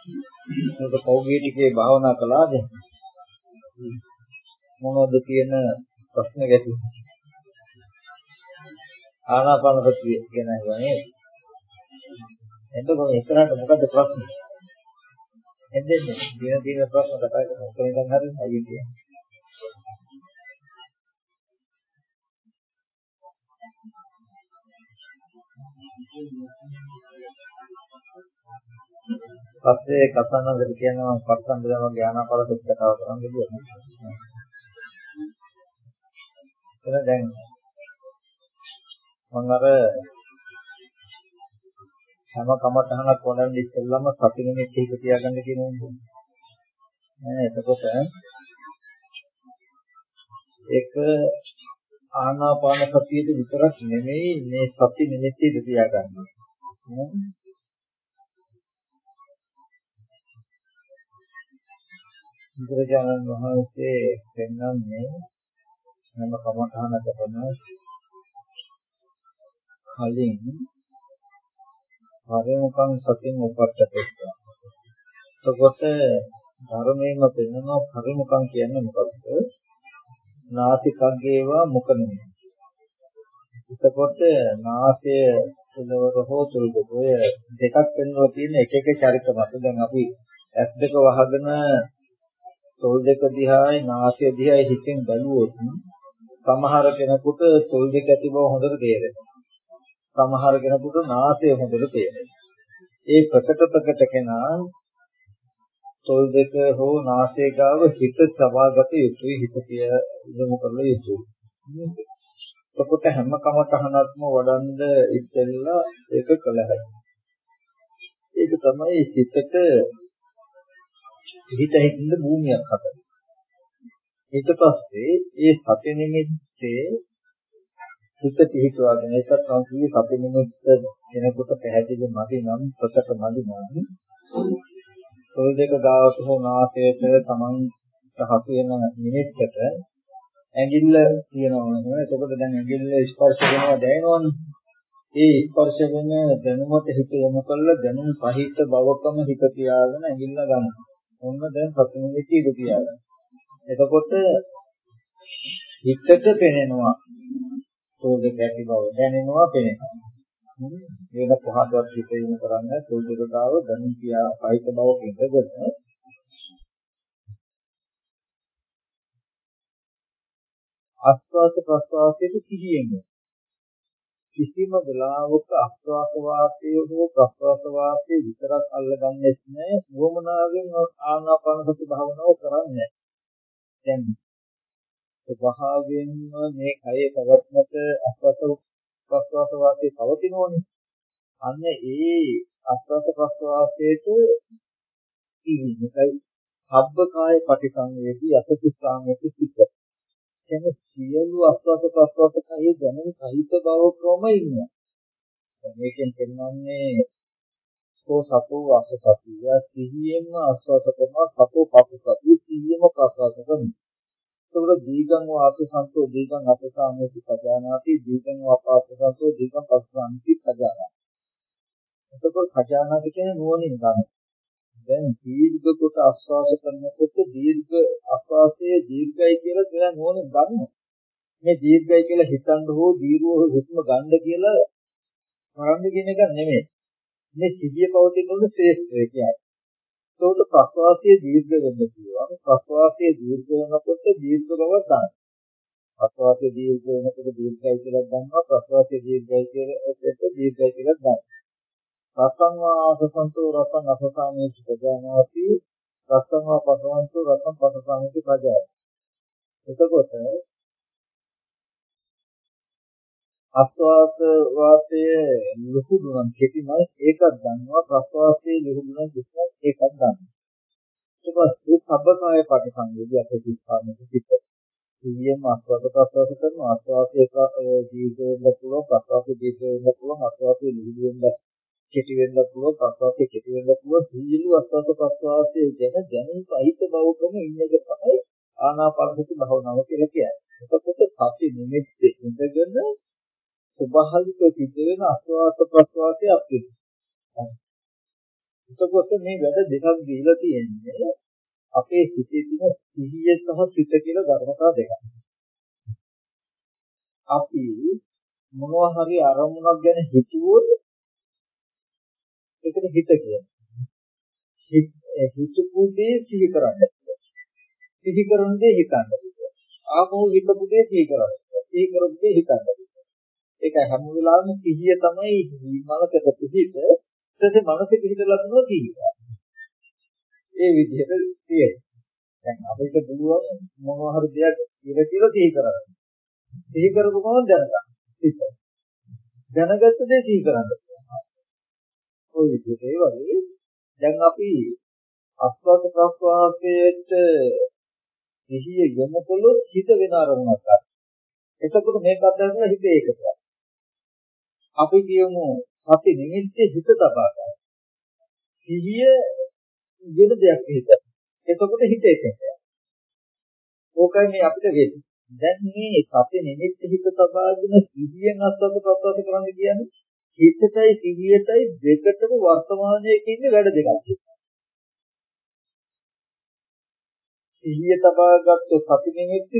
ඒක පෞගේ ටිකේ භාවනා කළාද? මොනවද කියන ප්‍රශ්න ගැටි? ආනාපාන සතිය කියන එක නේ. එතකොට ඉස්සරහට මොකද්ද ප්‍රශ්නේ? එන්නේ දින දින ප්‍රශ්න කතා කරමු. කොහෙන්ද හරියන්නේ අයියේ කියන්නේ. පස්සේ කතනදර කියනවා පස්සන්දරම ඥානපරසත් කතාව කරන්න ගියා. එතන දැන් මම අර හැම කමතහනක් වඩන්න ඉස්සෙල්ලම සති නිමිති එක තියාගන්න කියනවා. ඈ එතකොට ඒක ආනාපාන සතියේ විතරක් නෙමෙයි මේ සති නිමිති තියාගන්න. බුදුරජාණන් වහන්සේ පෙන්වන්නේ හැම කමඨහනකටම කලින් පරිමුඛං සතින් උපට්ඨපෙත්තා. එතකොට ධර්මයෙන්ම පෙන්වනවා පරිමුඛං කියන්නේ මොකක්ද? නාසිකග්ගේවා මුඛනේ. එතකොට නාසය සුලවර හෝ සුල්ද ඔය දෙකක් වෙනවා තියෙන එක එක චරිත මත දැන් අපි ඇස් දෙක වහගෙන තොල් දෙක දිහායි නාසය දිහායි හිතෙන් බැලුවොත් සමහර කෙනෙකුට තොල් දෙක ඇති බව හොඳට තේරෙනවා. සමහර කෙනෙකුට නාසය හොඳට තේරෙනවා. ඒ ප්‍රකට ප්‍රකට කෙනා තොල් දෙක හෝ නාසය ගාව හිත සබාගත යුතුයි හිත පිය යොමු කරලා යුතුයි. එතකොට හැම කමතහනක්ම වඩන්ද ඉස්සෙල්ලා ඒක කළ හැකියි. ඒක තමයි හිතට හිත හිතින්ද භූමියක් හදන. ඊට පස්සේ ඒ සති නිමිත්තේ හිත පිහිටුවාගෙන ඒකත් සංකීර්ණ සති නිමිත්ත කෙනෙකුට පැහැදිලි මදි නම් ප්‍රකට මදි නම් තොල් දෙක ගාවට හෝ නාසයට තමන් හසු වෙන නිමිත්තට ඇඟිල්ල තියනවා නේද? එතකොට දැන් ඇඟිල්ල ස්පර්ශ වෙනවා දැනෙනවනේ. ඒ ස්පර්ශ වෙන දැනුමට හිත යොමු කළා දැනුම් සහිත බවකම හිත තියාගෙන ඇඟිල්ල ගන්නවා. ඔන්න දැන් සතුනේ කීද කියලා. එතකොට හිතට පෙනෙනවා. තෝද කැටි බව දැනෙනවා පෙනෙනවා. වෙන කොහොමවත් හිත යොමු කරන්නේ තෝදකතාව දැනුම් කියා සහිත බවක ඉඳගෙන ආස්වාද ප්‍රස්වාසයේ සිහියෙන් කිසිම වෙලාවක ආස්වාද වාසයේ හෝ ප්‍රස්වාස වාසයේ විතරක් අල්ලගන්නේ නැහැ. වොමනාවෙන් ආනාපාන සති භාවනාව කරන්නේ දැන් ස්වභාවයෙන්ම මේ කය පැවැත්මට ආස්වාද ප්‍රස්වාස වාසයේ පවතිනෝනේ අන්න ඒ ආස්වාද ප්‍රස්වාසයේට ඉන්නේ. සබ්බකාය පටිසංවේදී අසතිස්ථානයේ සිට. කියන්නේ සියලු ආස්වාද ප්‍රස්වාස කයේ දැනෙන සහිත බවකම ඉන්නවා. මේකෙන් පෙන්වන්නේ සෝ සතෝ වාස සතිය සිහියෙන්ම ආස්වාද කරනවා සතෝ පස්ස සතිය සිහියෙන්ම ප්‍රස්වාස කරනවා. ඒකට දීගං වාස සන්තෝ දීගං අසසාමේති පජානාති දීගං වාපාස සන්තෝ දීගං පස්සාන්ති පජානාති. එතකොට පජානාති කියන්නේ නුවණින් ගන්න. දැන් දීර්ඝ කොට ආස්වාද කරනකොට දීර්ඝ ආස්වාදයේ දීර්ඝයි කියලා කියලා නෝන ගන්න. මේ දීර්ඝයි කියලා හිතන්න හෝ දීර්ඝව හුස්ම ගන්න කියලා කරන්න කියන එක නෙමෙයි. මේ සිහිය පවතිනොත් ශ්‍රේෂ්ඨය කියන්නේ. ඒකට ප්‍රස්වාසයේ දීර්ඝ වෙන්න පුළුවන්. ප්‍රස්වාසයේ දීර්ඝ වෙනකොට දීර්ඝ බව ගන්න. ප්‍රස්වාසයේ දීර්ඝ වෙනකොට දීර්ඝයි කියලා ගන්නවා. ප්‍රස්වාසයේ දීර්ඝයි කියලා දීර්ඝයි කියලා ගන්නවා. රසං වා අසසන්තෝ රසං අසසාමේති ප්‍රජානාති රසං වා පසවන්තෝ රසං පසසාමේති ප්‍රජාය එතකොට ආස්වාස වාසයේ ලුහුදු නම් කෙටි නම් ඒකක් ගන්නවා ප්‍රස්වාසයේ ලුහුදු නම් කිසිම ඒකක් ගන්නවා ඊට පස්සේ සබ්බකාය පටිසංවේදී අපේ සිස්ථානෙක පිට සියයම ආස්වාද ප්‍රස්වාස කරන ආස්වාසයේ දීර්ඝ වෙන්න පුළුවන් ප්‍රස්වාසයේ දීර්ඝ වෙන්න පුළුවන් ආස්වාසයේ ලුහුදු වෙන්න කෙටි වෙන්න පුළුවන් ප්‍රස්වාසයේ කෙටි වෙන්න පුළුවන් සීළු අස්වාස ප්‍රස්වාසයේ ගැන දැනුම් සහිත බවකම ඉන්න එක තමයි ආනාපානසති භාවනාව කියලා කියන්නේ. එතකොට සති නිමිත්තේ ඉඳගෙන ස්වභාවික සිද්ධ වෙන අස්වාස ප්‍රස්වාසයේ අපිට. එතකොට මේ වැඩ දෙකක් දීලා තියෙන්නේ අපේ සිතේ තියෙන සිහිය සහ සිත කියලා ධර්මතා දෙකක්. අපි මොනවා හරි අරමුණක් ගැන හිතුවොත් ඒකට හිත කියනවා. හිතපු දේ සිහි කරන්න. සිහි කරන දේ හිතන්න. ආපහු හිතපු දේ සිහි කරන්න. සිහි කරපු දේ හිතන්න. ඒක හැම වෙලාවෙම සිහිය තමයි මනසට පිහිට. ඊට මනස පිහිටලා තමයි සිහිය. ඒ විදිහට තියෙන්නේ. දැන් අපිට පුළුවන් මොනවා හරි දෙයක් ඉර කියලා සිහි කරගන්න. සිහි කරපු ගමන් දැනගන්න. හිත. දැනගත්ත දේ සිහි කරන්න. ඔය විදිහට ඒ වගේ දැන් අපි අස්වාද ප්‍රස්වාසයට සිහිය යොමු කළොත් හිත වෙන අරමුණක් ගන්න. එතකොට මේක අත්දැකලා හිත ඒකට. අපි කියමු සති නිමිත්තේ හිත තබා ගන්න. සිහිය වෙන දෙයක් හිත. එතකොට හිත එකකට. ඕකයි මේ අපිට වෙන්නේ. දැන් මේ සති නිමිත්ත හිත තබාගෙන සිහියෙන් අස්වාද ප්‍රස්වාස කරන්න කියන්නේ හිතටයි සිහියටයි දෙකටම වර්තමානයේ ඉන්න වැඩ දෙකක් තියෙනවා. සිහිය තබාගත්තු සති නිමිත්ත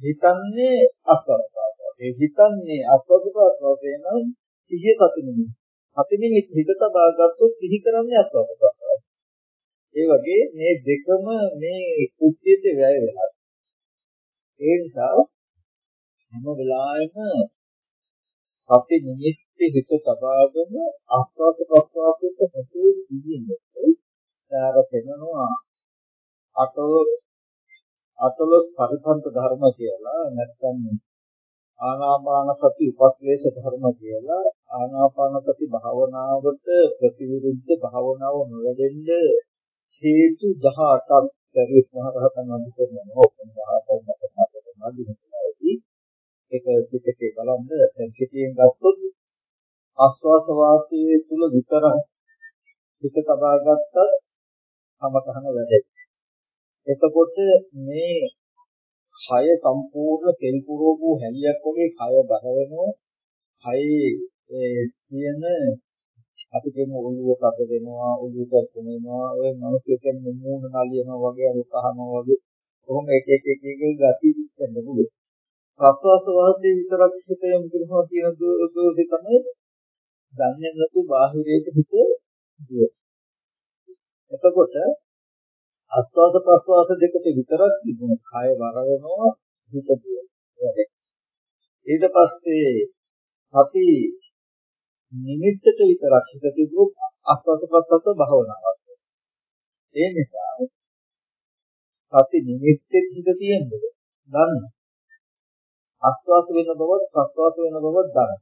හිතන්නේ අස්වස්තාව. ඒ හිතන්නේ අස්වස්තාව නම් සිහිය සති නිමිත්ත. සති නිමිත්ත හිත තබාගත්තු සිහි කරන්නේ අස්වස්තාව. ඒ වගේ මේ දෙකම මේ කුක්තියට වැය වෙනවා. ඒ නිසා හැම වෙලාවෙම සති නිමිත්තේ හිත තබාගෙන ආස්වාද ප්‍රස්වාසයට හසු සිහින්නේ. ඊට පෙන්නනවා අතෝ අතලොස් පරිපන්ත ධර්ම කියලා නැත්නම් ආනාපාන සති උපක්ලේශ ධර්ම කියලා. ආනාපාන සති භාවනාවට ප්‍රතිවිරුද්ධ භාවනාව නොවැදෙන්න හේතු 18ක් පරිස් මහරහතන් වහන්සේ කියනවා ඔක්කොම 18ක් මතකයි මදිනයි ඒක පිටකේ බලන්න දැන් පිටියෙන් ගත්තොත් ආස්වාස වාසයේ තුල විතරක් හිත තබා ගත්තත් සමතහන වැඩේ එතකොට මේ කය සම්පූර්ණ තෙල් පුරවපු හැලියක් වගේ කය බර වෙනවා. කයේ ඒ තියෙන අපි කියන ඔළුව කප දෙනවා, ඔළුව කැපෙනවා, ඔය මිනිස්සු කියන්නේ මූණ නලියනවා වගේ අර කහනවා වගේ කොහොම එක එක එක එක ගති දෙන්න පුළුවන්. ප්‍රස්වාස වාසයේ විතරක් හිතේ මුදුනහා තියෙන දෝෂේ තමයි දන්නේ නැතු බාහිරයට හිත දුව. එතකොට අස්වාද ප්‍රස්වාස දෙකට විතරක් තිබුණ කය වර වෙනවා හිත දුවනවා. ඊට පස්සේ අපි නිමිත්තට විතරක් හිත තිබුණොත් අස්වාද ප්‍රස්වාස භාවනාවක්. ඒ නිසා සති නිමිත්තේ හිත තියෙන්නේ දන්න. අස්වාස වෙන බවත් ප්‍රස්වාස වෙන බවත් දන්න.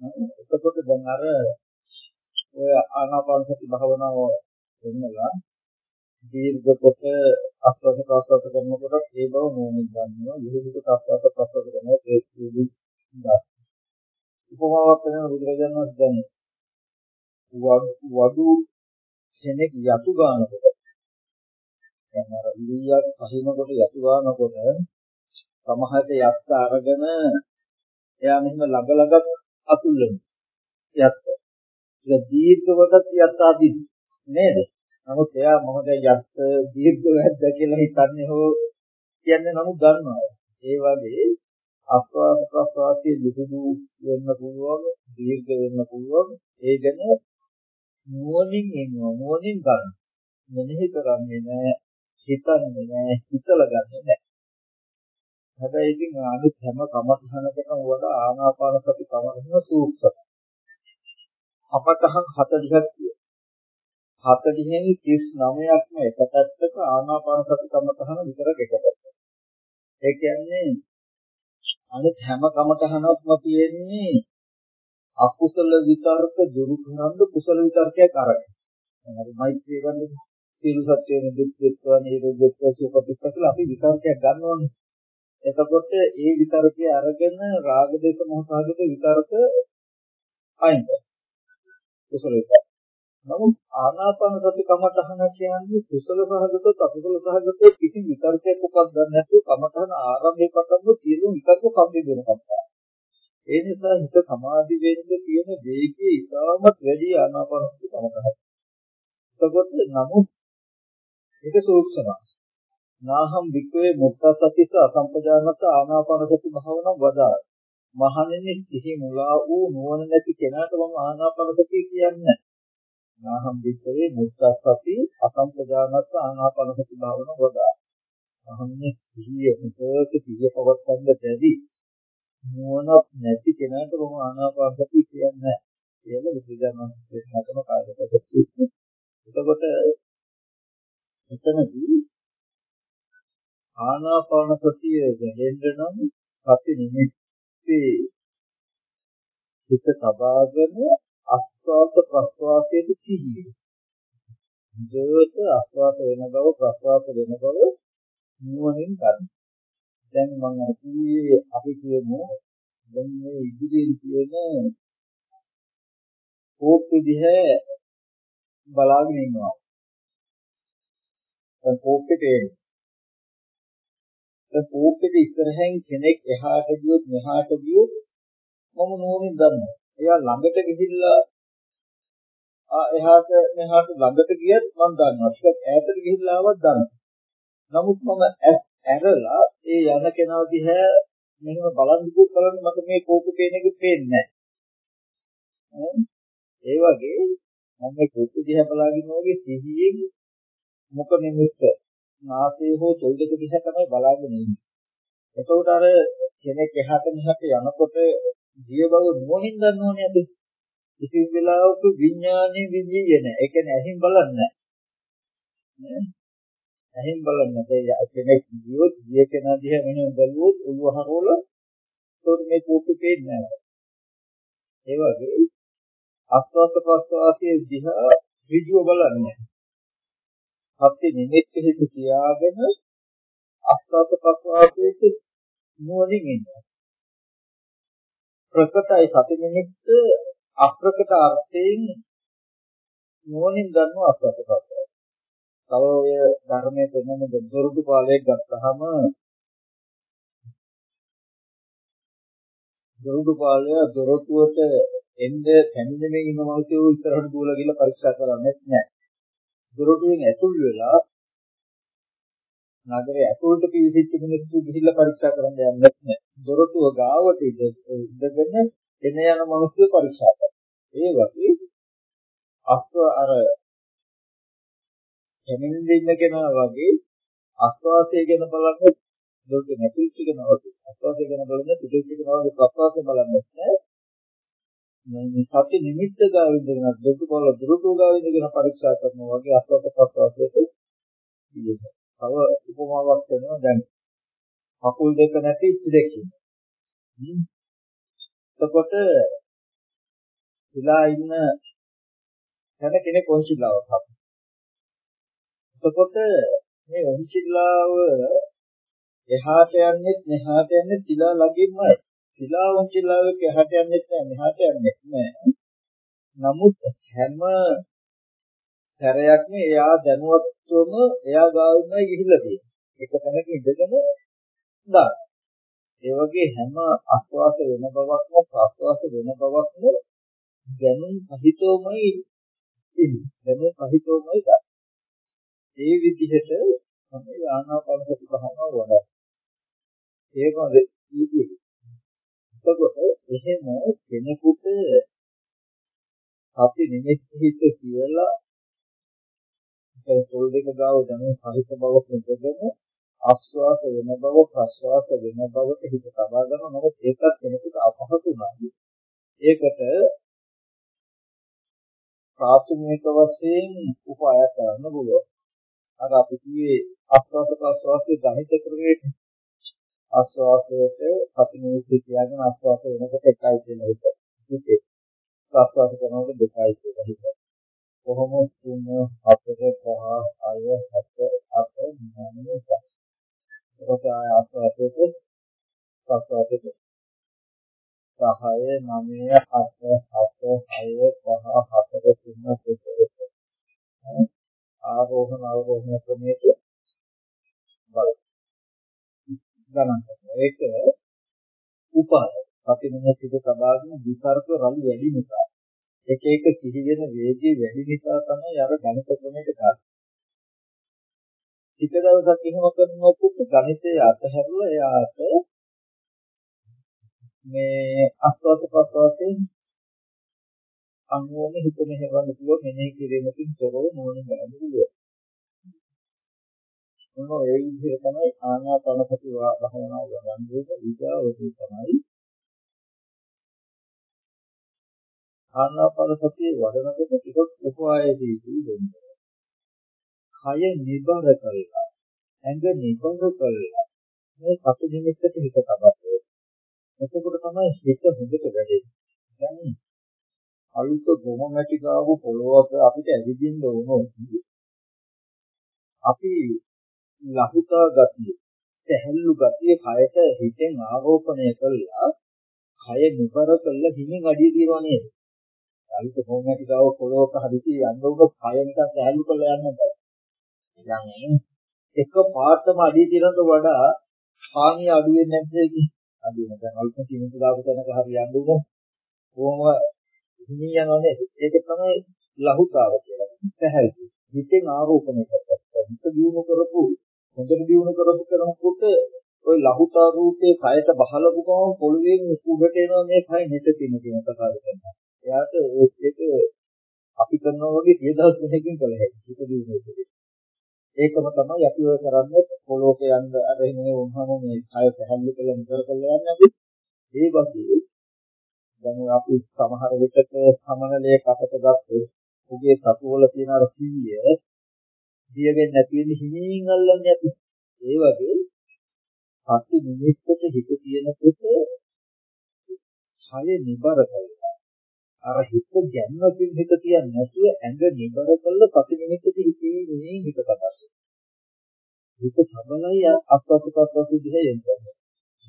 එතකොට දැන් අර ඔය ආනාපාන සති භාවනාව වෙන්නලා දීර්ඝ කොට අස්වාද ප්‍රස්වාද කරනකොට ඒ බව නෝනින් ගන්නවා. විහිදුක අස්වාද ප්‍රස්වාද කරනවා. ඒ සිදුවි ඉඳා උපමාවක් වෙන බුදුරජාණන් වහන්සේ දැන් වඩු කෙනෙක් යතු ගන්නකොට දැන් අර ඉලියක් පහිනකොට යතු ගන්නකොට සමහරට යත් අරගෙන එයා මෙහෙම ළඟ ළඟ අතුල්ලනවා යත් ඒක දීර්ඝවකට යත් ආදී නේද නමුත් එයා මොකද යත් දීර්ඝ වැද්ද කියලා හිතන්නේ හෝ කියන්නේ නමුත් දන්නවා. ඒ වගේ අස්වාද ප්‍රස්වාසයේ දුදුදු වෙන්න පුළුවන්, දීර්ඝ වෙන්න පුළුවන්. ඒ ගැන නුවණින් ඉන්නවා, නුවණින් ගන්න. මෙනෙහි කරන්නේ නැහැ, හිතන්නේ නැහැ, හිතලා ගන්නෙ නැහැ. හැබැයි ඉතින් අනිත් හැම කමතහනකටම වඩා ආනාපාන සති කමතහන සූක්ෂම. අපතහන් 40ක් තියෙනවා. 40න් 39ක්ම එක පැත්තක ආනාපාන සති කමතහන විතරක් එක පැත්තක. ඒ කියන්නේ අනිත් හැම කමතහනක්ම තියෙන්නේ අකුසල විතර්ක දුරු කරන්න කුසල විතර්කයක් අරගෙන. හරි මෛත්‍රිය ගන්න සීල සත්‍යයෙන් දුක්ඛත්ව නිරෝධත්ව සුඛපිත්ත කියලා අපි විතර්කයක් ගන්නවනේ. එතකොට ඒ විතර්කය අරගෙන රාග දේශ මොහසාගත විතර්ක අයින් කරනවා. කුසල විතර්ක. නමුත් ආනාපාන සති කමඨහන කියන්නේ කුසල සහගත අකුසල සහගත කිසි විතර්කයක් උපක් ගන්න නැතුව කමඨහන ආරම්භය පටන්ම සියලු විතර්ක සම්බන්ධ ඒ නිසා හිත සමාධි වෙන්න තියෙන වේගය ඉතාමත් වැඩි ආනාපාන සති කමඨහන. එතකොට නමුත් ඒක සූක්ෂමයි. නාහම් වික්‍රේ මුත්තසතිස අසම්පජානස ආනාපාන සති භාවනා වදා. මහණෙනි සිහි මුලා වූ නුවණ නැති කෙනාට මම ආනාපාන සතිය කියන්නේ නාහම් වික්‍රේ මුත්තසති අසම්පජානස ආනාපාන සති භාවනා වදා. මහණෙනි සිහිය මුතක සිහිය පවත්වන්න බැරි නුවණක් නැති කෙනාට මම ආනාපාන සතිය කියන්නේ කියලා විද්‍යාඥයන් දේශනා කරන කාර්යකට. එතකොට එතනදී ආනාපාන සතිය ගැහෙන්න නම් සති නිමිත්තේ හිත තබාගෙන අස්වාද ප්‍රස්වාසයේ සිහිය. දෙවට අස්වාද වෙන බව ප්‍රස්වාස වෙන බව නුවණින් ගන්න. දැන් මම අහුවේ අපි කියමු දැන් මේ ඉදිරියෙන් තියෙන කෝප්පෙ දිහා බලාගෙන ඉන්නවා. දැන් කෝප්පේ පේන්නේ. දැන් කෝප්පෙට ඉස්සරහින් කෙනෙක් එහාට ගියොත් මෙහාට ගියොත් මම නෝනින් දන්නවා. එයා ළඟට ගිහිල්ලා ආ එහාට මෙහාට ළඟට ගියත් මම දන්නවා. ටිකක් ඈතට ගිහිල්ලා ආවත් දන්නවා. නමුත් මම ඇරලා ඒ යන කෙනා දිහා මෙහෙම බලන්දුක් කරන්නේ මට මේ කෝප පේන එක පේන්නේ නැහැ. ඒ වගේ මම මේ කෝප දිහා බලාගෙන වගේ සිහියෙන් මුඛ නිමිත්ත නාසයේ හෝ තොල් දෙක දිහා තමයි බලාගෙන ඉන්නේ. එතකොට අර කෙනෙක් එහාට මෙහාට යනකොට ජීව බව නුවණින් දන්නවනේ අපි. කිසිම වෙලාවක විඥානයේ විදියේ නැහැ. ඒ කියන්නේ ඇහින් බලන්නේ නැහැ. ඇහින් බලන්නේ නැහැ. කෙනෙක් ගියොත් ගිය කෙනා දිහා මෙහෙම බැලුවොත් ඔළුව හරවල ඒකට මේ කෝපි පේන්නේ නැහැ. ඒ වගේ අස්වාස්ත ප්‍රස්වාසයේ දිහා ඍජුව බලන්නේ. සත්‍ය නිමිත්ත හිත තියාගෙන අස්වාද ප්‍රස්වාසයේ නුවණින් ඉන්නවා. ප්‍රකටයි සති නිමිත්ත අප්‍රකට අර්ථයෙන් නුවණින් ගන්නවා අස්වාද ප්‍රස්වාසය. තව ඔය ධර්මයේ පෙන්වන දොරටු පාලයක් ගත්තාම දොරටු පාලය දොරටුවට එන්න පැමිණෙමින් ඉන්න මිනිස්සු ඉස්සරහට දුවලා ගිහලා පරීක්ෂා කරන්නේ නැහැ. දොරටුවෙන් ඇතුල් වෙලා නගරේ ඇතුළට පිවිසිච්ච මිනිස්සු ගිහිල්ලා පරීක්ෂා කරන්න යන්නේ නැහැ. දොරටුව ගාවට ඉඳගෙන එන යන මිනිස්සු පරීක්ෂා කරනවා. ඒ වගේ අස්ව අර කැමිනෙන්න ඉන්න කෙනා වගේ අස්වාසය ගැන බලන්නේ දොරටු නැතිච්ච කෙනා වගේ. අස්වාසය ගැන බලන්නේ පිටිච්ච කෙනා වගේ ප්‍රස්වාසය බලන්නේ නැහැ. මේ සති නිමිත්ත ගාව ඉඳගෙන දුක බල දුරුතු ගාව ඉඳගෙන පරීක්ෂා කරනවා වගේ අස්වක පස්වසයට ඉන්නේ. තව උපමාවක් කරනවා දැන් කකුල් දෙක නැති ඉති දෙකකින්. එතකොට ඉලා ඉන්න හැම කෙනෙක් ඔන්චිලාවක් හත්. එතකොට මේ ඔන්චිලාව එහාට යන්නේ මෙහාට යන්නේ තිලා ළඟින්මයි. ශිලාවන් ශිලාවක එහාට යන්නෙත් නැහැ මෙහාට යන්නෙත් නැහැ. නමුත් හැම සැරයක්ම එයා දැනුවත්වම එයා ගාවින්මයි ගිහිල්ලා තියෙන්නේ. එක තැනක ඉඳගෙන දාන. ඒ වගේ හැම ආස්වාස වෙන බවක්ම ප්‍රාස්වාස වෙන බවක්ම දැනුම් සහිතවමයි ඉන්නේ. දැනුම් සහිතවමයි ගන්න. ඒ විදිහට තමයි ආනාපාන සති භාවනාව වඩා. ඒකද එතකොට එහෙම කෙනෙකුට අපි නිමිති හිත කියලා ඒ තොල් දෙක ගාව දැනුම් සහිත බවක් නිදගෙන ආස්වාස වෙන බව ප්‍රස්වාස වෙන බවට හිත තබා ගන්න නමුත් ඒකත් කෙනෙකුට අපහසු නැහැ. ඒකට ප්‍රාථමික වශයෙන් උපාය කරන්න පුළුවන්. අර අපි කිව්වේ ආස්වාස ප්‍රස්වාසයේ ගණිත ක්‍රමයේ ආස්වාසයට ප්‍රතිනිවිති කියගෙන ආස්වාස වෙනකොට එකයි කියන එක. ඉතින් ආස්වාස කරනකොට දෙකයි කියලා හිතන්න. කොහොම තුන හතර පහ අය හත අට නවය දහ. ඒකට ආස්වාසයට ආස්වාසයට 10 9 7 7 6 5 4 3 2 ආරෝහණ අවරෝහණ ක්‍රමයේ බලන්න. ගණන් කරනවා. ඒක උපාය. අපි මෙන්න සිත සබාගෙන විතරක රළු වැඩි නිසා. එක එක සිහි වෙන වේගය වැඩි නිසා තමයි අර ගණිත ක්‍රමයට ගන්න. ටික දවසක් එහෙම කරනකොට ගණිතය අතහැරලා එයාට මේ අස්වාද ප්‍රසවාසයෙන් අනුවම හිත මෙහෙවන්න පුළුවන් මෙනෙහි කිරීමකින් තොරව මොනින් ගන්න පුළුවන්. මොන ඒ විදිහේ තමයි ආනාපාන සති භාවනාව ගන්නේ ඊගාවදී තමයි ආනාපාන සතිය වඩනකොට ටිකක් උපායදී දෙන්නේ. කය නිබර කරලා ඇඟ නිබර කරලා මේ සතු නිමිත්තට හිත තබන්නේ. එතකොට තමයි හිත හොඳට වැඩෙන්නේ. දැන් අලුත ගොම මැටි ගාපු පොළොවක අපිට ඇවිදින්න වුණොත් අපි ලහුතා ගතිය, සැහැල්ලු ගතිය කයට හිතෙන් ආරෝපණය කළා කය නිබර කළා හිමින් අඩිය තියනවා නේද? අලුත ගොම මැටි ගාව පොළොවක හදිසි යන්න උඩ කය නිකන් සැහැල්ලු කරලා යන්න බෑ. දැන් එක පාටම අඩිය තියනට වඩා හානිය අඩු වෙන්නේ නැද්ද ඒකේ? අඩු වෙන දැන් අලුත් කිමිතු දාපු තැනක හරි යන්න උන කොහොම හිමී යනවනේ ඒක තමයි ලහුතාව කියලා. පැහැදිලි. හිතෙන් ආරෝපණය කරගත්තා. හිත දියුණු කරපු හොඳට දියුණු කරපු කරනකොට ওই ලහුතා රූපේ කයට බහලපු ගමන් පොළවෙන් උඩට එනවා මේ කය නෙත තින කියන කතාව කරනවා. එයාට ඒක අපි කරනවා වගේ 10000 ගුණකින් කළ හැකියි. හිත දියුණු වෙන්නේ. ඒකම තමයි අපි ඔය කරන්නේ පොළොක යන්න අර එහෙම වුණාම මේ කය පැහැදිලි කරලා නිතර කරලා යන්නේ අපි. ඒ වගේ දැන් අපි සමහර විටක සමනලයේ කපට ගත්තොත් උගේ සතුවල තියෙන අර සීය දිය වෙන්නේ නැති වෙන්නේ හිමින් අල්ලන්නේ අපි. ඒ වගේ සත්‍ය නිමිත්තට හිත තියෙනකොට ඡය නිබර කරලා අර හිත ගැන්වකින් හිත තියන්නේ නැතුව ඇඟ නිබර කරලා සති නිමිත්තට හිතේ නෙමෙයි හිත කතා හිත සබලයි අස්වස්ස පස්වස්ස දිහා යන්නේ.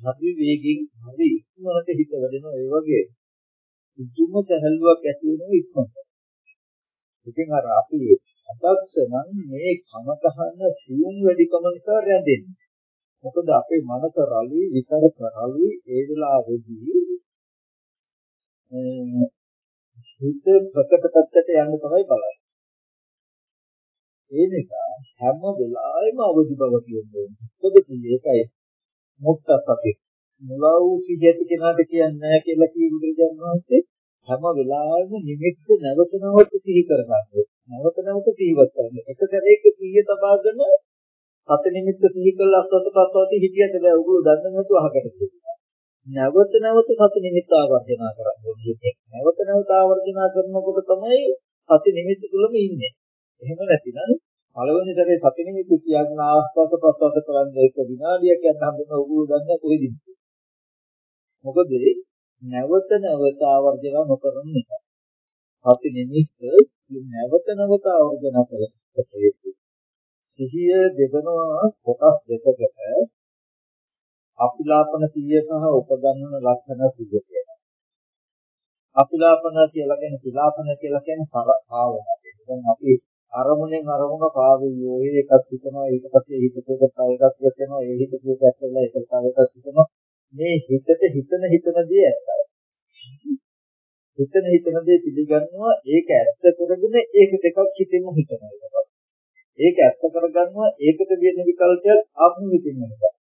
හරි වේගෙන් හරි ඉක්මනට හිත වැඩෙනවා ඒ වගේ. උතුම්ම සැහැල්ලුවක් ඇති වෙනවා ඉක්මනට. ඉතින් අර අපි අදක්ෂ නම් මේ කම කහන සියුම් වැඩිකම නිසා රැඳෙන්නේ. මොකද අපේ මනස රළුයි විතර රළුයි ඒ වෙලාවේදී හිත ප්‍රකට පැත්තට යන්න තමයි බලන්නේ. ඒ නිසා හැම වෙලාවෙම අවදි බව කියන්නේ. මොකද මේකයි මුක්තත් අපි මුලා වූ සිහිත කෙනාට කියන්නේ නැහැ කියලා කී බුදුරජාණන් වහන්සේ හැම වෙලාවෙම නිමිත්ත නැවත නැවත සිහි කරගන්න. නැවත නැවත සිහිවත් කරන්න. එක සැරේක සිහිය තබාගෙන සත නිමිත්ත සිහි කළ අස්වත පස්වති හිතියට බෑ. උගුරු දන්නේ නැතුව අහකට තියෙනවා. නැවත නැවත සති නිමිත්ත ආවර්ජනා කරන්න ඕනේ. නැවත නැවත ආවර්ජනා කරනකොට තමයි සති නිමිත්ත තුලම ඉන්නේ. එහෙම නැතිනම් පළවෙනි සැරේ සති නිමිත්ත තියාගෙන ආස්වාද ප්‍රසවාස කරන්නේ එක විනාඩියක් යන හැම උගුරු දන්නේ කොහෙද ඉන්නේ. මොකද නැවත නැවත ආවර්ජන නොකරන නිසා. සති නිමිත්ත නැවත නැවත ආවර්ජන කරලා සිහිය දෙකනවා කොටස් දෙකකට අපිලාපන සිහිය සහ උපගන්නන ලක්ෂණ සිහිය කියනවා. අපිලාපන කියලා කියන්නේ පිලාපන කියලා කියන්නේ භාවනාව. දැන් අපි අරමුණෙන් අරමුණ පාවියෝ එකක් හිතනවා ඊට පස්සේ හිතට තව එකක් හිතනවා ඒ හිතට එකක් වෙලා ඒක තව එකක් හිතනවා මේ හිතට හිතන හිතන දේ ඇත්තයි. හිතන හිතන දේ පිළිගන්නවා ඒක ඇත්ත කරගෙන ඒකට එකක් හිතෙන්න හිතනවා. ඒක ඇත්ත කරගන්නවා ඒකට දෙන විකල්පයක් ආත්ම හිතින් වෙනවා.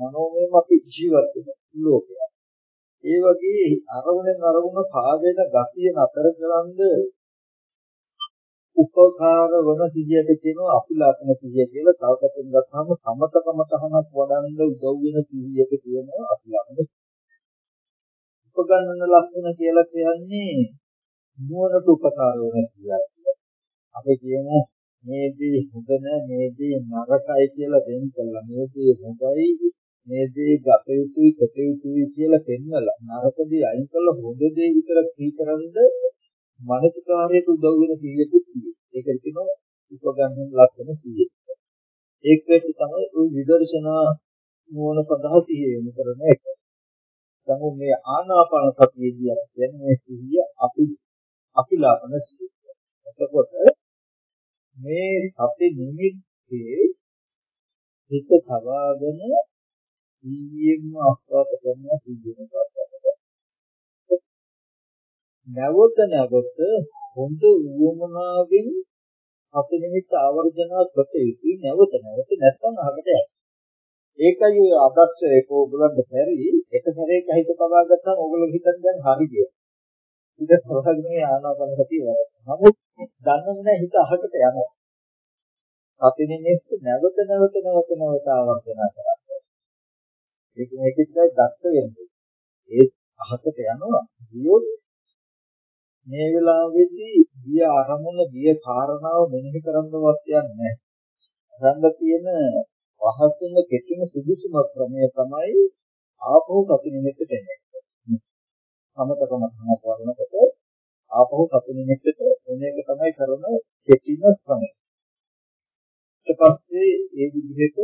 මනෝමයම අපි ජීවත් වෙන ලෝකයක්. ඒ වගේ අරමුණෙන් අරමුණ පාවෙන ගතිය නතර කරන්ද උපකාර වන සිහියට කියනවා අපිලාපන සිහිය කියලා. තව පැත්තෙන් ගත්තාම සමතකම තහනක් වඩන්න උදව් වෙන සිහියට කියනවා අපිලාපන. උපගන්නන ලක්ෂණ කියලා කියන්නේ නුවණට උපකාර වෙන සිහියක්. අපි කියමු මේ දේ හොඳ නැහැ මේ දේ නරකයි කියලා දෙන්න කළා. මේ දේ හොඳයි මේ දේ ගත යුතුයි කත යුතුයි කියලා පෙන්නලා නරක දේ අයින් කරලා හොඳ දේ විතර සීකරනද මානසිකාරයට උදව් වෙන සීයකුත් තියෙනවා. ඒක කියනවා උපගන්න ලක්ෂණ සීය. ඒකෙත් තමයි ওই විදර්ශනා නුවණ සඳහා සීය යොමු කරන එක. දැන් මේ ආනාපාන සතියේදී කියන්නේ මේ සීය අපි අපිලාපන සීය. එතකොට මේ සති නිමිත්තේ හිත සවාගෙන ඊයෙම අස්වාද කරනවා සිද්ධ වෙනවා. නැවත නැවත හොඳ උවමනාවෙන් අපේ නිමිත්ත ආවර්ජනා කොට යුතුයි නැවත නැවත නැත්නම් අහකට යයි. ඒකයි ඔය අදක්ෂ ඒක ඕගොල්ලන්ට බැරි එක සැරේක හිත පවා ගත්තාම ඕගොල්ලෝ හිතන්නේ දැන් හරි කියලා. ඉත සරහගනේ ආනාපාන සතිය වැඩ. නමුත් දන්නේ නැහැ හිත අහකට යනවා. අපිනෙත් නැවත නැවත නැවත නැවත ආවර්ජනා කරන්නේ. ඒක මේකෙත් දක්ෂ වෙන්නේ. ඒ අහකට යනවා. ගියොත් මේ වෙලාවේදී ගිය අරමුණ ගිය කාරණාව මෙනෙහි කරන්නවත් යන්නේ නැහැ. තියෙන වහසුම කෙටිම සුදුසුම ක්‍රමය තමයි ආපහු කපි නිමිත්තට එන්නේ. සමතකම කරනකොට ආපහු කපි නිමිත්තට එන එක තමයි කරන කෙටිම ක්‍රමය. ඊට පස්සේ ඒ විදිහට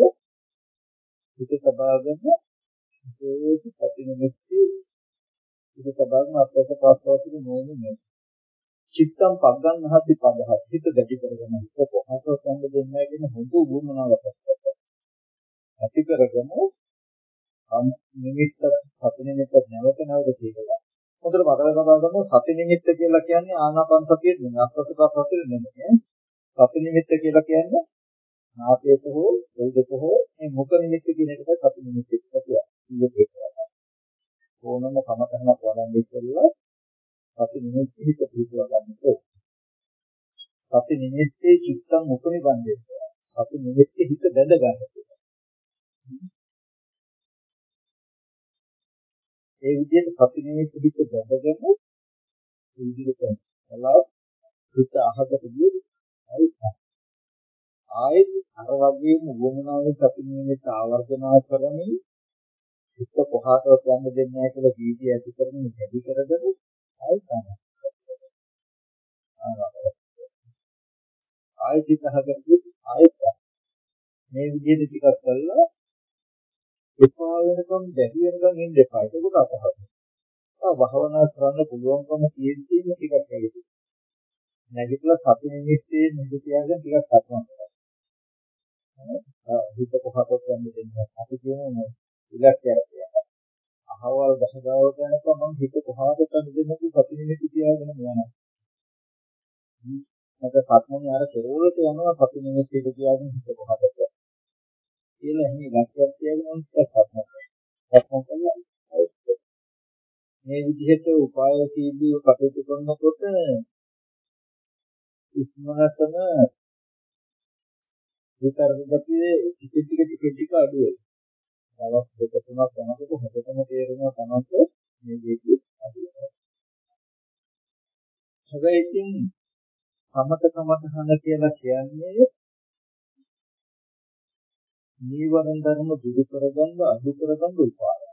හිත තබාගෙන ඒක කපි නිමිත්තේ හිත තබාගෙන අපට පස්සවතින නෝනේ චිත්තම් පග්ගන්හති පදහත් හිත දැඩි කරගෙන හිත කොහොමද සංග දෙන්නේ කියන හොඳ උගමනාවක් ඇති කරගෙන නිමිත්ත සති නිමිත්ත නැවත නැවත කියලා. හොඳට මතක තබා ගමු සති නිමිත්ත කියලා කියන්නේ ආනාපාන සතිය නෙමෙයි අප්‍රසපපසිර නෙමෙයි. සති නිමිත්ත කියලා කියන්නේ නාසයට හෝ දෙක හෝ මේ මුඛ නිමිත්ත කියන එකට සති නිමිත්ත කියලා. ඕනම කමතහනක් වඩන්නේ ඉස්සෙල්ලා සති නිමිති හිත පිටුවා ගන්න ඕනේ. සති නිමිත්තේ චිත්තං උපනිබන්දේ. සති නිමිත්තේ හිත බැඳ ගන්න ඕනේ. ඒ විදිහට සති නිමිත්තේ හිත බැඳගෙන ඒ විදිහට කළා. හිත අහකට ගියේ ආයෙත් අර වගේම වුණාවේ සති නිමිත්ත ආවර්ජනා කරමින් හිත කොහාටවත් යන්න දෙන්නේ නැහැ කියලා දීදී ඇති කරමින් වැඩි කරගෙන ආයෙත් තමයි. ආයෙත් හිතහගෙන ආයෙත් මේ විදිහට ටිකක් කළා. එපා වෙනකම් බැරි වෙනකම් ඉන්න එපා. ඒක අපහසුයි. ආ භාවනා කරන්න පුළුවන්කම තියෙද්දි ටිකක් ඇවිත්. නැගිටලා සති නිමිත්තේ නිදි තියාගෙන ටිකක් සක්මන් කරනවා. හිත කොහොමද යන්නේ දෙන්නේ. අපි කියන්නේ ඉලක්කයක් තියනවා. අහවල් ගහගාවට යනකොට මම හිත කොහාට කන්දෙන්නද සතිනිමිති තියාගෙන යනවා. මට සත්මනේ අර කෙරවලට යනවා සතිනිමිති තියාගෙන හිත කොහාට කියලා එහෙම ඉලක්කයක් තියාගෙන මම සත්මනේ. සත්මනේ මේ විදිහට උපායශීලීව කටයුතු කරනකොට ඉස්මහතන විතරක ගතියේ ටික ටික ටික ටික අඩු වෙනවා. දවස් දෙක තුනක් යනකොට හොඳටම තේරෙනවා තමයි මේ දෙකේ අදිනවා. හැබැයි ඉතින් සමත සමතහන කියලා කියන්නේ නීවරණ ධර්ම දුරු කරගන්න අඩු කරගන්න උපායය.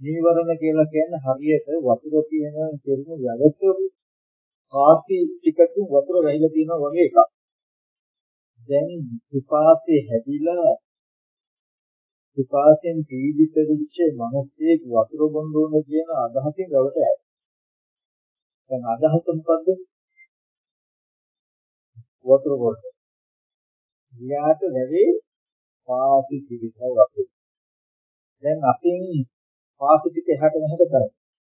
නීවරණ කියලා කියන්නේ හරියට වතුර තියෙන කෙරුණු යවතර කාපි ටිකකින් වතුර වැහිලා තියෙනවා වගේ එකක්. දැන් විපාකේ හැදිලා විපාකෙන් පීඩිත වෙච්ච මිනිස්සෙක් වතුර බොන්න ඕන කියන අදහසින් රවට යයි. දැන් අදහස මොකද්ද? වතුර බොන්න. යාට වැඩි පාසි පිළිසව වතුර. දැන් අපින් පාසි ටික එහාට මෙහාට කරා.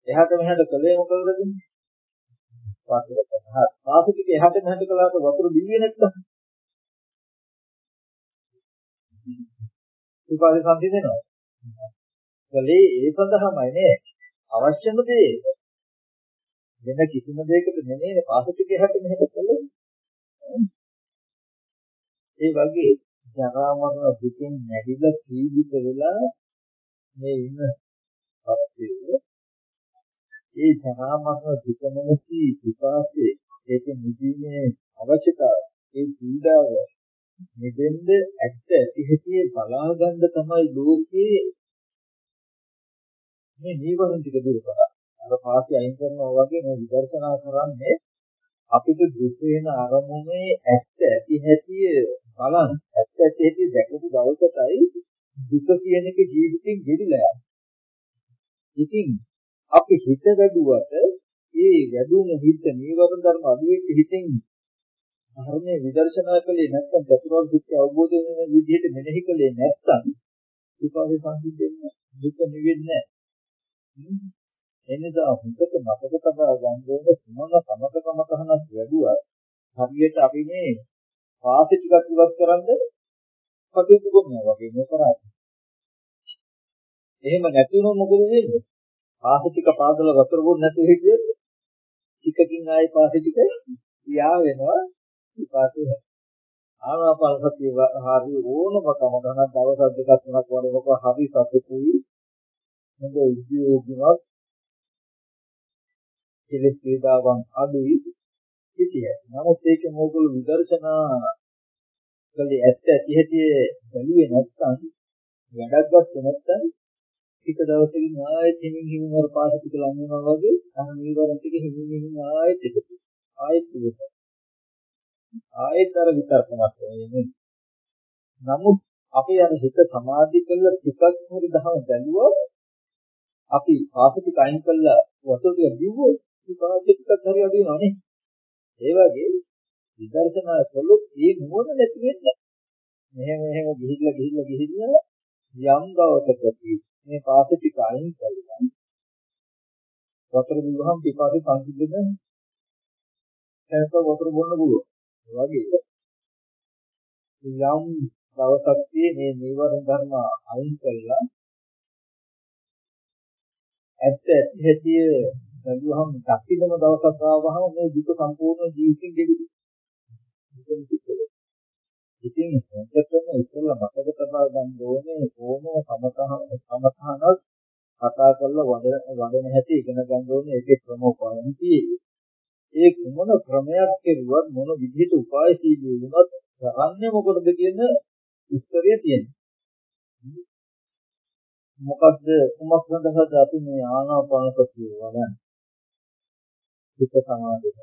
එහාට මෙහාට කළේ මොකද? වතුර කරා. පාසි ටික එහාට මෙහාට කළාට වතුර බින්නේ නැත්තම් විපාක සම්පින්දනවා. කලේ ඒ සඳහාමයි නේ අවශ්‍යම දේ. වෙන කිසිම දෙයකට නෙමෙයි පාසතික හැට මෙහෙට කළේ. ඒ වගේ ජරා මරණ දුකින් නැහිලා පීඩිත වෙලා මේ ඉන්න පස්සේ ඒ ජරා මරණ දුක නැති විපාකේ ඒක නිදීමේ අවශ්‍යතාවය ඒ පීඩාව මෙදෙන්ද ඇත්ත ඇති හැටි බලා ගන්න තමයි ලෝකේ මේ නීවරණ ටික දුරු කරා. අර පාටි අයින් කරනවා වගේ මේ විදර්ශනා කරන්නේ අපිට දුක වෙන අරමුණේ ඇත්ත ඇති හැටි බලන්න. ඇත්ත ඇති හැටි දැකපු දවසටයි දුක කියන එක ජීවිතෙන් ගෙවිලා යන්නේ. ඉතින් අපි හිත වැඩුවට ඒ වැඩුම හිත නීවරණ ධර්ම අදුවේ හිතෙන් ධර්මයේ විදර්ශනා කළේ නැත්නම් චතුරාර්ය සත්‍ය අවබෝධ වෙන විදිහට මෙනෙහි කළේ නැත්නම් විපාකේ සංසිද්ධෙන්නේ දුක නිවෙන්නේ එනිසා හුදක මතක තබා ගන්න ඕනේ මොන සමතකම තහනක් වැඩුවා හරියට අපි මේ පාසෙ ටිකක් ඉවත් කරන්ද කටයුතු කරනවා වගේ නේ කරන්නේ. එහෙම නැතුනොත් මොකද වෙන්නේ? පාසෙ ටික පාදලා වතුර බොන්න නැතුව හිටියොත් ටිකකින් ආයේ පාසෙ ටික යා වෙනවා විපාකේ. ආනාපාන සතිය හරි ඕනම කමකන දවස් දෙකක් තුනක් වඩනකොට හරි සතුටුයි. හොඳ උද්‍යෝගිමත් කෙලෙස් වේදාවන් අඩුයි සිටිය. නමුත් ඒක මොකද විදර්ශනා කලේ ඇත්ත ඇති හැටි බැලුවේ නැත්නම් වැඩක් ගත්තේ නැත්නම් ටික දවසකින් ආයෙත් හිමින් හිමින් වර පාස ටික ලං වෙනවා වගේ අර නීවරණ ටික හිමින් හිමින් ආයෙත් එකතු ආයෙත් ඉවත ආයෙත් අර විතර්කමක් වෙන්නේ. නමුත් අපි අර හිත සමාධි කළ ටිකක් හරි දහම බැලුවොත් අපි පාස ටික අයින් කළා වතුර ටික බිව්වොත් මේ පාස ටිකක් හරි අඩු වෙනවා නේ. ඒ වගේ විදර්ශනා කළොත් ඒ නුවණ නැති වෙන්නේ. මෙහෙම මෙහෙම ගිහිල්ලා ගිහිල්ලා ගිහිල්ලා යම් දවසකදී මේ පාසෙ ටික අයින් කරලා වතුර බිව්වහම පිපාසෙ සංසිද්ධන එතකොට වතුර බොන්න පුළුවන්. ඒ වගේ. යම් දවසක් මේ නීවරණ ධර්ම අයින් කළා. ඇත්ත ඇති බැලුවහම දක්ෂිනම දවසක් ආවහම මේ දුක සම්පූර්ණ ජීවිතෙන් ගෙවිලි. ඉතින් හොඳටම ඉස්සෙල්ලා මතක තබා ගන්න ඕනේ ඕනම සමතහ සමතහනක් කතා කරලා වඩ වඩන හැටි ඉගෙන ගන්න ඕනේ ඒකේ ක්‍රමෝපායන තියෙන්නේ. ඒ මොන ක්‍රමයක් කෙරුවත් මොන විදිහට උපායශීලී වුණත් කරන්නේ මොකටද කියන උත්තරය තියෙනවා. මොකද්ද කුමක් සඳහාද අපි මේ ආනාපාන සතිය වඩන්නේ? හිත සමාධිය.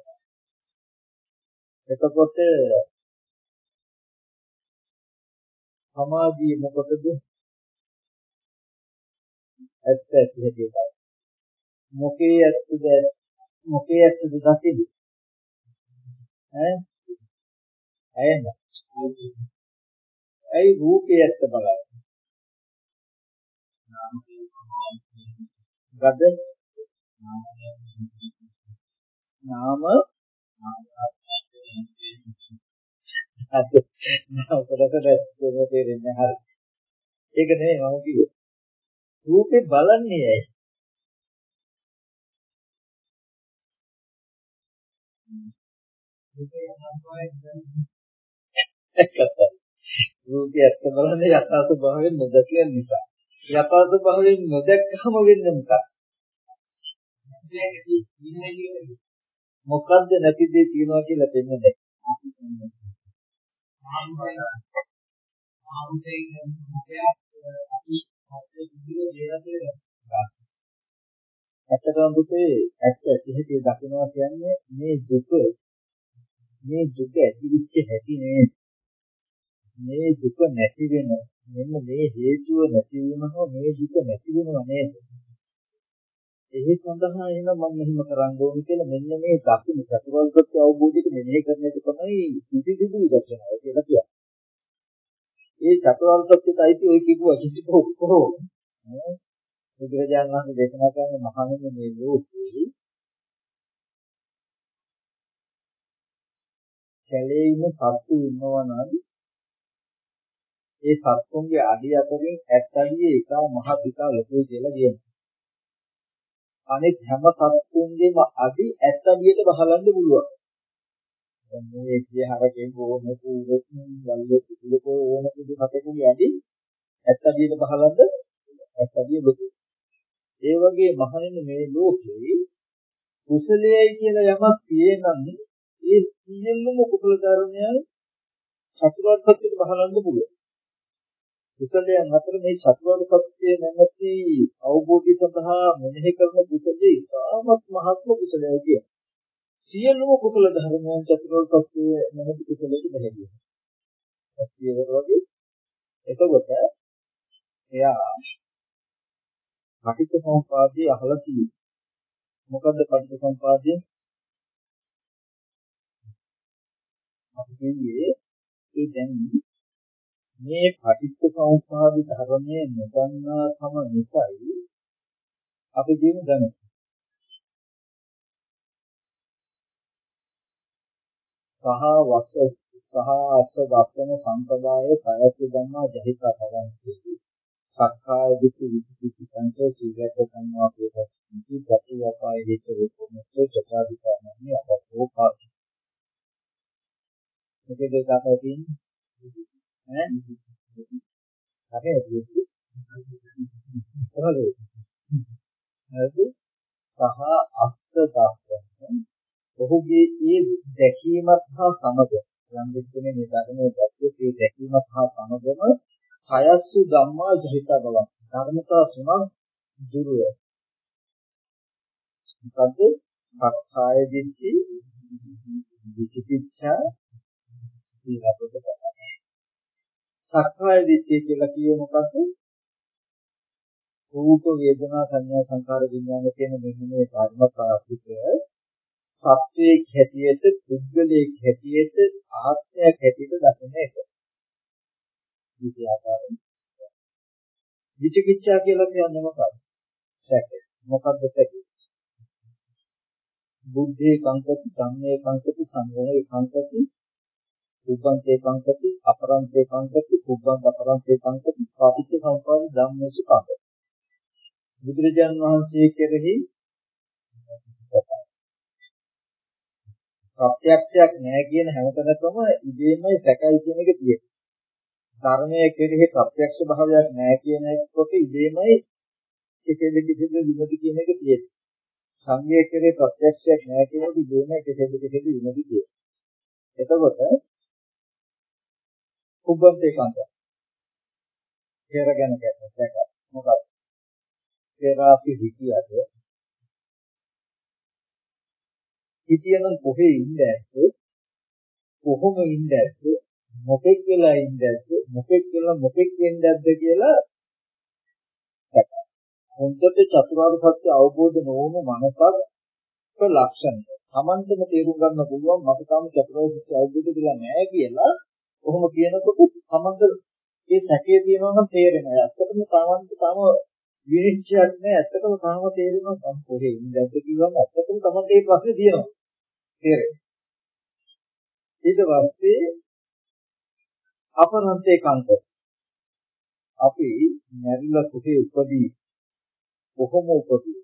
එතකොට සමාධිය මොකටද? ඇත්ත ඇති හැටියට. මොකේ ඇත්තද මොකේ ඇත්තද දකිද? ඈ? ඇයෙන්ද? ඇයි රූපේ ඇත්ත බලන්න? ගද නාම අද නෑ පොඩකට තේරෙන්නේ හරි. ඒක නෙමෙයි මම කිව්වේ. රූපේ බලන්නේ ඇයි? රූපය ඇත්ත බලන්නේ යථා ස්වභාවයෙන් නොදකින නිසා. යථා ස්වභාවයෙන් නොදැක්කම වෙන්නේ මොකක්ද? මොකද්ද නැති දේ තියනවා කියලා දෙන්නේ ඇත්තටම පුතේ ඇත්ත ඇති හැටි දකිනවා කියන්නේ මේ දුක මේ දුක ඇතිවෙච්ච හැටි නේද මේ දුක නැති වෙන මෙන්න මේ හේතුව නැති වුණාම මේ දුක නැති වෙනව නේද? ඒ සඳහා එහෙනම් මම මෙහෙම කරන්න ඕනේ කියලා මෙන්න මේ දකින්න චතුරාර්ය සත්‍ය අවබෝධයට මෙහෙ කරන එක තමයි සුදුසුදු විදර්ශනාව කියලා කියන්නේ. ඒ චතුරාර්ය සත්‍යයට අයිති ඔය කිව්ව කිසිම ඔක්කොම බුදුරජාණන් වහන්සේ දේශනා කරන මහණෙනි මේ ලෝකේ කැලේ ඉන්න සත්තු ඉන්නවා නම් ඒ සත්තුන්ගේ අඩිය අතරින් ඇත් අඩිය එක මහ පිටා ලොකුයි කියලා කියනවා. අනෙක් හැම සත්තුන්ගේම අඩි ඇත් අඩියට බහලන්න පුළුවන්. දැන් මේ කිය හරකෙන් ඕන කුරුක් වල්ලේ කුරුකෝ ඕන කුඩු හතකුගේ අඩි ඇත් අඩියට බහලන්න ඇත් අඩිය ලොකුයි. ඒ වගේ මහණෙනි මේ ලෝකේ කුසලයයි කියලා යමක් තියෙනම් ඒ සියලුම කුසල ධර්මයන් චතුරාර්ය සත්‍යෙට බහලන්න පුළුවන්. කුසලයන් අතර මේ චතුරාර්ය සත්‍ය නැමැති අවබෝධය සඳහා මෙනෙහි කරන කුසලයේ ඉතාමත් මහත්ම කුසලයි කියන්නේ. සියලුම කුසල ධර්මයන් චතුරාර්ය සත්‍ය නැමැති කුසලයට බැහැදියි. ඒ වගේ එතකොට එයා පටිච්ච සමුප්පාදයේ අහලා තියෙනවා. මොකද්ද පටිච්ච සමුප්පාදය? අපි කියන්නේ ඒ දැන් මේ පටිච්ච සමුප්පාද ධර්මයේ නොදන්නා තම නිසායි අපි ජීව ගන්න. සහ වස්ස සහ අස්ස දස්සන සම්පදායේ පැවැත්ම ගන්නා ජහිතා පදන්ති. සක්කාය දිට්ඨි විදිට්ඨි සංකේ සීලක ගන්නවා කියලා. ඉති ගැටි අපාය හේතු රූපමත්‍ය චකාදිකාමනි අපෝපාති. මේකේ දෙකක් තියෙනවා. ඈ හරි හරි හරි සහ අස්ස දස්සන ඔහුගේ ඒ දැකීමත් හා සමග යම් දෙන්නේ මේ ධර්මයේ දැක්කේ ඒ දැකීමත් හා සමගම කයස්සු ධම්මා ජහිත බව ධර්මතා තුනක් දුරය මොකද සක්කාය දිට්ඨි විචිකිච්ඡා ඊළඟට තමයි සක්කාය දිට්ඨිය කියලා කියේ මොකද්ද රූප වේදනා සංඥා සංකාර විඥාන කියන මෙන්න මේ ධර්මතාසික සත්වයේ හැටියට පුද්ගලයේ හැටියට ආත්මයක් හැටියට දකින එක. විද්‍යාකාරයෙන්. විචිකිච්ඡා කියලා කියන්නේ මොකක්ද? සැක. මොකක්ද සැක? බුද්ධේ කංකති, ධම්මේ කංකති, සංඝේ කංකති, උපන්තේ කංකති, අපරන්තේ කංකති, උපන්ත අපරන්තේ කංකති, පාටිච්ච සම්පදාය ධම්මේසු කංකති. බුදුරජාන් වහන්සේ කෙරෙහි ප්‍රත්‍යක්ෂයක් නැහැ කියන හැමතැනකම ඉබේමයි සැකයි කියන එක තියෙනවා. ධර්මයේ කෙරෙහි ප්‍රත්‍යක්ෂ භාවයක් නැහැ කියන කොට ඉබේමයි කෙසේද කෙසේද විමුක්ති කියන එක තියෙනවා. සංගය කෙරෙහි ප්‍රත්‍යක්ෂයක් නැහැ කියන එක ඉබේමයි කෙසේද කෙසේද විමුක්ති තියෙනවා. එතකොට කුබ්බන්තේ කාන්ත. පෙරගෙන ගැන දැක මොකක්ද? පෙර අපි හිතියද හිතියනම් කොහේ ඉන්න ඇද්ද කොහොම ඉන්න ඇද්ද මොකෙක් වෙලා ඉන්න ඇද්ද මොකෙක් වෙලා මොකෙක් වෙන්න ඇද්ද කියලා හොඳට චතුරාර්ය සත්‍ය අවබෝධ නොවුණු මනසක් ලක්ෂණය. Tamanටම තේරුම් ගන්න පුළුවන් මට තාම චතුරාර්ය සත්‍ය අවබෝධ වෙලා නැහැ කියලා කොහොම කියනකොට Tamanට ඒ සැකේ තියෙනවා නම් තේරෙනවා. ඇත්තටම Tamanට තාම විනිශ්චයක් නැහැ. ඇත්තටම තාම තේරෙනවා මම කොහේ ඉඳන්ද කිව්වම ඇත්තටම Tamanට ඒ ප්‍රශ්නේ තියෙනවා. තේරෙන්නේ. ඊට පස්සේ අපරන්තේ කන්ත අපි නැරිලා කොහේ උපදී කොහොම උපදී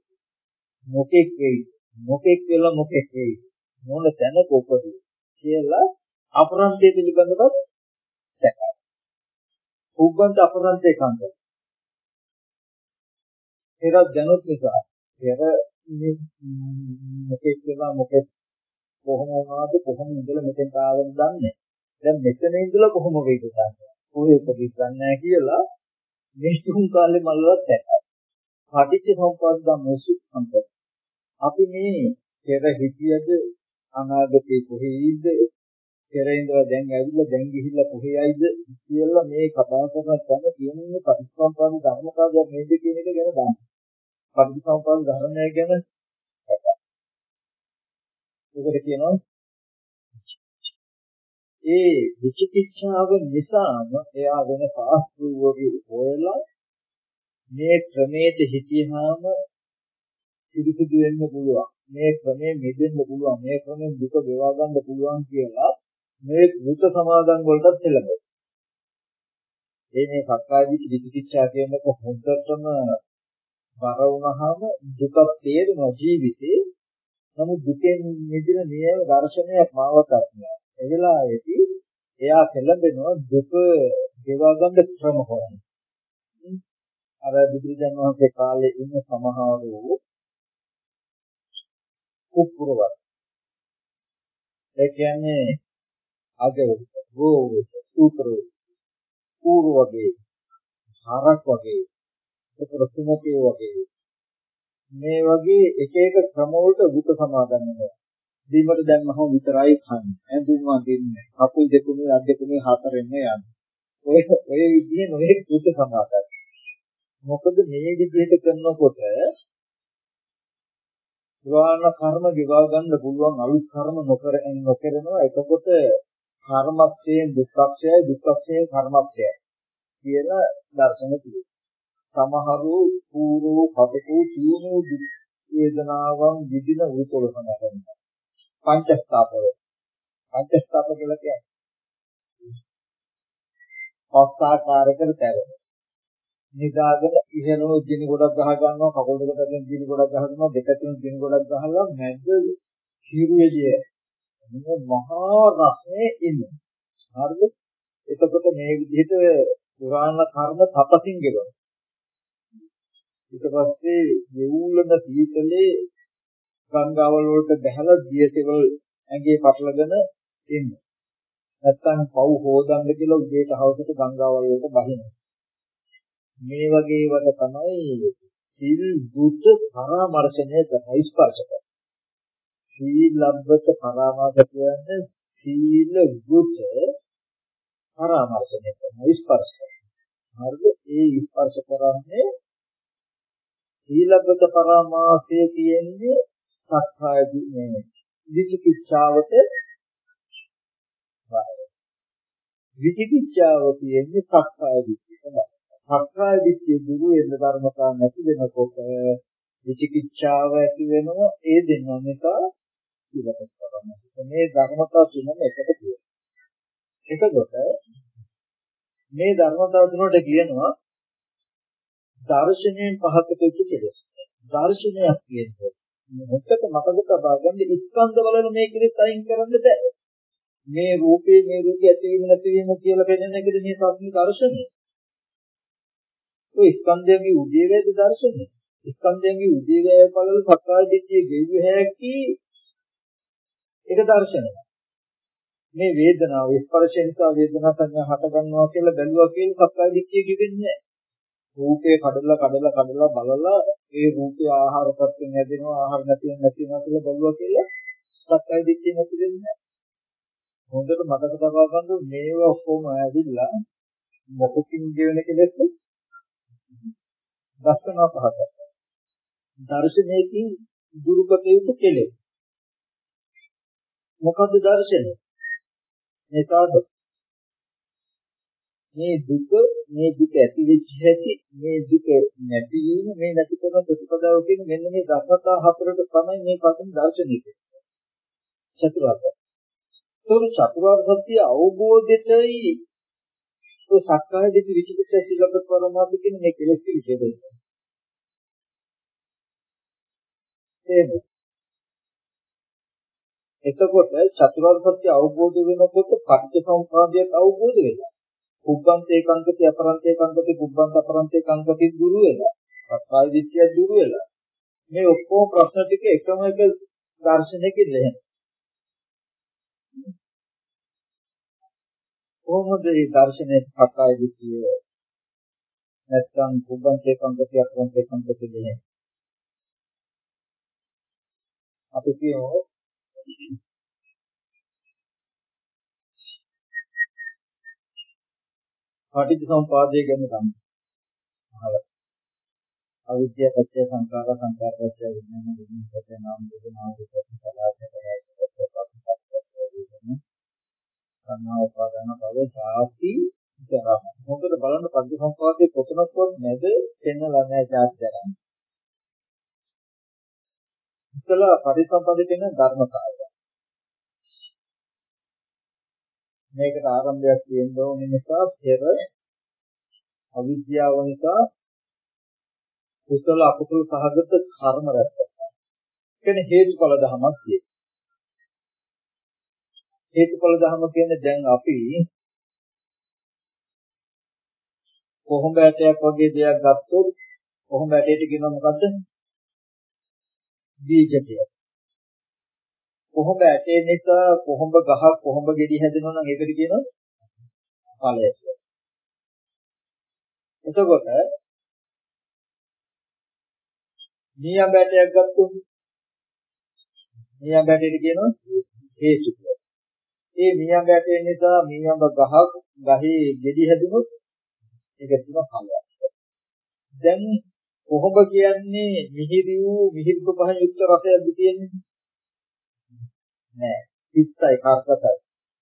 මොකෙක් වෙයි මොකෙක් වෙලා මොකෙක් වෙයි මොන තැනක උපදී කියලා අපරන්තේ පිළිබඳව දැකයි. උග්ගන්ත අපරන්තේ කන්ත. ඒක දැනුත් නිසා. පෙර මොකෙක් වෙලා මොකෙක් කොහොම වුණාද කොහොම ඉඳලා මෙතෙන් ආවද දන්නේ. දැන් මෙතන ඉඳලා කොහොම වේද දන්නේ. කොහේ උපදිස්සන්නේ කියලා මේ තුන් කාලේ මල්ලවත් දැක්කා පටිච්ච සමුප්පාද ධම්මසු අන්ත අපි මේ පෙර හිතියද අනාගතේ කොහේද පෙර ඉඳලා දැන් ඇවිල්ලා දැන් ගිහිල්ලා කොහේයිද කියලා මේ කතා කරන තැන තියෙන්නේ පටිච්චසමුප්පාද ධර්මතාවය නේද කියන එක ගැන දන්න. පටිච්චසමුප්පාද ධර්මය ගැන ඒකට කියනවා ඒ විචිකිච්ඡාව නිසාම එයා වෙන පාස්තුවගේ හොයලා මේ ක්‍රමයට හිතියාම පිළිසිදු වෙන්න පුළුවන් මේ ක්‍රමයෙන් මිදෙන්න පුළුවන් මේ ක්‍රමයෙන් දුක ගෙවා ගන්න පුළුවන් කියලා මේ වෘත සමාදන් වලටත් එළඹෙනවා ඒ මේ සක්කායදී විචිකිච්ඡා කියනක හොඳටම බර වුණාම දුක තේරෙන ජීවිතේ නමුත් දුකෙන් මිදෙන නියම දර්ශනයක් මාවතක් නෑ. ඒ වෙලාවේදී එයා පෙළඹෙනවා දුක ගෙවා ගන්න ක්‍රම හොයන. අර බුදුරජාණන් වහන්සේ කාලේ ඉන්න සමහරව කුප්පුරවත්. ඒ කියන්නේ අගවද, ගෝවද, සූත්‍රවද, ඌරු වගේ, හරක් වගේ, ඒක රසුමකේ වගේ මේ වගේ එක එක ක්‍රම වලට වුත සමාදන් වෙනවා. දීමට දැම්මහම විතරයි කන්නේ. ඇඳුම් අඳින්නේ. කකුල් දෙකුනේ අත් දෙකුනේ හතරෙන්න යන්නේ. ඔය ඔය විදිහේ නොයෙක් වුත සමාදන්. මොකද මේ විදිහට කරනකොට පුරාණ කර්ම ගෙවා ගන්න පුළුවන් අලුත් කර්ම නොකර නොකරනවා. එතකොට කර්මක්ෂයෙන් දුක්ඛක්ෂයයි දුක්ඛක්ෂයෙන් කර්මක්ෂයයි කියලා දර්ශන තියෙනවා. සමහරු පූර්ව කටකෝ සියුමු වේදනාවන් විදින උතුල සඳහන් පංචස්ථාපය පංචස්ථාප කියලා කියන්නේ. පස්සාකාරයකට තැවෙන. නිදාගෙන ඉහළම ජිනි ගොඩක් ගහ ගන්නවා කකුල් දෙක පැත්තෙන් ජිනි ගොඩක් ගහ ගන්නවා දෙක තුන ජිනි ගොඩක් ගහලා මැද හිරුවේදී මේ මහා රස්නේ ඉන්නේ. හරිද? එතකොට මේ විදිහට පුරාණ කර්ම තපසින් ගෙවනවා. ඊට පස්සේ දෙවුලන සීතලේ ගංගාවල වලට බහැලා දියසෙවල් ඇඟේ පටලගෙන ඉන්නේ. නැත්තම් පව් හොදන්න කියලා උදේට හවසට ගංගාවල වලට බහිනවා. මේ වගේ වට තමයි සීල් බුද්ධ පරාමර්ශනය කරයි ස්පර්ශ කරන්නේ. සීලබ්බත පරාමර්ශ කියන්නේ සීල බුද්ධ පරාමර්ශනය කරන ස්පර්ශ කරනවා. හරිද? ඒ ස්පර්ශ කරන්නේ සීලබ්බත පරාමාසය කියන්නේ සක්කාය මේ විචිකිච්ඡාවට විචිකිච්ඡාව කියන්නේ සක්කාය දිට්ඨිය තමයි. සක්කාය දිට්ඨිය දුරු වෙන ධර්මතා නැති වෙනකොට විචිකිච්ඡාව ඇති වෙනවා ඒ දෙන්නම එක ඉවත් කරනවා. මේ ධර්මතා තුනම එකට කියනවා. එතකොට මේ ධර්මතාව තුනට කියනවා දර්ශනයෙන් පහකට යුතු කෙලෙස්. දර්ශනයක් කියන්නේ මොකද මතක තබා ගන්න ස්කන්ධ වල මේ කෙලෙස් අයින් කරන්න බෑ. මේ රූපේ මේ රූපය ඇතිවීම නැතිවීම කියලා පෙන්නන එකද මේ සත්‍ය දර්ශනය. ඔය ස්කන්ධයන්ගේ උදේවැද දර්ශනය. ස්කන්ධයන්ගේ උදේවැය බලල සක්කාය දිට්ඨිය ගෙව්ව හැකි ඒක දර්ශනය. මේ වේදනාව ස්පර්ශ නිසා වේදනා සංඥා හට ගන්නවා කියලා බැලුවා කියන සක්කාය දිට්ඨිය කියෙන්නේ රූපේ කඩලා කඩලා කඩලා බලලා ඒ රූපේ ආහාර ප්‍රත්‍යයෙන් හැදෙනවා ආහාර නැතිවෙන නැතිවෙනවා කියලා බැලුවා කියලා සක්කාය දිට්ඨිය නැති වෙන්නේ හොඳට මතක තබා ගන්න මේව ඔක්කොම ඇවිල්ලා මොකකින් ජීවන කෙලෙස් දර්ශන පහක දර්ශනයකින් දුරුකට යුතු කෙලෙස්. මොකද්ද දර්ශනය ඒකද මේ දුක මේ දුක ඇති වෙච්ච හැටි මේ දුක නැති වීම මේ නැති කරන ප්‍රතිපදාව කියන මෙන්න මේ ධර්මතා හතරට තමයි මේ පස්සේ දර්ශනය කියන්නේ චතුරාර්ය. ඒක චතුරාර්ය සත්‍ය අවබෝධයටයි ඒ සක්කාය දිට්ඨි විචිකිච්ඡා සීලබ්බත පරමාර්ථ කියන මේ කෙලෙස් විශේෂ දෙන්නේ. එතකොට චතුරාර්ය සත්‍ය අවබෝධ වෙනකොට පටිච්චසමුප්පාදයක් අවබෝධ වෙනවා. කුබ්බන්තේ කංකති අපරන්තේ කංකති කුබ්බන්ත අපරන්තේ කංකති දුරු වෙනවා. සත්‍ය දිට්ඨිය දුරු වෙලා. මේ ඔක්කොම ප්‍රශ්න ටික එකම එක දර්ශනයකින් ලැහෙන. කොහොමද මේ දර්ශනයේ සත්‍ය දිට්ඨිය නැත්නම් කුබ්බන්තේ කංකති අපරන්තේ කංකති ලැහෙන. අපි කියමු පටිච්චසමුපාදය ගැන තමයි. අහලා. අවිද්‍යාව පත්‍ය සංකාර සංකාර පත්‍ය විඥාන විඥාන පත්‍ය නාම රූප නාම රූප පත්‍ය සංඥා උපාදාන භව සාති ජරා. මොකද බලන්න පටිච්චසමුපාදයේ කොතනකවත් නැද පෙන්වලා නැහැ ජාති ජරා. ඉතලා පරිසම්පදේ තියෙන ධර්මතාවය. මේකට ආරම්භයක් තියෙන්න ඕන නිසා පෙර අවිද්‍යාව නිසා කුසල අකුසල සහගත කර්ම රැස් කරනවා. කියන්නේ හේතුඵල ධමයක් කියන්නේ. හේතුඵල ධම කියන්නේ දැන් අපි කොහොඹ ඇටයක් වගේ දෙයක් ගත්තොත් කොහොඹ ඇටයට කියනවා මොකද්ද? බීජකය. කොහොඹ ඇටේ නිසා කොහොඹ ගහක් කොහොඹ ගෙඩි හැදෙනවා නම් ඒකට කියනවා ඵලය කියලා. එතකොට නියම් බැටයක් ගත්තොත් නියම් බැටේට කියනවා හේතු කියලා. ඒ නියම් බැටේ නිසා නියම් ගහක් ගහේ ගෙඩි හැදුනොත් ඒක තියෙනවා ඵලයක්. දැන් කොහොඹ කියන්නේ මිහිරි වූ මිහිරි ස්වභාවයෙන් යුක්ත රසයක්ද තියෙන්නේ? නෑ. පිටයි කර්කසයි.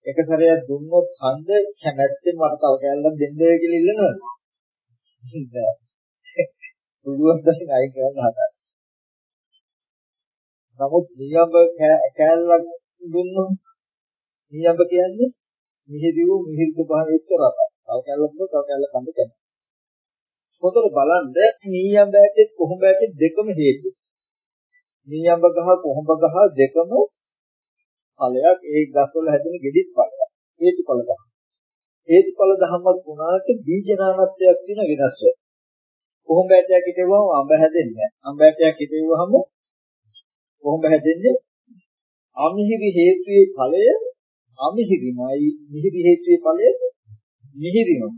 එක සැරයක් දුන්නොත් හන්ද කැමැත්තෙන් මට තව කැලලක් දෙන්න වෙයි කියලා ඉල්ලනවද? නෑ. පුළුවන් දැන් අය කරන්න හදා. නමුත් නියම කැලලක් දුන්නොත් නියඹ කියන්නේ මිහිරි වූ මිහිරි ස්වභාවයක රසයි. තව කැලලක් තව කැලලක් කන්න කැමති. පොතට බලන්න නියඹ ඇටේ කොහොඹ ඇටේ දෙකම හේතු. නියඹ ගහ කොහොඹ ගහ දෙකම ඵලයක් ඒ ගස්වල හැදෙන ගෙඩිත් ඵලයක්. හේතුඵල ධර්ම. හේතුඵල ධර්මයක් වුණාට බීජනානත්වයක් තියෙන වෙනස්ව. කොහොඹ ඇටයක් හිටෙවම අඹ හැදෙන්නේ නැහැ. අඹ ඇටයක් හිටෙවම කොහොඹ හැදෙන්නේ? අමිහිරි හේතුයේ ඵලය අමිහිරිමයි මිහිරි හේතුයේ ඵලය මිහිරිමයි.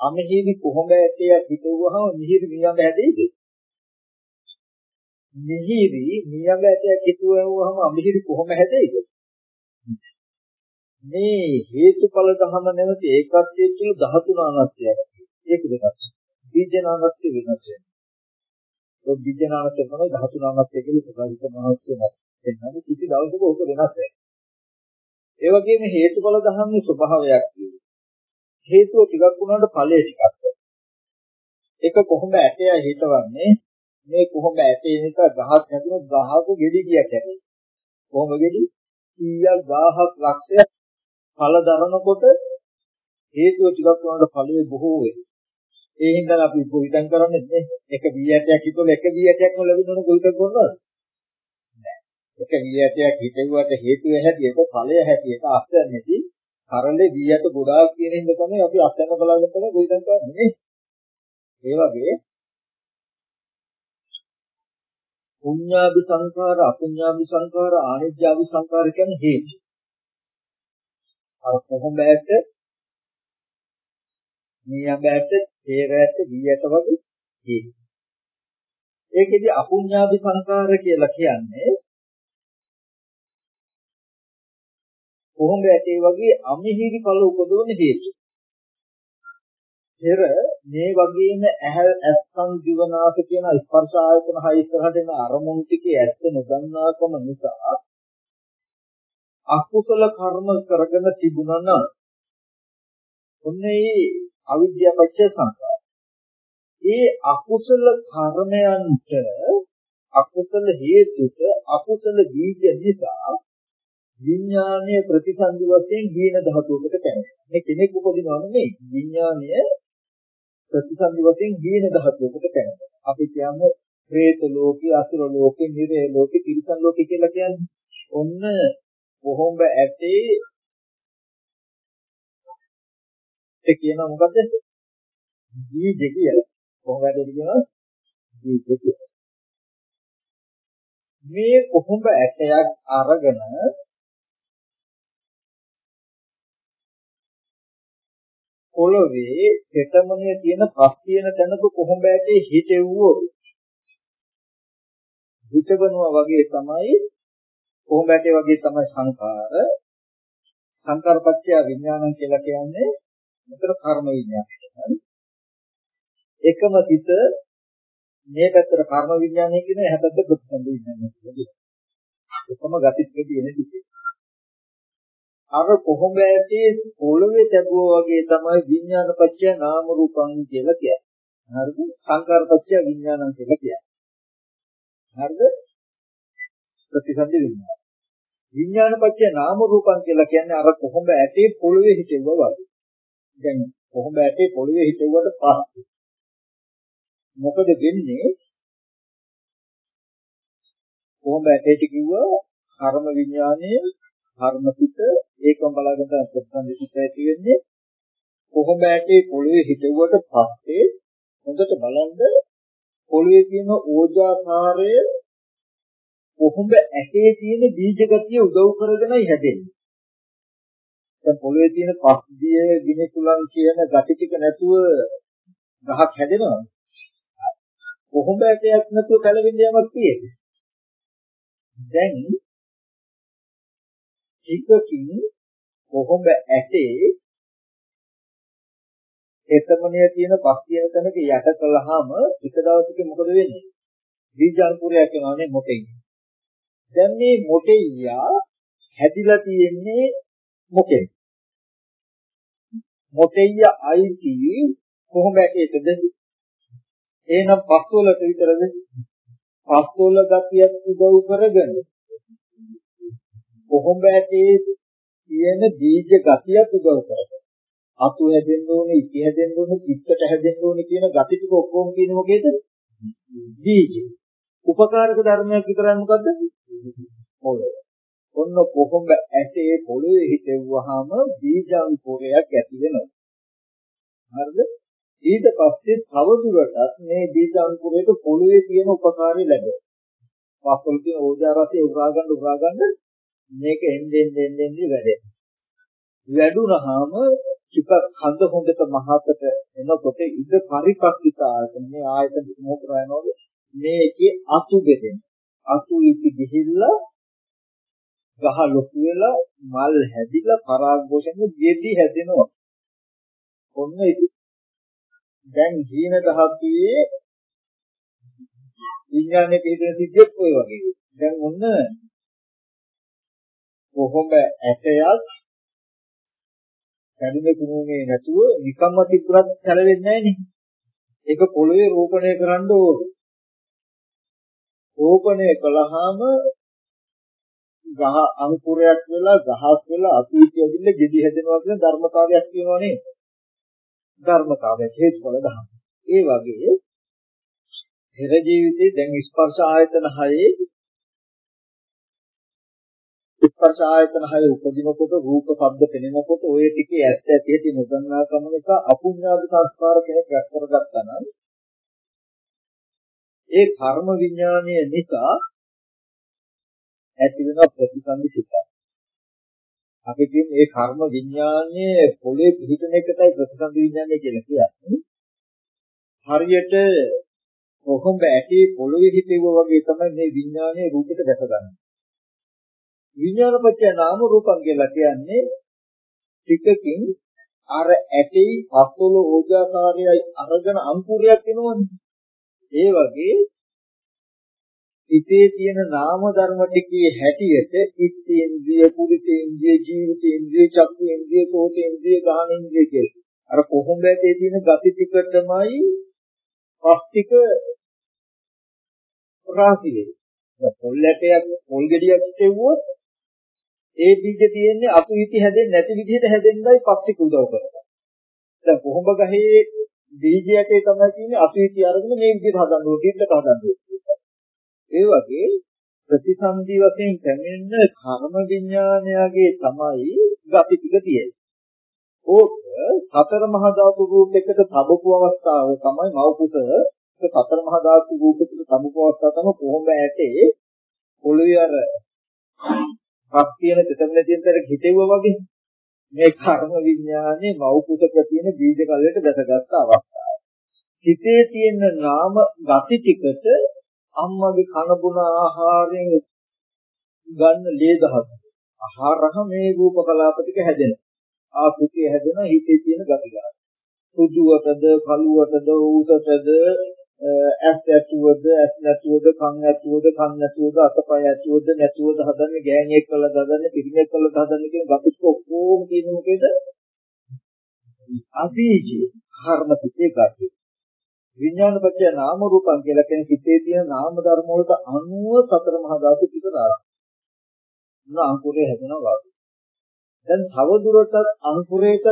අමිහිරි කොහොඹ ඇටයක් හිටෙවම මිහිරි නියම හැදෙයිද? මිහිරි නියම ඇටයක් හිටුවම අමිහිරි කොහොම හැදෙයිද? මේ හේතුඵල ධම නැවති ඒකත්වයේ තුල 13 අනත්‍යයක්. ඒක දෙකක්. බීජනානත්‍ය වෙනස් වෙනවා. ඒ බීජනානත්‍ය තමයි 13 අනත්‍ය කියලා ප්‍රකාශ කරනවා කියන්නේ. එන්නම කිසි දවසක ඕක වෙනස් වෙනවා. ඒ වගේම හේතුඵල ධමයේ ස්වභාවයක් තියෙනවා. හේතුව ටිකක් වුණාට ඵලය ටිකක්. ඒක කොහොම ඇටය හිතවන්නේ මේ කොහොම ඇටේ නිසා ගහක් නැතුණු ගහක ගෙඩි කියක් ඇති. කොහොම ගෙඩි 100ක් 1000ක් ලක්ෂයක් ඵල දරනකොට හේතුව ටිකක් වුණාට ඵලය බොහෝ වෙයි. ඒ හින්දා අපි කොවිතං කරන්නේ නේ. එක බී ඇටයක් හිතුවල එක බී ඇටයක්ම ලැබෙනවනේ කොවිතං කරනවද? නෑ. එක බී ඇටයක් හිතුවට හේතුව හැටියට ඵලය හැටියට අස්තර නැති කරලේ බී ඇට ගොඩාක් කියන හින්දා තමයි අපි අස්තර බලාගෙන තමයි කොවිතං කරන්නේ නේ. ඒ වගේ පුඤ්ඤාභි සංඛාර අපුඤ්ඤාභි සංඛාර ආනිජ්ජාභි සංඛාර කියන්නේ හේතු. අර කොහොඹෑට නියඹෑට තේරෑට ගියට වගේ හේතු. ඒකෙදි අපුඤ්ඤාභි සංඛාර කියලා කියන්නේ කොහොඹෑටේ වගේ අමිහිරි ඵල උපදවන හේතු. පෙර මේ වගේම ඇහැ ඇස්සන් දිවනාස කියන ස්පර්ශ ආයතන හය ඉස්සරහට එන අරමුණු ටිකේ ඇත්ත නොදන්නාකම නිසා අකුසල කර්ම කරගෙන තිබුණා නම් ඔන්නේ අවිද්‍යාව පත්‍ය සංකාර. ඒ අකුසල කර්මයන්ට අකුසල හේතුක අකුසල බීජ නිසා විඥානීය ප්‍රතිසන්දි වශයෙන් දීන ධාතුවකට පැමිණෙනවා. මේ කෙනෙක් උපදිනවා නෙමෙයි. විඥානීය ප්‍රතිසන්දි වශයෙන් දීන ධාතුවකට පැමිණෙනවා. අපි කියමු പ്രേත ලෝකේ, අසුර ලෝකේ, නිරේ ලෝකේ, තිරිසන් ලෝකේ කියලා කියන්නේ. ඔන්න කොහොඹ ඇටේ ඒ කියනවා මොකද්ද? බීජ කියලා. කොහොඹ ඇටේ කියනවා බීජ කියලා. මේ කොහොඹ ඇටයක් අරගෙන පොළවේ තෙතමනේ තියෙන පස් තියෙන තැනක කොහොඹ ඇටේ හිටෙව්වොත් හිටවනවා වගේ තමයි කොහොඹ ඇටේ වගේ තමයි සංඛාර සංකාරපත්‍ය විඥානං කියලා කියන්නේ මෙතන කර්ම විඥානය. එකම සිත මේ පැත්තට කර්ම විඥානය කියන එහා පැත්තට ප්‍රතිසන්ද විඥානය කියලා. එකම ගතිත්ක තියෙන දිගේ. අර කොහොඹ ඇටේ පොළවේ තැබුවා වගේ තමයි විඥානපත්‍ය නාම රූපං කියලා කියන්නේ. හරිද? සංකාරපත්‍ය විඥානං කියලා කියන්නේ. හරිද? ප්‍රතිසන්දි විඥාන. විඥානපත්‍ය නාම රූපං කියලා කියන්නේ අර කොහොඹ ඇටේ පොළවේ හිටෙවුවා වගේ. දැන් කොහොඹ ඇටේ පොළවේ හිටෙවුවට පස්සේ මොකද වෙන්නේ? කොහොඹ ඇටේට කිව්වා කර්ම විඥානයේ කර්මසිත ඒකම බලාගෙන තමයි ප්‍රතිසන්දිත ඇති වෙන්නේ. කොහොඹ ඇටේ පොළවේ හිටෙවුවට පස්සේ හොඳට බලන්න පොළවේ තියෙන ඕජාකාරය කොහොඹ ඇටේ තියෙන බීජ ගතිය උදව් කරගෙනයි හැදෙන්නේ. දැන් පොළවේ තියෙන පස්දිය, ගිනිසුලන් කියන ගති ටික නැතුව ගහක් හැදෙනවද? කොහොඹ ඇටයක් නැතුව පැලවෙන්න යමක් තියෙන්නේ. දැන් එකකින් කොහොඹ ඇටේ එතමනිය තියෙන පස් කියන තැනක යට කළාම එක දවසක මොකද වෙන්නේ? බීජාංකුරයක් වෙනවානේ මොකෙන්. දැන් මේ මොටෙයියා හැදිලා තියෙන්නේ මොකෙන්? මොටෙයිය අයිති කොහොම ඇටේද? එහෙනම් පස්වලට විතරද? පස්වල ගතියක් උදව් කරගෙන කොහොම ඇටේ තියෙන බීජ ගතියක් උදව් කරනවා. අතු හැදෙන්න ඕනේ, ඉති හැදෙන්න ඕනේ, පිටට හැදෙන්න ඕනේ කියන gati ටික ඔක්කොම කියන්නේ මොකේද? බීජ. උපකාරක ධර්මයක් විතරයි මොකද්ද? පොළොව. ඔන්න කොහොඹ ඇටේ පොළොවේ හිටෙව්වහම බීජාංකුරයක් ඇති වෙනවා. හරිද? ඊට පස්සේ තවදුරටත් මේ බීජාංකුරයට පොළොවේ තියෙන උපකාරය ලැබෙනවා. පස්වල තියෙන ඕජා රසය උරා ගන්න උරා ගන්න මේක එන්නේ එන්නේ එන්නේ වැඩේ. වැඩුණාම ටිකක් හඳ හොඳට මහතට එනකොට ඉද පරිපක්කිත ආයතන මේ ආයතන මොකරනවද මේකේ අතු බෙදෙන අතු ඉති ගිහිල්ලා ගහ ලොකු වෙලා මල් හැදිලා පරාගෝෂණ ගෙඩි හැදෙනවා. ඔන්න ඉති දැන් ජීන ධාතුවේ විඥානයේ පිළිදෙන සිද්ධියක් ඔය වගේ. දැන් ඔන්න කොහොම ඇටයක් කැඩුනේ කුණුනේ නැතුව නිකම්ම තිබුණත් සැලෙන්නේ නැහැ නේ. ඒක පොළවේ රෝපණය කරන්න ඕන. රෝපණය කළාම ගහ අංකුරයක් වෙලා ගහක් වෙලා අතීතය ඇවිල්ලා ගෙඩි හැදෙනවා කියන ධර්මතාවයක් තියෙනවා නේ. ධර්මතාවය හේතුඵල ධර්ම. ඒ වගේ පෙර ජීවිතේ දැන් ස්පර්ශ ආයතන හයේ ස්පර්ශ ආයතන හය උපදිනකොට රූප ශබ්ද පෙනෙනකොට ඔය ටිකේ ඇත්ත ඇති ඇති නොදන්නා කම නිසා අපුඤ්ඤාද සංස්කාර කෙනෙක් රැස් කරගත්තා නම් ඒ කර්ම විඥානය නිසා ඇති වෙන ප්‍රතිසන්දි සිතයි. අපි කියන්නේ ඒ කර්ම විඥානයේ පොළේ පිහිටන එකටයි ප්‍රතිසන්දි විඥානය කියලා කියන්නේ. හරියට කොහොඹ ඇටේ පොළවේ හිටෙවුවා වගේ තමයි මේ විඥානයේ රූපෙට දැකගන්නේ. විඥානපච්චය නාම රූපං කියලා කියන්නේ ටිකකින් අර ඇටේ පස්වල ඕජාකාරයයි අරගෙන අංකුරයක් එනවනේ. ඒ වගේ හිතේ තියෙන නාම ධර්ම ටිකේ හැටියට ඉත්තේන්ද්‍රිය, පුරිතේන්ද්‍රිය, ජීවිතේන්ද්‍රිය, චක්කේන්ද්‍රිය, සෝතේන්ද්‍රිය, ගාහනේන්ද්‍රිය කියලා. අර කොහොඹැටේ තියෙන gati ටිකටමයි පස් ටික රාශි වෙන්නේ. පොල් ඇටයක් පොල් ගෙඩියක් තෙව්වොත් ඒ බීජ තියෙන්නේ අතු ඉති හැදෙන්නේ නැති විදිහට හැදෙන්නයි පස්තික උදව් කරන්නේ. දැන් කොහොඹ ගහේ බීජයකේ තමයි තියෙන්නේ අතු ඉති අරගෙන මේ විදිහට හදන්න ඕනේ, දෙන්නට හදන්න ඕනේ. ඒ වගේ ප්‍රතිසන්දි වශයෙන් පැමිණෙන කර්ම විඥානයගේ තමයි ගති ටික තියෙන්නේ. ඕක සතර මහා ධාතු රූපයකට තබපු අවස්ථාව තමයි මව්කුස සතර මහා ධාතු රූපයකට තබපු අවස්ථාව තමයි කොහොඹ ඇටේ පොළවේ අර පස් තියෙන තෙතමන තියෙන තර හිතෙව්වා වගේ මේ කර්ම විඥානේ මව් කුසක තියෙන බීජ කලයට දැසගත් අවස්ථාව. හිතේ තියෙන නාම ගති ටිකට අම්මගේ කන බොන ආහාරයෙන් ගන්න ලේ දහස. ආහාරහ මේ රූප කලාප ටික හැදෙනවා. ආසුකේ හැදෙන හිතේ තියෙන ගති ගන්න. සුදුවටද, කළුවටද, ඌසටද, ඇස් ඇතුවද ඇස් නැතුවද කන් ඇතුවද කන් නැතුවද අතපය ඇතුවද නැතුවද හදන්නේ ගෑණියෙක් කළා හදන්නේ පිරිමියෙක් කළා හදන්නේ කියන ගතිත් ඔක්කොම කියන මොකේද? අභීජී කර්ම සිතේ ගති. විඥාන පත්‍ය නාම රූපං කියලා කියන සිතේ තියෙන නාම ධර්ම වලට අනුව සතර මහා ධාතු ටික දාලා. උන අංකුරේ හැදෙනවා දැන් තව දුරටත් අංකුරේට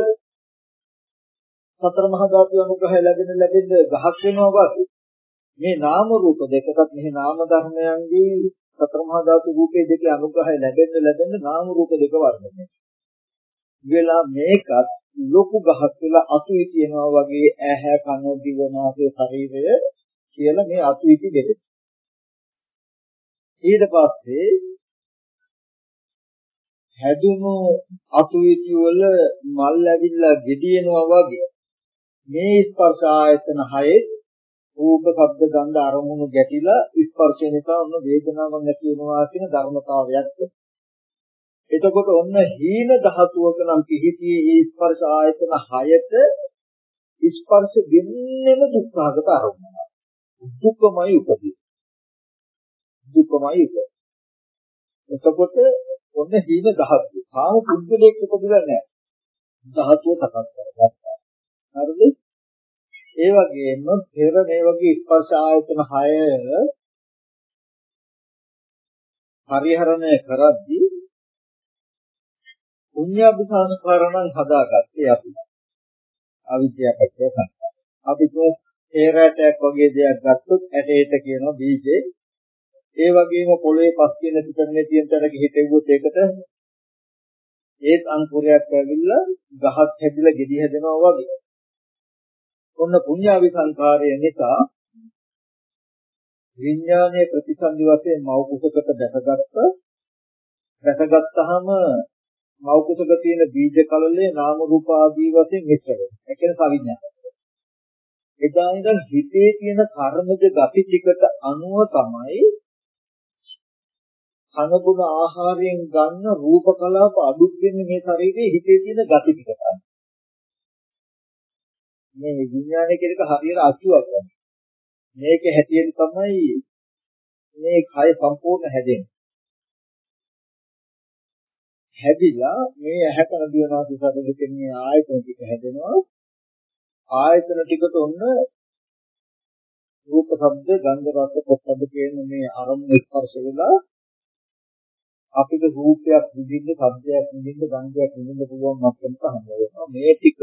සතර මහා ධාතු අනුග්‍රහය ලැබෙන ලැබෙන්න ගහක් වෙනවා වගේ. මේ නාම රූප දෙකකට මෙහි නාම ධර්මයන්ගේ සතර මහා ධාතු රූපේ දෙකේ අනුග්‍රහය ලැබෙන්න ලැබෙන්න නාම රූප දෙක වර්ධනය වෙලා මේකත් ලොකු ගහක් වෙලා අතු ඉතිනවා වගේ ඇහැ කන දිව නාසය ශරීරය කියලා මේ අතු ඉති දෙක ඊට පස්සේ හැදුණු අතු ඉති වල මල් ඇවිල්ලා gediyeනවා වගේ මේ ස්පර්ශ ආයතන හයේ රූප, ශබ්ද, ගන්ධ අරමුණු ගැටිලා ස්පර්ශය නිසා ඔන්න වේදනාවක් නැති වෙනවා කියන ධර්මතාවයක්. එතකොට ඔන්න හීන ධාතුවක නම් පිහිටියේ ඒ ස්පර්ශ ආයතන 6ට ස්පර්ශ දෙන්නෙම දුක්ඛාගත අරමුණ. දුකමයි උපදී. දුකමයි උපදී. එතකොට ඔන්න හීන ධාතුව. තාම පුද්ගලයෙක් උපදිලා නැහැ. ධාතුව සකස් කරගත්තා. හරිද? ඒ වගේම පෙර මේ වගේ ස්පර්ශ ආයතන 6 පරිහරණය කරද්දී පුඤ්ඤාභි සංස්කාරණ හදාගත්තේ අපි. අවිද්‍යාව පැත්තේ සංස්කාර. අපි හේරටයක් වගේ දෙයක් ගත්තොත් ඇටේට කියනවා බීජේ. ඒ වගේම පොළවේ පස් කියන තිකරනේ තියෙන තැනක හිටෙව්වොත් ඒකට ඒත් අංකුරයක් ඇවිල්ලා ගහක් හැදිලා ගෙඩි හැදෙනවා වගේ. ඔන්න පුඤ්ඤාවි සංකාරය නිසා විඥානයේ ප්‍රතිසන්දි වශයෙන් මව කුසකට දැකගත්ත දැකගත්තාම මව කුසක තියෙන බීජ කලලේ නාම රූප ආදී වශයෙන් මිශ්‍ර වෙනවා. ඒ කියන්නේ සවිඥාන. එදා ඉඳන් හිතේ තියෙන කර්මජ ගති ටිකට අනුව තමයි කනගුණ ආහාරයෙන් ගන්න රූප කලාප අඩුත් වෙන්නේ මේ ශරීරයේ හිතේ තියෙන ගති ටිකට අනුව. මේ විඥානය කියන එක හරියට අසුවක් වගේ. මේක හැටියට තමයි මේ කය සම්පූර්ණ හැදෙන්නේ. හැදිලා මේ ඇහැ කන දිවනාස සදෙකෙන් මේ ආයතන ටික හැදෙනවා. ආයතන ටිකට ඔන්න රූප, ශබ්ද, ගන්ධ, රස, පොට්ටබ්බ කියන මේ අරමුණු ස්පර්ශ වෙලා අපිට රූපයක් විඳින්න, ශබ්දයක් විඳින්න, ගන්ධයක් විඳින්න පුළුවන් මට්ටමට හම්බ වෙනවා. මේ ටික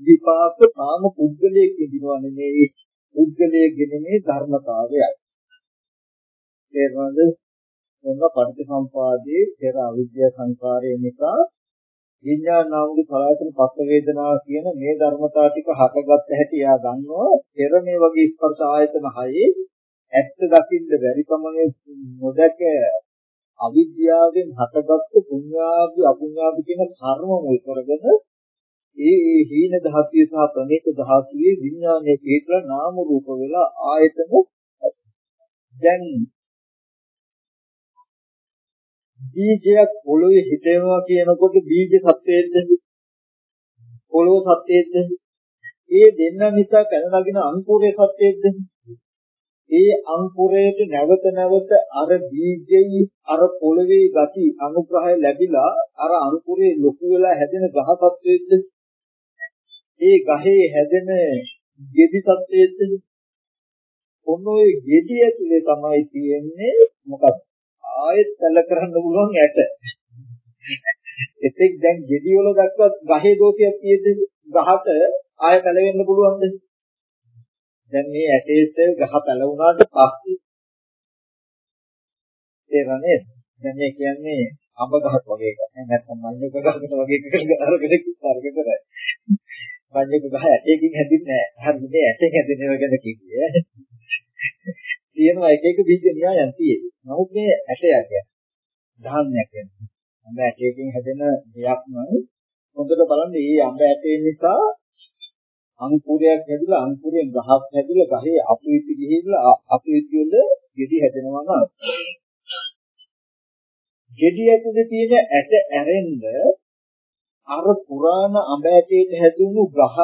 විපාක තාම පුද්ගලයෙක් විඳිනවා නෙමෙයි පුද්ගලයෙක් ගෙනෙන්නේ ධර්මතාවයයි. තේරුණාද? මොන පටිච්චසම්පාදයේ පෙර අවිද්‍යා සංකාරය නිසා විඥාන නාමක සලආයතන පස්ස වේදනා කියන මේ ධර්මතා ටික හටගත්ත හැටි එයා දන්නවා පෙර මේ වගේ ස්පර්ශ ආයතන හයේ ඇත්ත දකින්න බැරි පමණේ නොදක අවිද්‍යාවෙන් හටගත්තු පුඤ්ඤාභි අපුඤ්ඤාභි කියන කර්ම මුල් කරගෙන ඒ ඒ හීන ධාතුවේ සහ ප්‍රණීත ධාතුවේ විඥානයේ හේතුව නාම රූප වෙලා ආයතන දැන් බීජයක් පොළොවේ හිටෙනවා කියනකොට බීජ සත්‍යයේද පොළොව සත්‍යයේද ඒ දෙන්න නිසා පැන නගින අංකුරයේ සත්‍යයේද ඒ අංකුරයට නැවත නැවත අර බීජෙයි අර පොළවේ ගති අනුග්‍රහය ලැබිලා අර අංකුරේ ලොකු වෙලා හැදෙන ගහ සත්‍යයේද ඒ ගහේ හැදෙන ගෙඩි සත්‍යයේද ඔන්න ඔය ගෙඩි ඇතුලේ තමයි තියෙන්නේ මොකක්ද ආයෙත් සැල කරන්න පුළුවන් ඇට. එතෙක් දැන් ගෙඩි වල දක්වත් ගහේ දෝෂයක් තියෙද්දි ගහට ආයෙ පැලවෙන්න පුළුවන්ද? දැන් මේ ඇටේට ගහ පැලවුණාට පස්සේ තේරෙන්නේ දැන් මේ කියන්නේ අඹ ගහක් වගේ එකක් නේ නැත්නම් මඤ්ඤක ගහකට වගේ එකකට අරගෙන අරගෙන කරයි. මඤ්ඤක ගහ ඇටයකින් හැදින්නේ නැහැ. හරි මේ ඇටෙන් හැදෙනව ගැන කිව්වේ. තියෙනවා එක එක බීජ න්‍යායන් තියෙන්නේ. නමුත් මේ ඇටයක් කියන්නේ ධාන්‍යයක් කියන්නේ. අඹ ඇටයකින් හැදෙන දෙයක් නම් හොඳට බලන්න මේ අඹ ඇටේ නිසා අංකුරයක් හැදිලා අංකුරයෙන් ගහක් හැදිලා ගහේ අපිවිති ගිහිල්ලා අපිවිති වල ගෙඩි හැදෙනවා නම් ගෙඩි ඇතුලේ තියෙන ඇට ඇරෙන්න අර පුරාණ අඹ ඇටේට හැදුණු ගහ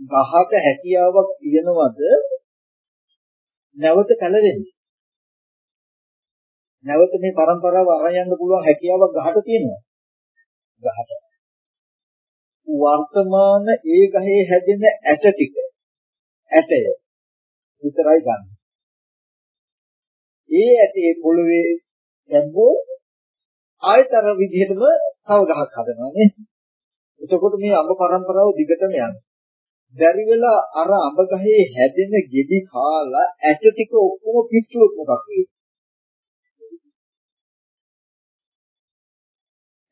ගහක හැකියාවක් තියනවද නැවත පැලවෙන්නේ. නැවත මේ પરම්පරාව අරන් යන්න පුළුවන් හැකියාවක් ගහට තියෙනවා. ගහට. වර්තමාන ඒ ගහේ හැදෙන ඇට ටික ඇටය විතරයි ගන්න. ඒ ඇටේ පොළවේ දැම්මොත් ආයතර විදිහටම තව ගහක් හදනවා නේ. එතකොට මේ අඹ પરම්පරාව දිගටම යනවා. බැරි වෙලා අර අඹ ගහේ හැදෙන ගෙඩි කාලා ඇට ටික ඔක්කොම පිට්ටුවක් මොකක් වෙයි?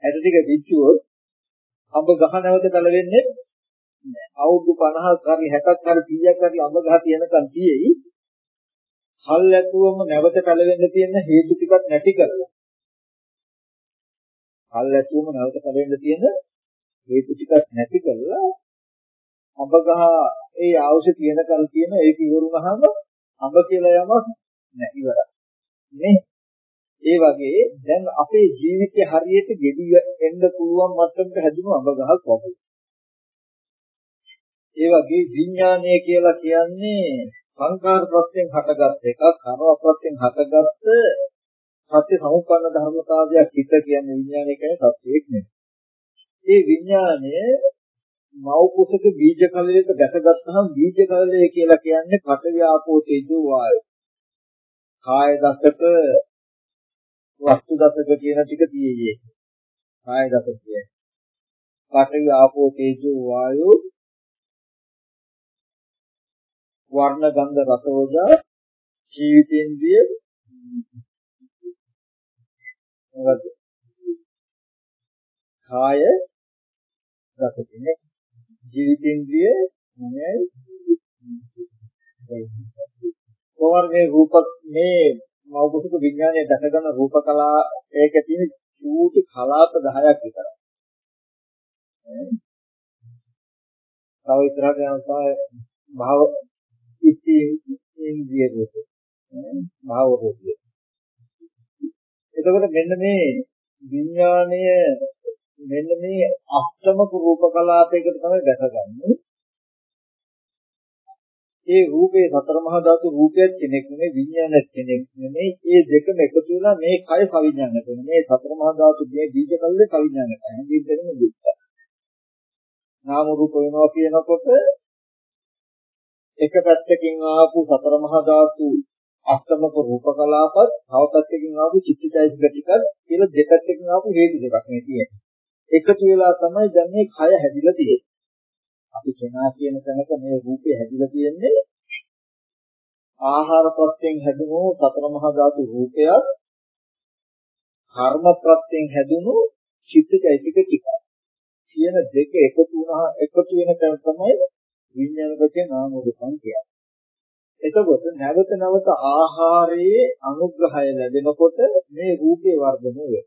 ඇට ටික පිට්ටුවොත් අඹ ගහ නැවත පැලවෙන්නේ අවුරුදු 50ක් හරි 60ක් හරි 100ක් හරි අඹ ගහ තියෙනකන් තියෙයි. හල් ඇතුවම නැවත පැලවෙන්න තියෙන හේතු ටිකක් නැති කරලා. හල් ඇතුවම නැවත පැලවෙන්න තියෙන හේතු ටිකක් නැති කරලා අඹ ගහ ඒ අවශ්‍ය තියෙන කල් තියෙන ඒක ඉවරුනහම අඹ කියලා යමක් නෑ ඉවරයි. නේ? ඒ වගේ දැන් අපේ ජීවිතේ හරියට gediy එන්න පුළුවන් මට්ටමට හැදුණු අඹ ගහක් වගේ. ඒ වගේ විඥානය කියලා කියන්නේ සංකාර ප්‍රත්‍යයෙන් හටගත් එකක්, කර්ම ප්‍රත්‍යයෙන් හටගත් සත්‍ය සමුප්පන්න ධර්මතාවයක් හිත කියන්නේ විඥානය කියන්නේ සත්‍යයක් නෙවෙයි. ඒ විඥානය මව් කුසක බීජ කලයක දැකගත්තාම බීජ කලය කියලා කියන්නේ පඨවි ආපෝ තේජෝ වායෝ. කාය දසක වස්තු දසක කියන ටික තියෙන්නේ. කායගත කියන්නේ. පඨවි ආපෝ තේජෝ වායෝ වර්ණ ගන්ධ රස ඕජා ජීවිතේන්ද්‍රිය මොකද කාය ගත කියන්නේ ජීවිතේන්ද්‍රිය මොනයි කොහොම මේ රූප මේ මෞකසක විඥානය දැකගන්න රූප කලා ඒක තියෙන චූටි කලාප 10ක් විතරයි. තව ඉතරට යනවා භාව ඉති ඉන්ද්‍රිය රූප. භාව රූපය. එතකොට මෙන්න මේ විඥාණය මෙන්න මේ අෂ්ටමක රූප කලාපයකට තමයි දැකගන්නේ. ඒ රූපේ සතර මහා ධාතු රූපයක් කෙනෙක් නෙමෙයි විඥානයක් කෙනෙක් නෙමෙයි. ඒ දෙකම එකතු වෙලා මේ කය සවිඥානික වෙන මේ සතර මහා ධාතු මේ බීජ කල්ලේ සවිඥානික හැඟීම් දෙන්නේ දුක්ඛ නාම රූප වෙනවා කියනකොට එක පැත්තකින් ආපු සතර මහා ධාතු අෂ්ටමක රූප කලාපත් තව පැත්තකින් ආපු චිත්තචෛතසික ටිකත් කියලා දෙපැත්තකින් ආපු හේතු දෙකක් මේ තියෙන්නේ. එකතු වෙලා තමයි දැන් මේ කය හැදිලා තියෙන්නේ. අපි කෙනා කියන තැනක මේ රූපේ හැදිලා තියෙන්නේ ආහාර ප්‍රත්‍යයෙන් හැදුණු සතර මහා ධාතු රූපයක් කර්ම ප්‍රත්‍යයෙන් හැදුණු චිත්තචෛතසික ටික කියන දෙක එකතු වුණා එකතු වෙන තැන තමයි විඥානපතේ නාම රූපං කියන්නේ. එතකොට නැවත නැවත ආහාරයේ අනුග්‍රහය ලැබෙනකොට මේ රූපේ වර්ධනය වෙනවා.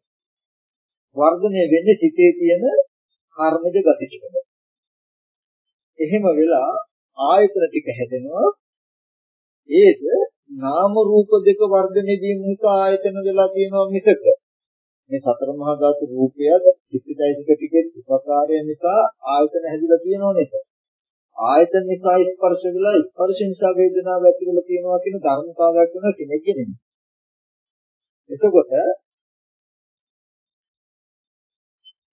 වර්ධනය වෙන්නේ සිතේ තියෙන කර්මජ ගති ටිකද. එහෙම වෙලා ආයතන ටික හැදෙනවා ඒද නාම රූප දෙක වර්ධනය වීම නිසා ආයතන වෙලා තියෙනවා මිසක මේ සතර මහා ධාතු රූපය චිත්තයිසික ටිකේ උපකාරය නිසා ආයතන හැදිලා තියෙනව නේද ආයතන නිසා ස්පර්ශ වෙලා ස්පර්ශ නිසා වේදනාවක් ඇති වෙලා තියෙනවා කියන ධර්මතාවයක් වෙන කෙනෙක් නෙමෙයි එතකොට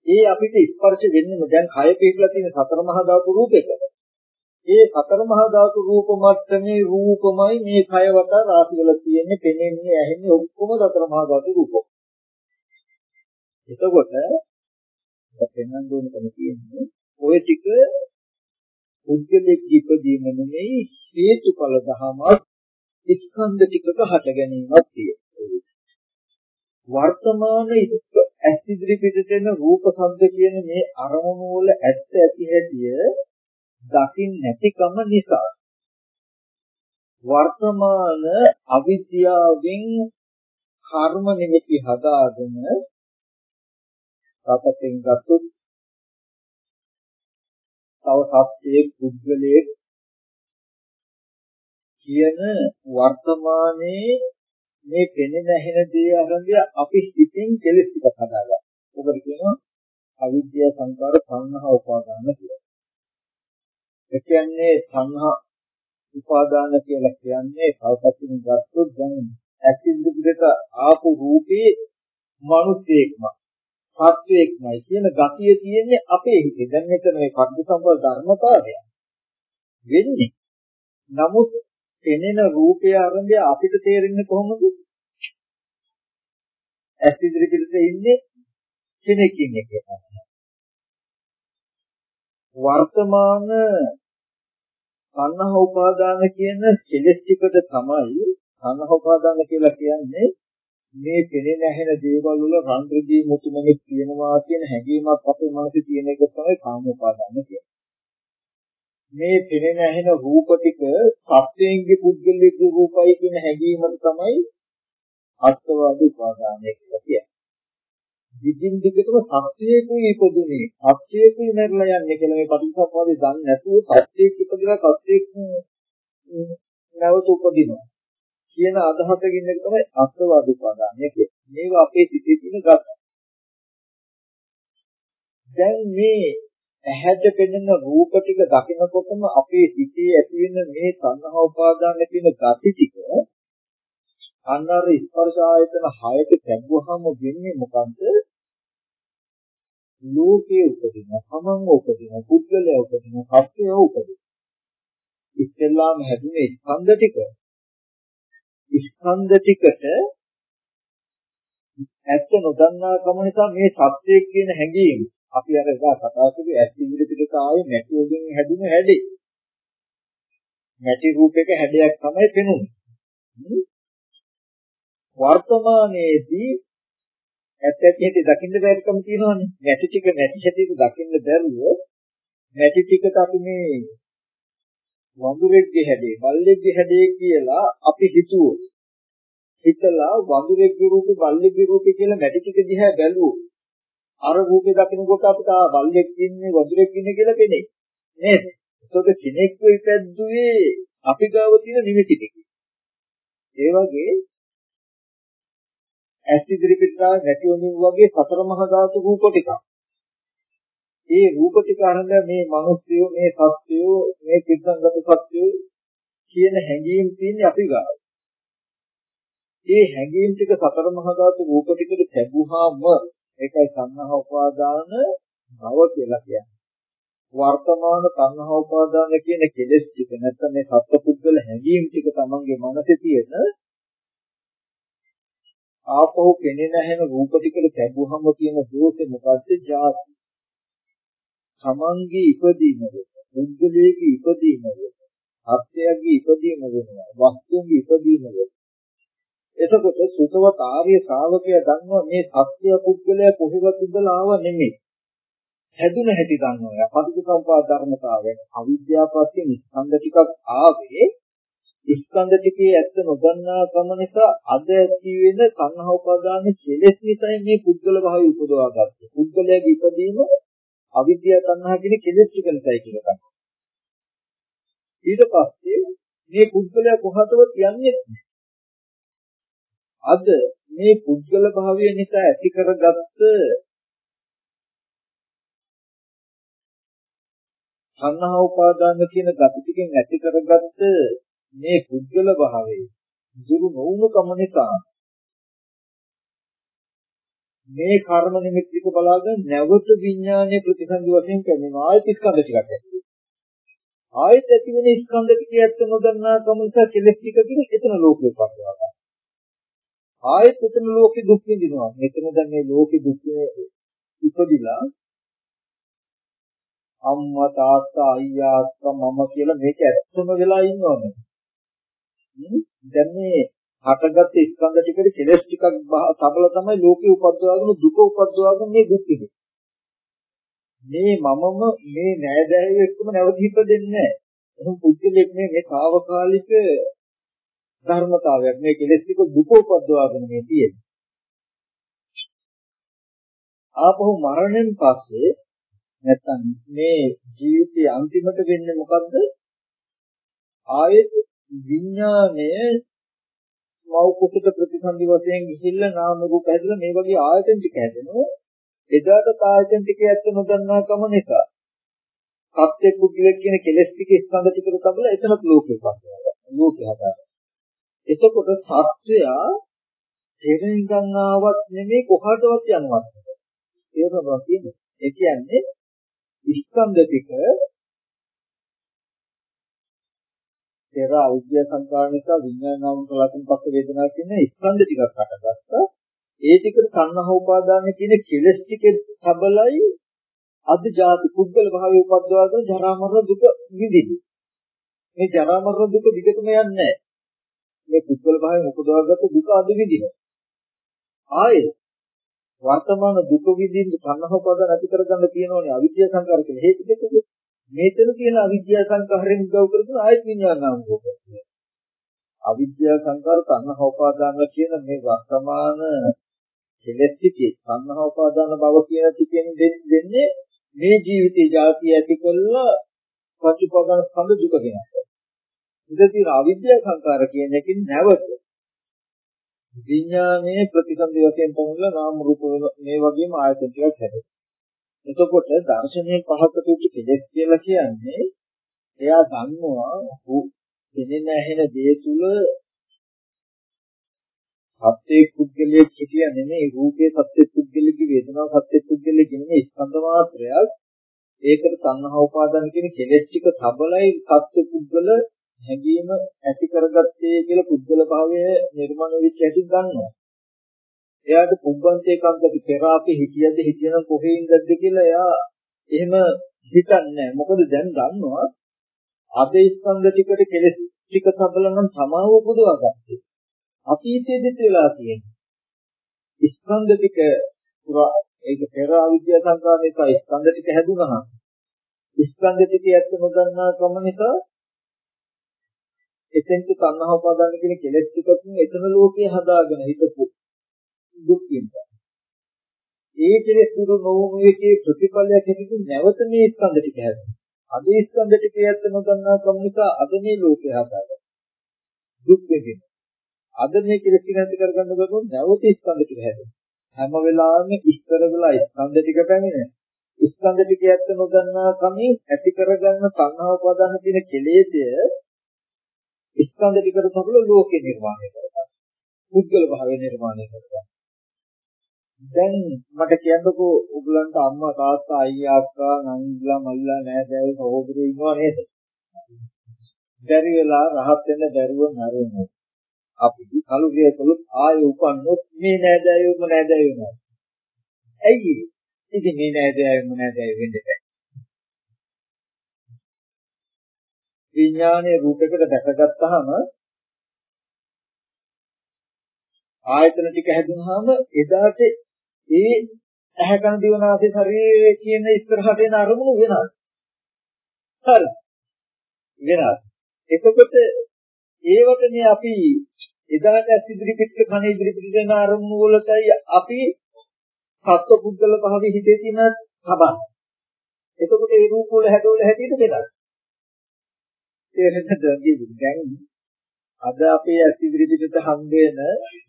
ඒ අපිට ස්පර්ශ වෙන්නේ දැන් කය පිටලා තියෙන සතර මහා ධාතු රූපයක. ඒ සතර මහා ධාතු රූප මට්ටමේ රූපමයි මේ කය වටා රාශි වෙලා තියෙන්නේ, පෙනෙන්නේ, ඇහෙන්නේ ඔක්කොම සතර මහා ධාතු රූප. එතකොට පෙන්වන්න ඕන තැන තියෙන්නේ ඔය ටික පුද්ගලෙක් ඉපදීම නෙමෙයි හේතුඵල ධමයක් ස්කන්ධ ටිකක හට ගැනීමක් තියෙනවා. වර්තමාන ඇස් ඉදිරි පිටට එන රූප ශබ්ද කියන මේ අරමුණු වල ඇත්ත ඇති හැටිය දකින් නැතිකම නිසා වර්තමාන අවිද්‍යාවෙන් කර්ම නිමිති හදාගෙන සතෙන් ගත්තොත් තව සත්‍යයේ පුද්ගලයේ කියන වර්තමානයේ මේ පෙනෙන ඇහෙන දේ අරඹය අපි හිතින් කෙලෙස් ටික හදාගන්න. ඔබට කියනවා අවිද්‍යා සංකාර සංහා උපාදාන කියලා. ඒ කියන්නේ සංහා උපාදාන කියලා කියන්නේ කල්පතින් ගත්තොත් දැන් ඇක්ටිව් විදිහට ආපු රූපේ මිනිසෙක්ම සත්වයක්මයි කියන ගතිය තියෙන්නේ අපේ හිතේ. දැන් මෙතන මේ පටිච්චසමුප්පාද ධර්මතාවය වෙන්නේ. නමුත් පෙනෙන රූපය අරඹය අපිට තේරෙන්නේ කොහොමද? ඇස් ඉදිරි පිටට ඉන්නේ කෙනෙක් ඉන්නේ කියලා. වර්තමාන සංහව උපාදාන කියන කෙලෙස් ටිකට තමයි සංහව උපාදාන කියලා කියන්නේ මේ පෙනෙන ඇහෙන දේවල් වල රන් රිදී මුතුමෙක් තියෙනවා කියන හැඟීමක් අපේ මනසේ තියෙන එක තමයි කාම උපාදාන කියන්නේ. මේ පෙනෙන ඇහෙන රූප ටික සත්‍යයෙන්ගේ පුද්ගලික රූපයි කියන හැඟීමට තමයි අත්වාදී උපාදානය කියලා කියන්නේ. දිගින් දිගටම සත්‍යයකුයි ඉපදුනේ සත්‍යයකුයි නැරලා යන්නේ කියලා මේ පටිච්චසමුප්පාදේ දන්නේ නැතුව සත්‍යයක් ඉපදලා සත්‍යයක් නැවත උපදිනවා කියන අදහසකින් එක තමයි අත්වාද උපාදානය කියන්නේ. මේවා අපේ සිතේ තියෙන ගත. දැන් මේ ඇහැට පෙනෙන රූප ටික දකිනකොටම අපේ හිතේ ඇති වෙන මේ සංහව උපාදාන කියන gati ටික අන්නර ස්පර්ශ ආයතන 6ට තැබුවහම වෙන්නේ මොකන්ද? ලෝකයේ උපදින, සමංග උපදින, පුද්ගලයා උපදින, සත්‍යය උපදින. ඉස්සෙල්ලාම හැදුනේ ස්කන්ධ ටික. ස්කන්ධ ටිකට ඇත්ත නොදන්නා කම නිසා මේ සත්‍යය කියන හැඟීම අපි අර එදා කතා කරේ ඇස් ඉදිරි පිටට ආවේ නැති වලින් හැදුණු හැඩේ. නැති රූපයක හැඩයක් තමයි පෙනුනේ. වර්තමානයේදී ඇත්ත ඇති දකින්න බැරිකම තියෙනවානේ. නැති ටික නැති හැටියට දකින්න බැරුව නැති ටිකට අපි මේ වඳුරෙක්ගේ හැඩේ, බල්ලෙක්ගේ හැඩේ කියලා අපි හිතුවෝ. හිතලා වඳුරෙක්ගේ රූපේ, බල්ලෙක්ගේ රූපේ කියලා නැති ටික දිහා බැලුවෝ. අර රූපේ දකින්නකොට අපිට ආ බල්ලෙක් ඉන්නේ, වඳුරෙක් ඉන්නේ කියලා පෙනේ. නේද? ඒකද කෙනෙක්ව ඉපැද්දුවේ අපි ගාව තියෙන නිමිති ටික. ඒ වගේ ඇස් ඉදිරි පිටා නැති වුණු වගේ සතර මහා ධාතු රූප ටිකක්. ඒ රූප ටික අරගෙන මේ මිනිස්සු මේ සත්‍යෝ මේ තිස්සංගත සත්‍යෝ කියන හැඟීම් තියෙන්නේ අපි ගාව. ඒ හැඟීම් ටික සතර මහා ධාතු රූප ටිකට ලැබුවාම ඒකයි සංහව උපාදාන භව කියලා කියන්නේ. වර්තමාන සංහව උපාදාන කියන කෙලෙස් ටික නැත්නම් මේ සත්පුද්ගල හැඟීම් ටික තමන්ගේ මනසේ තියෙන ආපහු පෙනෙන හැම රූප ටිකට ලැබුවම තියෙන දෝෂේ මොකද්ද? ජාති. තමන්ගේ ඉපදීම වෙන, පුද්ගලයේ ඉපදීම වෙන, අත්‍යයගේ ඉපදීම වෙනවා, වස්තුන්ගේ ඉපදීම වෙනවා. එතකොට සුතවත් ආර්ය ශ්‍රාවකයා දන්නවා මේ සත්‍ය පුද්ගලයා කොහෙවත් ඉඳලා ආව නෙමෙයි. හැදුන හැටි දන්නවා. පටිච්චසමුප්පාද ධර්මතාවය අවිද්‍යාවපත්‍ය ස්කන්ධ ටිකක් ආවේ ස්කන්ධ ටිකේ ඇත්ත නොදන්නා කම නිසා අද ඇති වෙන සංහව උපාදාන කෙලෙස් නිසා මේ පුද්ගල භාවය උපදවා ගන්නවා. පුද්ගලයාගේ ඉපදීම අවිද්‍යාව තණ්හා කියන කෙලෙස් ටික නිසායි කියලා ගන්නවා. ඊට පස්සේ මේ පුද්ගලයා කොහටවත් යන්නේ අද මේ පුද්ගල භාවය නිසා ඇති කරගත්ත සංහව උපාදාන කියන gati ටිකෙන් ඇති කරගත්ත මේ පුද්ගල භාවයේ දුරු නොවුණු කම නිසා මේ කර්ම නිමිතික බලාගෙන නැවත විඥානයේ ප්‍රතිසන්දි වශයෙන් කැමෙන ආයත ස්කන්ධ ටිකක් ඇති ආයත ඇති වෙන ස්කන්ධ ටික ඇත්ත නොදන්නා කම නිසා කෙලස් ටික කින එතන ලෝකේ පස්වා ගන්න ආයත එතන ලෝකෙ දුක් විඳිනවා. මෙතන දැන් මේ ලෝකෙ දුක් ඉපදිලා අම්මා තාත්තා අයියා අක්කා මම කියලා මේක ඇත්තම වෙලා ඉන්නවනේ. දැන් මේ හටගත් ස්කන්ධ ටිකේ කෙලස් ටිකක් සබල තමයි ලෝකේ උපද්දවාගෙන දුක උපද්දවාගෙන මේ දුක් විඳින්නේ. මේ මමම මේ නෑදෑයෝ එක්කම නැවත හිතෙන්නේ නැහැ. එහෙනම් පුද්ගලෙක් මේ මේ తాවකාලික ධර්මතාවයක්. මේ කෙලස් ටික දුක උපද්දවාගෙන මේ තියෙන්නේ. ආපහු මරණයෙන් පස්සේ නැත්තම් මේ ජීවිතයේ අන්තිමට වෙන්නේ මොකද්ද? ආයෙත් විඥාණය මව කුසට ප්‍රතිසන්දි වශයෙන් ගිහිල්ලා නාම රූප හැදලා මේ වගේ ආයතන ටික හැදෙනවා. එදාට ආයතන ටික ඇත්ත නොදන්නා කම නිසා. සත්‍ය කුද්ධියක් කියන කෙලස් ටික ස්කන්ධ ටිකට තබලා එතනත් ලෝකේ පස්සනවා ලෝකේ හදාගන්න. එතකොට සත්‍යයා තේරෙන් ගන්නවත් නෙමෙයි කොහාටවත් යනවත් ඒකම කියන්නේ ඒ කියන්නේ ස්කන්ධ ටික පෙර අවිද්‍යා සංකාර නිසා විඥාන නාම කලකින් පස්ස වේදනා කියන ස්කන්ධ ටිකක් හටගත්තා. ඒ ටිකට සංහව උපාදාන කියන කෙලස් ටිකේ සබලයි අද ජාති පුද්ගල භාවය උපද්දවාගෙන ජරා මරණ දුක විඳින්නේ. මේ ජරා මරණ දුක විදකම යන්නේ මේ පුද්ගල භාවයෙන් උපදවාගත්ත දුක අද විඳිනවා. ආයේ වර්තමාන දුක විඳින්න සංහව උපාදාන ඇති කරගන්න තියෙනෝනේ අවිද්‍යා සංකාර කියන හේතු දෙකද? මෙතන තියෙන අවිද්‍යා සංකාරයෙන් උදව් කරගෙන ආයත් විඥානාම රූපය. අවිද්‍යා සංකාර තණ්හා උපාදාන කියන මේ වර්තමාන කෙලෙස් ටිකේ තණ්හා උපාදාන භව කියන ටිකෙන් දෙන්නේ මේ ජීවිතේ જાතිය ඇති කළා පටිපදාන ස්කන්ධ දුක වෙනවා. ඉතින් තියෙන අවිද්‍යා සංකාර කියන එකෙන් නැවත විඥානයේ ප්‍රතිසන්දි වශයෙන් පමුණලා නාම රූප මේ වගේම ආයතන ටිකක් හැදෙනවා. එතකොට දර්ශනයේ පහකට උඩ කෙලෙස් කියලා කියන්නේ එයා දන්නවා දෙනෙන ඇහෙන දේ තුල සත්‍ය පුද්ගලයේ සිටිය නෙමෙයි රූපේ සත්‍ය පුද්ගලයේ වේදනාව සත්‍ය පුද්ගලයේ නෙමෙයි ස්කන්ධ මාත්‍රයක්. ඒකට තණ්හා උපාදාන කියන කෙලෙස් ටික සබලයි සත්‍ය පුද්ගල හැඟීම ඇති කරගත්තේ කියලා පුද්ගල භාවය නිර්මාණය වෙච්ච හැටි ගන්නවා එයාට පුබ්බන්තේ කන්දට පෙර අපි හිතියද හිතියනම් කොහේ ඉඳද්ද කියලා එයා එහෙම හිතන්නේ මොකද දැන් දන්නවා අද ස්කන්ධ ටිකට කෙලස් ටික සබල නම් සමාව උපදවා ගත්තේ අතීතයේදීත් වෙලා තියෙන්නේ ස්කන්ධ ටික පුරා ඒක පෙර අවිද්‍යා සංකාර නිසා ස්කන්ධ ටික හැදුනහම ස්කන්ධ ටික ඇත්ත නොදන්නා කම නිසා එතෙන්ට තණ්හා උපාදාන කියන කෙලෙස් ටිකකින් එතන ලෝකේ හදාගෙන හිටපු දුක් විඳා. ඒ කෙලෙස් දුරු නොවුණු එකේ ප්‍රතිඵලයක් හැටියට නැවත මේ ස්කන්ධ ටික හැදෙනවා. අද ස්කන්ධ ටික ඇත්ත නොදන්නා කම නිසා අද මේ ලෝකේ හදාගන්න. දුක් විඳින. අද මේ කෙලෙස් ටික නැති කරගන්න බැරුව නැවත ස්කන්ධ ටික හැදෙනවා. හැම වෙලාවෙම ඉස්තර වෙලා ස්කන්ධ ටික පැමිණෙන. ස්කන්ධ ටික ඇත්ත නොදන්නා කමින් ඇති කරගන්න තණ්හා උපාදාන කියන කෙලෙස්ය ස්කන්ධ ටිකට සමග ලෝකේ නිර්මාණය කරගන්න. පුද්ගල භාවය නිර්මාණය කරගන්න. දැන් මට කියන්නකෝ ඔයගලන්ට අම්මා තාත්තා අයියා අක්කා නංගිලා මල්ලා නෑදෑයෝ සහෝදරයෝ ඉන්නවා නේද? බැරි වෙලා රහත් වෙන්න බැරුව මැරෙනවා. අපි කලුරිය කළොත් ආයෙ උපන්නොත් මේ නෑදෑයෝම නෑදෑයෝ නෑ. ඇයි? ඉතින් මේ නෑදෑයෝම නෑදෑයෝ වෙන්න බෑ. විඥානයේ රූපයකට දැකගත්තාම ආයතන ටික හැදුනහම එදාට ඒ ඇහැ කන දිව නාසය ශරීරය කියන ඉස්සරහට එන අරමුණු වෙනස්. හරි. වෙනස්. එතකොට ඒවටනේ අපි එදාට ඇස් ඉදිරි පිට කන ඉදිරි පිට එන අරමුණු වලටයි අපි සත්ව පුද්ගල භාවයේ හිතේ තියෙන සබන්. එතකොට ඒ රූප වල හැඩවල හැටියට වෙනස්. තේරෙන්නද දැන් අද අපේ ඇස් ඉදිරි පිටට හම්බ වෙන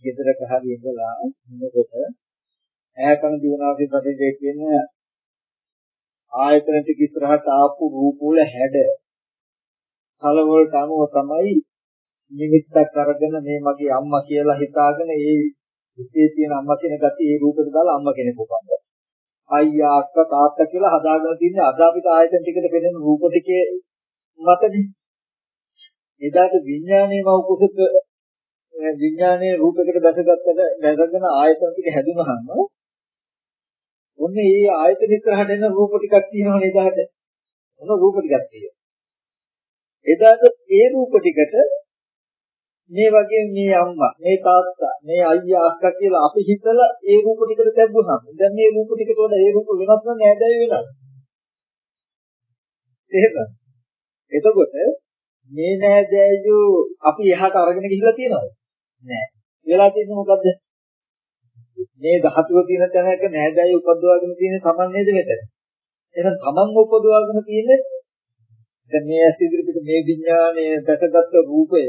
ගෙදරක හරි ඉඳලා ඉන්නකොට ඈ කන දිවනාසේ පදේ කියන ආයතන ටික ඉස්සරහට ආපු රූප වල හැඩ කලවලට අනුව තමයි නිමිත්තක් අරගෙන මේ මගේ අම්මා කියලා හිතාගෙන ඒ හිතේ තියෙන අම්මා කියන gati ඒ රූපෙට දාලා අම්මා කෙනෙක් උපන්නා. අයියා අක්කා තාත්තා කියලා හදාගෙන තින්නේ අද අපිට ආයතන ටිකට පෙනෙන රූප ටිකේ මතනේ. එදාට විඥානයේ මව කුසක විඥානයේ රූපයකට දැසගත්තට දැසගෙන ආයතන ටික හැදුනහම ඔන්න ඒ ආයතන ඉස්සරහට එන රූප ටිකක් තියෙනවනේ එදාට. ඔන්න රූප ටිකක් තියෙනවා. එදාට ඒ රූප ටිකට මේ වගේ මේ අම්මා, මේ තාත්තා, මේ අයියා අක්කා කියලා අපි හිතලා ඒ රූප ටිකට දැම්බුනම දැන් මේ රූප ටිකට වඩා ඒ රූප වෙනස් නම් නෑදෑය වෙනස්. එහෙම. එතකොට මේ නෑදෑයෝ අපි එහාට අරගෙන ගිහිල්ලා තියෙනවද? නෑ. වෙලා තියෙන්නේ මොකද්ද? මේ ධාතුව තියෙන තැනක නෑදෑයෝ උපදවාගෙන තියෙන තමන් නේද මෙතන? එහෙනම් තමන් උපදවාගෙන තියෙන්නේ දැන් මේ ඇස් ඉදිරියට මේ විඥානයේ දැකගත් රූපය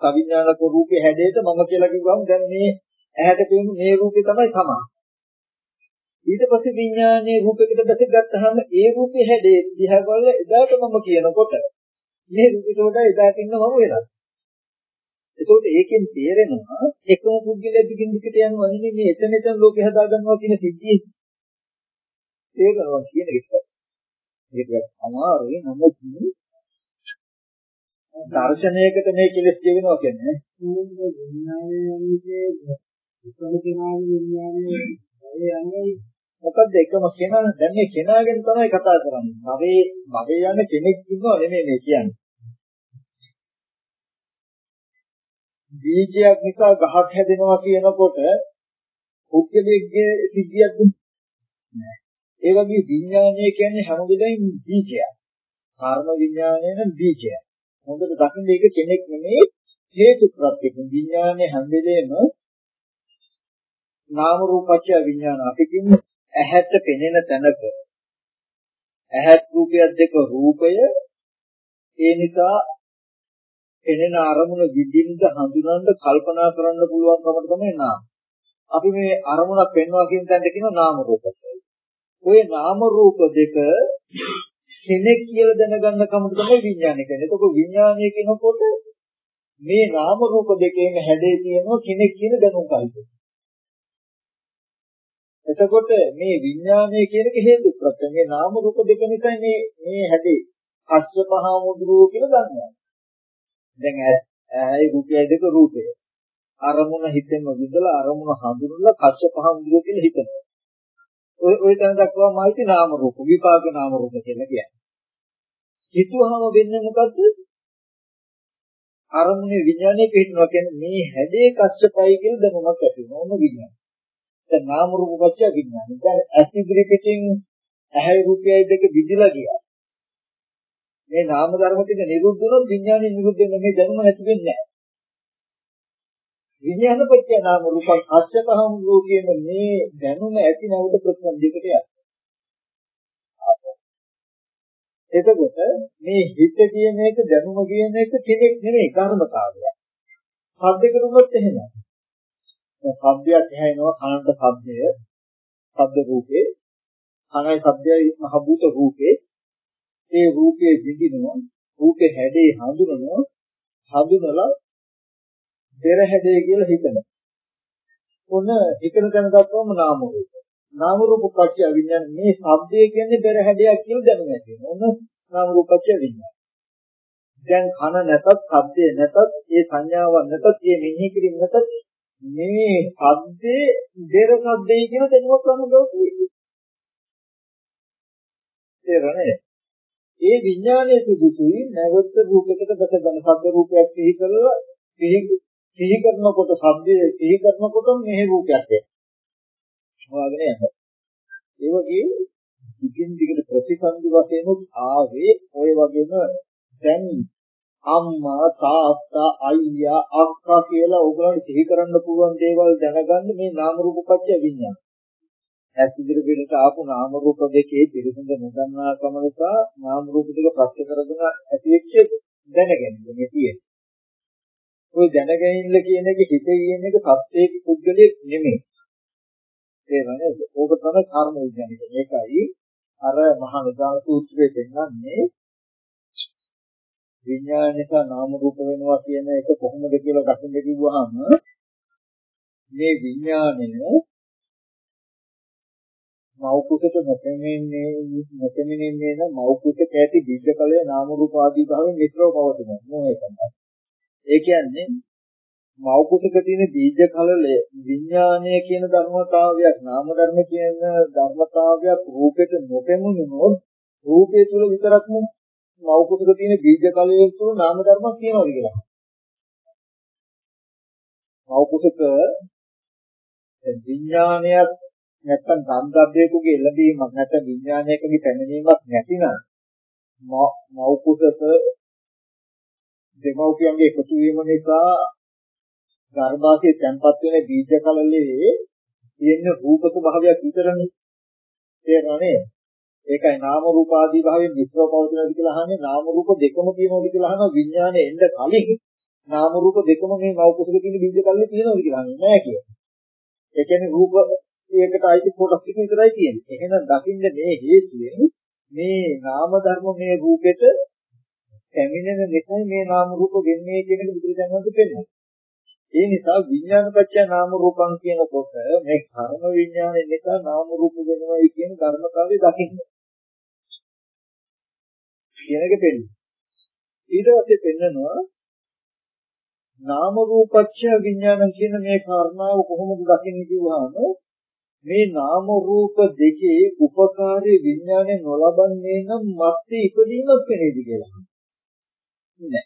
සවිඥානික රූපේ හැඩයට මම කියලා කිව්වම දැන් මේ ඇහැට පේන මේ රූපේ තමයි තමන්. ඊට පස්සේ විඥානයේ රූපයකට දැකගත්තාම ඒ රූපේ හැඩේ දිහා බලලා එදාට මම කියනකොට මේ රූපෙට වඩා එදාට ඉන්න මම වෙනස්. එතකොට ඒකෙන් තේරෙනවා එකම පුද්ගලයා දිගින් දිගට යනවා නෙමෙයි මේ එතන එතන ලෝකේ හදා ගන්නවා කියන සිද්ධිය. තේරෙනවා කියන එක. ඒක අමාරුයි නමුත් දර්ශනයකට මේ කෙලස් කියවෙනවා කියන්නේ විඥානයේ උපම කෙනාගේ විඥානයේ යන්නේ මොකද්ද එකම කෙනා දැන් මේ කෙනාගෙන් තමයි කතා කරන්නේ. මගේ මගේ යන කෙනෙක් ඉන්නව නෙමෙයි මේ කියන්නේ. බීජයක් නිසා ගහක් හැදෙනවා කියනකොට පුද්ගලයේ සිද්ධියක් නෑ. ඒ වගේ විඥානය කියන්නේ හැම වෙලෙම බීජයක්. කර්ම විඥානය නම් බීජයක්. හොඳට දකින්න ඒක කෙනෙක් නෙමෙයි හේතු ප්‍රත්‍යක විඥානය හැම වෙලෙම නාම රූපච්ඡ විඥාන අපි කියන්නේ ඇහැට පෙනෙන තැනක ඇහත් රූපයක් දෙක රූපය ඒ නිසා එනෙන අරමුණ විඳින්න හඳුනන්න කල්පනා කරන්න පුළුවන්කම තමයි නාම. අපි මේ අරමුණක් පෙන්වනවා කියන තැනට කියනවා නාම රූප ඔය නාම රූප දෙක කෙනෙක් කියලා දැනගන්න කම තමයි විඥානය කියන්නේ. ඒක විඥානය කියනකොට මේ නාම රූප දෙකේම හැඩේ තියෙනවා කෙනෙක් කියන දැනුම් කල්පය. එතකොට මේ විඥානය කියන එක හේතු ප්‍රත්‍ය මේ නාම රූප දෙක නිසා මේ මේ හැටි අස්වපහා මුදුරෝ කියලා ගන්නවා. දැන් ඇයි රූපය දෙක රූපය. අරමුණ හිතෙන්ම විඳලා අරමුණ හඳුනලා කච්ච පහඳුර කියලා හිතනවා. ඔය ඔය තැන දක්වාම ආйти නාම රූප විපාක නාම රූප කියලා කියන්නේ. හිතුවහම වෙන්නේ මොකද්ද? අරමුණේ විඥානය පිටනවා කියන්නේ මේ හැදේ කච්චපයි කියලා දැනුමක් ඇති වෙනවා මොන විඥානය. දැන් නාම රූප කච්ච විඥානය. දැන් ඇස් ඉදිරි පිටින් ඇහැ රූපයයි දෙක විදිලා ගියා. මේ නාම ධර්ම ටික නිරුද්ධ වුණොත් විඥානය නිරුද්ධ වෙන මේ දැනුම නැති වෙන්නේ නැහැ. විඥාන පත්‍ය නාම රූපං අස්සපහම් රූපයෙන් මේ දැනුම ඇති නැවත ප්‍රතිසන්දිකට යනවා. එතකොට මේ හිත කියන එක දැනුම කියන එක කෙනෙක් නෙමෙයි කර්මකාරයක්. සද්දකට උනොත් එහෙමයි. දැන් සද්දයක් ඇහෙනවා කනට සද්දය, සද්ද රූපේ, කනයි සද්දයයි මහ භූත රූපේ. ඒ රූපේ විඳිනවා, රූපේ හැඩේ හඳුනනවා, හඳුනලා පෙර හැඩේ කියලා හිතනවා. ඔන්න හිතන තැන දක්වම නාම රූප. නාම රූප පත්‍ය විඥාන මේ ශබ්දය කියන්නේ පෙර හැඩයක් කියලා දැනුම ඇති වෙනවා. ඔන්න නාම රූප පත්‍ය විඥාන. දැන් කන නැතත්, ශබ්දේ නැතත්, ඒ සංඥාවක් නැතත්, ඒ මෙනෙහි කිරීම නැතත් මේ ශබ්දේ පෙර ශබ්දේ කියන දැනුමක් අනුගතයි. තේරෙන්නේ? ඒ විඥානයේ සුදුසුයි නැවත රූපයකට දැක ගන්න ශබ්ද රූපයක් සිහි කරලා සිහි කරනකොට ශබ්දයේ සිහි කරනකොට මෙහි රූපයක් එනවා. හොයාගෙන යනවා. ඒ වගේ දිගින් දිගට ප්‍රතිසන්දි වශයෙන් ආවේ ඔය වගේම දැන් අම්මා තාත්තා අයියා අක්කා කියලා ඕගොල්ලන්ට සිහි කරන්න පුළුවන් දේවල් දැනගන්න මේ නාම රූප පත්‍ය විඥාන. ඇස් ඉදිරි පිටට ආපු නාම රූප දෙකේ පිළිසිඳ නොදන්නා කම නිසා නාම රූප දෙක ප්‍රත්‍ය කරගෙන ඇතිවෙච්ච දැනගැනීම මේ තියෙන්නේ. ওই දැනගැනිල්ල කියන එක හිත කියන එක සත්‍යයේ පුද්ගලයෙක් නෙමෙයි. තේරෙනවද? ඕක තමයි කර්ම විඥානය. මේකයි අර මහා නිදාන සූත්‍රයේ පෙන්නන්නේ විඥානික නාම රූප වෙනවා කියන එක කොහොමද කියලා දකින්න කිව්වහම මේ විඥානය මෞකුසට නොපෙනෙන්නේ නොපෙනෙන්නේ නම් මෞකුසට ඇති බීජකලයේ නාම රූප ආදී භාවයෙන් මිශ්‍රව පවතිනවා. මොහේ තමයි. ඒ කියන්නේ මව කුසක තියෙන බීජ කලලය විඥානය කියන ධර්මතාවයක් නාම ධර්ම කියන ධර්මතාවයක් රූපෙට නොපෙමුණුනොත් රූපය තුල විතරක්ම මව කුසක තියෙන බීජ කලය තුල නාම ධර්මයක් තියෙනවද කියලා. මව කුසක විඥානයක් නැත්තම් ගන්ධබ්බයකගේ එළඹීමක් නැත්නම් විඥානයකගේ පැමිණීමක් නැතිනම් මව කුසක දෙමව්පියන්ගේ එකතු වීම නිසා ගර්භාෂයේ තැන්පත් වෙන බීජ කලලේ තියෙන රූප ස්වභාවයක් විතරනේ. තේරෙනවනේ ඒකයි නාම රූප ආදී භාවයෙන් මිශ්‍රව පවතිනවාද කියලා අහන්නේ. නාම රූප දෙකම තියෙනවද කියලා අහනවා. විඥානේ එන්න කලින් නාම රූප දෙකම මේ මව කුසල තියෙන බීජ කලලේ තියෙනවද කියලා අහන්නේ. නැහැ කියලා. ඒ කියන්නේ රූප ඒකට අයිති කොටස් ටික විතරයි තියෙන්නේ එහෙනම් දකින්න මේ හේතුවෙන් මේ නාම ධර්ම මේ රූපෙට පැමිණෙන නිසා මේ නාම රූප වෙන්නේ කියන එක බුදුරජාණන් වහන්සේ පෙන්නනවා. ඒ නිසා විඥානපච්චය නාම රූපං කියනකොට මේ කර්ම විඥානේ නිසා නාම රූප වෙනවා කියන ධර්මතාවය දකින්න. කියන එක පෙන්නනවා. ඊට පස්සේ පෙන්නනවා නාම රූපච්චය විඥාන කියන මේ කාරණාව කොහොමද දකින්නේ කිව්වහම මේ නාම රූප දෙකේ උපකාරී විඥානේ නොලබන්නේ නම් මත්තේ ඉපදීමක් වෙන්නේද කියලා. නෑ.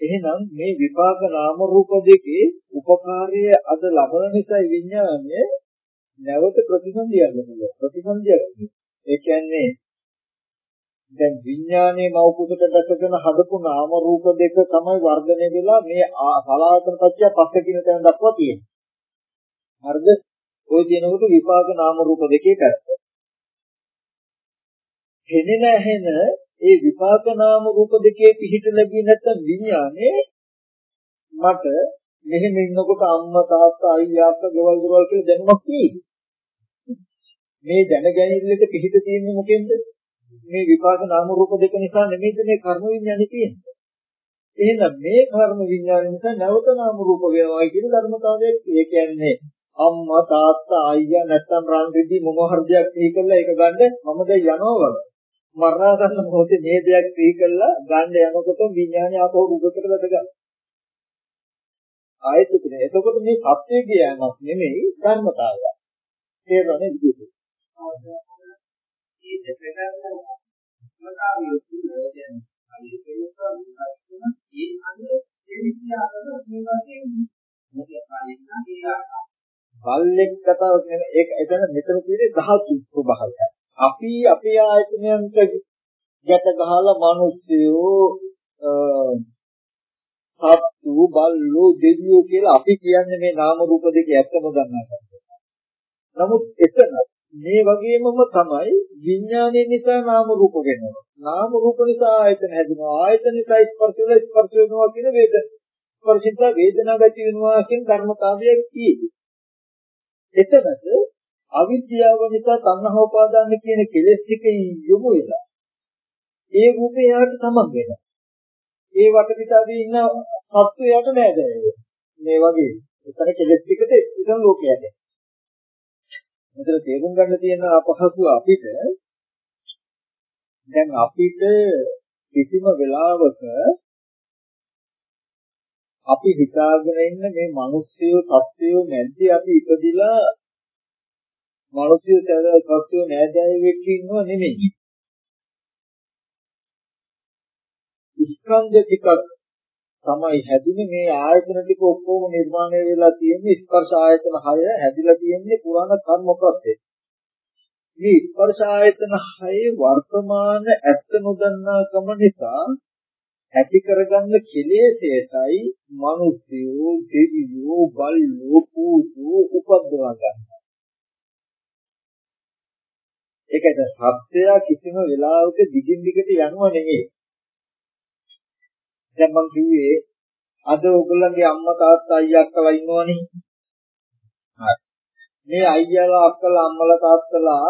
එහෙනම් මේ විපාක නාම රූප දෙකේ උපකාරයේ අද ලබන නිසා විඥානය නැවත ප්‍රතිසන්දියක් ලැබෙනවා. ප්‍රතිසන්දියක්. ඒ කියන්නේ දැන් විඥානයේ මෞකුසට දැකගෙන හදපු නාම රූප දෙක තමයි වර්ධනය වෙලා මේ සලායතන පත්‍ය පස්ස කියන තැන දක්වා තියෙන්නේ. හරිද? ওই දිනකට විපාක නාම රූප දෙකේ පැත්ත. හෙනෙන ඇහෙන ඒ විපාක නාම රූප දෙකේ පිහිට ලැබී නැත්නම් විඥානේ මට මෙහෙම ඉන්නකොට අම්මා තාත්තා අයියා අක්කා ගෙවල් දොරවල් කියලා දැනුමක් තියෙයි. මේ දැනගැනිල්ලට පිහිට තියෙන්නේ මොකෙන්ද? මේ විපාක නාම රූප දෙක නිසා නෙමෙයිද මේ කර්ම විඥානේ තියෙන්නේ. එහෙනම් මේ කර්ම විඥාන නිසා නැවත නාම රූප වෙනවා කියන ධර්මතාවයක් ඒ කියන්නේ අම්මා තාත්තා අයියා නැත්නම් රන් රිදි මොන හරි දෙයක් සිහි කරලා ඒක ගන්න මම දැන් යනවා වගේ. මරණාසන්න මොහොතේ මේ දෙයක් සිහි කළා ගන්න යනකොට විඥානය ආපහු රූපකට වැටගන්න. ආයතන. එතකොට මේ සත්‍ය කියෑමක් නෙමෙයි ධර්මතාවය. තේරෙන්නේ විදිහට. ඒ දෙකකට මතාවිය තුල දැන් අලි කෙනෙක්ව ඒ අnder දෙවියන්ට මේ වශයෙන් මොකද කලින් ඒ බල්ලෙක් කතාව කියන ඒක එතන මෙතන තියෙන්නේ ධාතු ස්වභාවය. අපි අපේ ආයතනයන්ට ගැට ගහලා මිනිස්සුયો සත්තු බල්ලෝ දෙවියෝ කියලා අපි කියන්නේ මේ නාම රූප දෙක ඇත්තම ගන්නවා. නමුත් එතන මේ වගේමම තමයි විඥානය නිසා නාම රූප වෙනවා. නාම රූප නිසා ආයතන හැදෙනවා. ආයතන නිසා ස්පර්ශ වෙලා ස්පර්ශ වෙනවා කියන වේද ස්පර්ශිත වේදනාව ඇති වෙනවා කියන ධර්මතාවයක් තියෙනවා. එතනද අවිද්‍යාව නිසා තණ්හා උපාදාන කියන කෙලෙස් ටික යොමු වෙලා ඒ රූපේ යාට තමන් වෙනවා. ඒ වටපිටාවේ ඉන්න සත්වයාට නෑදෑයෝ. මේ වගේ එතන කෙලෙස් ටිකට ඉතින් ලෝකයට. මෙතන තේරුම් ගන්න තියෙන අපහසුව අපිට දැන් අපිට කිසිම වෙලාවක අපි හිතාගෙන ඉන්න මේ මිනිස්සුયો සත්වයෝ නැද්දී අපි ඉපදිලා මිනිස්සුયો සත්වයෝ නෑදෑයෝ වෙච්ච ඉන්නව නෙමෙයි. ස්කන්ධ ටිකක් තමයි හැදුනේ මේ ආයතන ටික ඔක්කොම නිර්මාණය වෙලා තියෙන්නේ ස්පර්ශ ආයතන 6 හැදිලා තියෙන්නේ පුරාණ කර්ම ප්‍රත්‍යයෙන්. මේ ස්පර්ශ ආයතන 6 වර්තමාන ඇත්ත නොදන්නා කම නිසා ඇති කරගන්න කෙලෙසයටයි මිනිස්සුયો දෙවියෝ බල්ලෝ පූතෝ උපද්දවා ගන්නවා. ඒකද සත්‍යය කිසිම වෙලාවක දිගින් දිගට යනව නෙමෙයි. දැන් මම කිව්වේ අද ඔයගොල්ලන්ගේ අම්මා තාත්තා අයියා අක්කලා ඉන්නවනේ. හරි. මේ අයියාලා අක්කලා අම්මලා තාත්තලා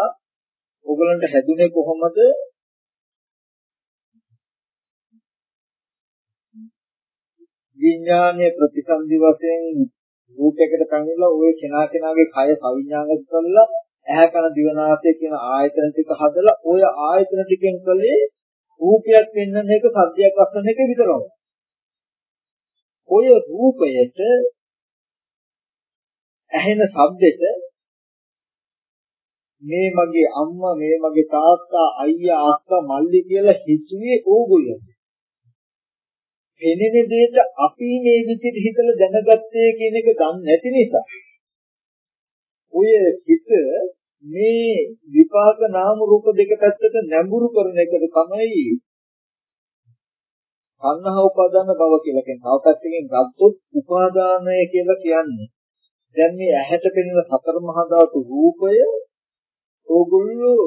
ඔයගොල්ලන්ට හැදුනේ කොහොමද? විඥානයේ ප්‍රතිසන්දි වශයෙන් රූපයකට පැමිණලා ওই කෙනා කෙනාගේ කය සවිඥානික කරලා ඇහැ කන දිවනාසය කියන ආයතන ටික හදලා ওই ආයතන ටිකෙන් කලේ රූපයක් පෙන්වන එක සද්දයක් අස්සන එක විතරයි. ඔය රූපයට ඇහෙන ශබ්දෙට මේ මගේ අම්මා මේ මගේ තාත්තා අයියා අක්කා මල්ලි කියලා හිතුවේ ඕගොල්ලෝ. පෙනෙන දෙයට අපි මේ විදිහට හිතලා දැනගත්තේ කියන එක දන්නේ නැති නිසා. ඔය හිත මේ විපාක නාම රූප දෙක පැත්තට නැඹුරු කරන එකට තමයි සංහව උපාදාන බව කියලා කියන තව පැත්තකින් ගත්තොත් උපාදානය කියලා කියන්නේ දැන් මේ ඇහැට පෙනෙන සතර මහා ධාතු රූපය ඕගොල්ලෝ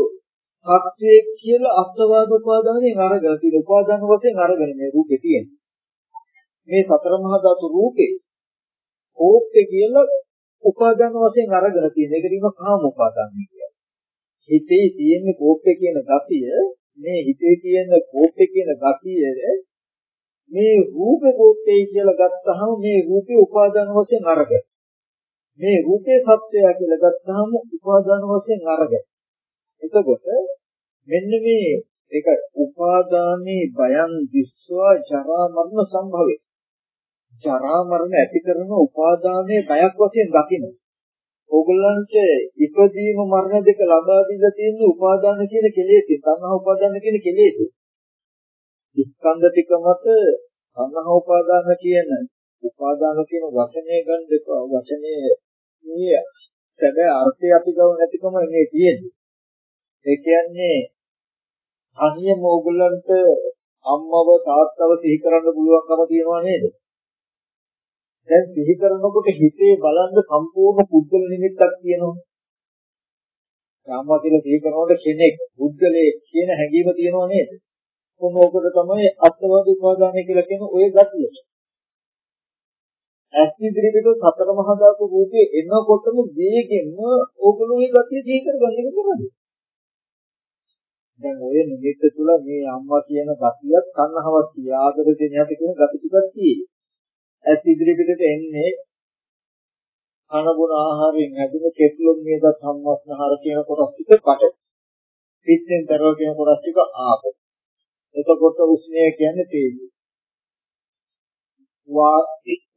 සත්‍යය කියලා අත්වාද උපාදානයෙන් අරගෙන තියෙන උපාදාන වශයෙන් අරගෙන මේ රූපේ තියෙන්නේ මේ සතර මහා ධාතු රූපේ. ඕප්පේ කියලා උපාදාන වශයෙන් අරගෙන තියෙන එකට කියනවා කාම උපාදාන කියලා. හිතේ තියෙන කෝප්පේ කියන ගතිය මේ හිතේ තියෙන කෝප්පේ කියන ගතිය මේ රූප කෝප්පේ කියලා ගත්තාම මේ රූපේ උපාදාන වශයෙන් අරගෙන මේ රූපේ සත්‍යය කියලා ගත්තාම උපාදාන වශයෙන් අරගෙන. එතකොට මෙන්න මේ ඒක උපාදානේ බයං දිස්වා ජරා මරණ සම්භවේ. ජරා මරණ ඇති කරන උපාදානයේ බයක් වශයෙන් දකින්න. ඕගොල්ලන්ට ඉපදීම මරණ දෙක ලබා දීලා තියෙන උපාදාන කියන කෙලෙසි, සංහා උපාදාන කියන කෙලෙසි. ස්කන්ධ ටික මත සංහා උපාදාන කියන උපාදාන කියන වචනේ ගන්න එපා. වචනේ මේ සැබෑ අර්ථය අපි ගව නැතිකම මේ තියෙන්නේ. ඒ කියන්නේ අනියම ඕගොල්ලන්ට අම්මව තාත්තව සිහි කරන්න පුළුවන්කම තියනවා නේද? දැන් සිහි කරනකොට හිතේ බලන්න සම්පූර්ණ පුද්ගල නිමිත්තක් තියෙනවා. රාමවා කියලා සිහි කරනකොට කෙනෙක් පුද්ගලයේ කියන හැඟීම තියෙනව නේද? කොහොමකට තමයි අත්වාද උපාදානය කියලා කියන ওই ගතිය. ඇස් ඉදිරියට සතර මහා ධාතු රූපේ එනකොටම වේගෙන්ම ඕගොල්ලෝ මේ ගතිය සිහි කරගන්න එක කරන්නේ. දැන් ඔය නිමිත්ත තුල මේ අම්මා කියන ගතියත් කන්නහවත් ආදර දෙන හැටි කියන ගති ටිකක් තියෙනවා. ඇස් ඉදිරිපිටට එන්නේ කනබුන ආහාරයෙන් හැදුණු කෙස්ලොම් නේද සම්මස්නහර කියන කොටස් ටික කට. පිටෙන් තරව කියන කොටස් ටික ආප. එතකොට උෂ්ණය කියන්නේ තේජය.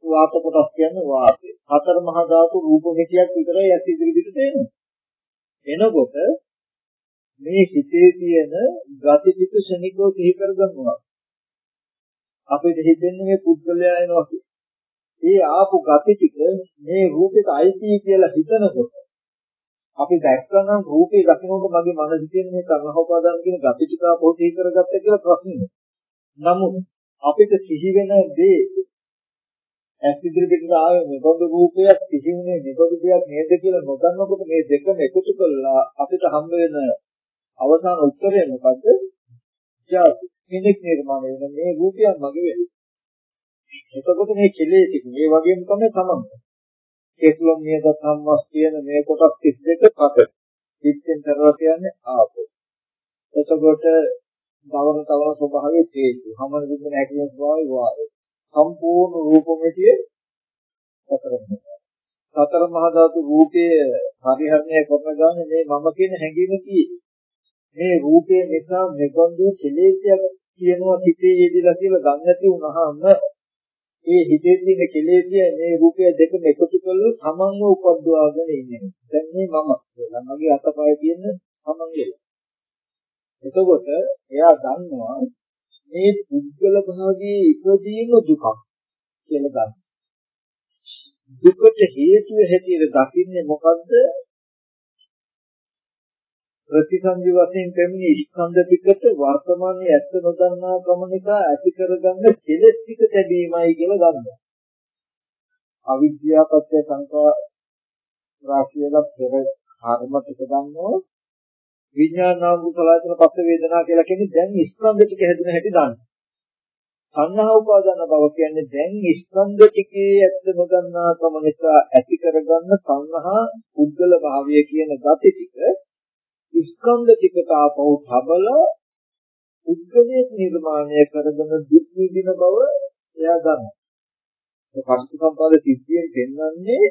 වාත කොටස් කියන්නේ වාතය. හතර මහා ධාතු රූප මෙතියක් විතරයි ඇස් ඉදිරියට එන්නේ. එනකොට මේ හිතේ තියෙන ගති ටික ශනිකව සිහි කරගන්නවා. අපිට හිතෙන්නේ මේ පුද්ගලයා එනවා ඒ ආපු ගති ටික මේ රූපෙට අයිති කියලා හිතනකොට අපි දැක්කනම් රූපේ දකින්නකොට මගේ මනසේ තියෙන මේ කර්මහෝපාදාන කියන gati ටික පොතේ කරගත්ත කියලා ප්‍රශ්නේ. නමුත් අපිට සිහි වෙන දේ ඇස් ඉදිරියට ආවේ මෙබඳු රූපයක් සිහිුනේ මෙබඳු දෙයක් නේද කියලා නොදන්නකොට මේ දෙකම එකතු කළා අපිට හම්බ වෙන අවසාන උත්තරය මොකද්ද? ජාති. කෙනෙක් නිර්මාණය වෙන මේ රූපයක් මගේ වෙන්නේ. එතකොට මේ කෙලෙස් ටික මේ වගේම තමයි තමන්ගේ. කෙස්ලොම් නියත සම්මස් කියන මේ කොටස් 32 පත. පිටෙන් කරලා කියන්නේ ආපෝ. එතකොට දවන තවන ස්වභාවයේ තේජු. හමන විදින හැකින ස්වභාවය වායු. සම්පූර්ණ රූපෙමිතිය සතරම. සතර මහා ධාතු රූපයේ පරිහරණය කරන ගාන මේ මම කියන හැඟීම කී. මේ රූපය නිසා මෙබඳු කෙලෙස්යක් කියනවා සිතේ යෙදিলা කියලා ගන්න නැති වුණාම ඒ හිතේ තියෙන කෙලෙසිය මේ රූපය දෙකම එකතු කරලා තමන්ව උපද්දවාගෙන ඉන්නේ. දැන් මේ මම කියලා මගේ අතපය තියෙන තමන්ගේ. එතකොට එයා දන්නවා මේ පුද්ගල භාගයේ ඉපදීම දුකක් කියලා ගන්න. දුකට හේතුව හැටියට දකින්නේ මොකද්ද? ප්‍රතිසන්දි වශයෙන් පැමිණි ස්කන්ධ ටිකට වර්තමානයේ ඇත්ත නොදන්නා කම නිසා ඇති කරගන්න කෙලෙස් ටික ලැබීමයි කියලා ගන්නවා. අවිද්‍යාව පත්‍ය සංකා රාශියල පෙර කර්ම ටික ගන්නවා. විඥානාංග කලාචන පස්ස වේදනා කියලා කියන්නේ දැන් ස්කන්ධ ටික හැදුන හැටි දන්න. සංහා උපාදාන බව කියන්නේ දැන් ස්කන්ධ ටිකේ ඇත්ත නොදන්නා කම නිසා ඇති කරගන්න සංහා උද්ගල භාවය කියන gati ටික ස්කන්ධ ටිකට ආපහු තබල උද්ගලයේ නිර්මාණය කරගෙන දුක් විඳින බව එයා දන්නවා. ඒ පටිච්චසමුප්පාද සිද්ධියෙන් පෙන්වන්නේ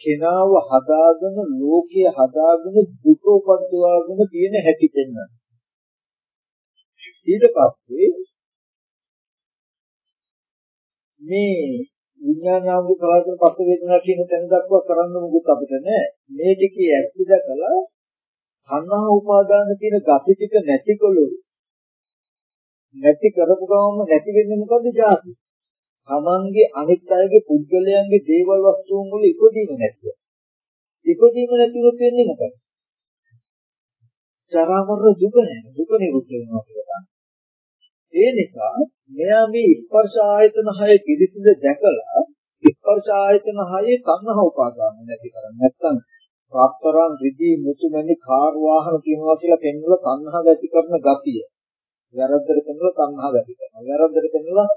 කෙනාව හදාගෙන ලෝකය හදාගෙන දුක උපද්දවාගෙන තියෙන හැටි පෙන්වනවා. ඊට පස්සේ මේ විඥානාංග කලාතුර පස්ස වේදනා කියන තැන දක්වා කරන්න මොකුත් අපිට නෑ. මේ ටිකේ ඇත්ත දැකලා තණ්හා උපාදාන කියන gati ටික නැතිකොළු නැති කරපු ගමම නැති වෙන්නේ මොකද්ද ජාති? තමන්ගේ අනිත් අයගේ පුද්ගලයන්ගේ දේවල් වස්තුන් වල ඉපදීම නැතිව. ඉපදීම නැතිවෙත් වෙන්නේ මොකද? ජරා මරණ දුක නැහැ. දුක නිරුද්ධ වෙනවා කියලා. ඒ නිසා මෙයා මේ ස්පර්ශ ආයතන හය පිළිසිඳ දැකලා ස්පර්ශ ආයතන හයේ තණ්හා උපාදාන නැති කරන්නේ නැත්නම් රත්තරන් රිදී මුතුමැණි කාර් වාහන කියනවා කියලා පෙන්වලා තණ්හා ගැති කරන ගතිය. වැරද්දට පෙන්වලා තණ්හා ගැති කරනවා. වැරද්දට පෙන්වලා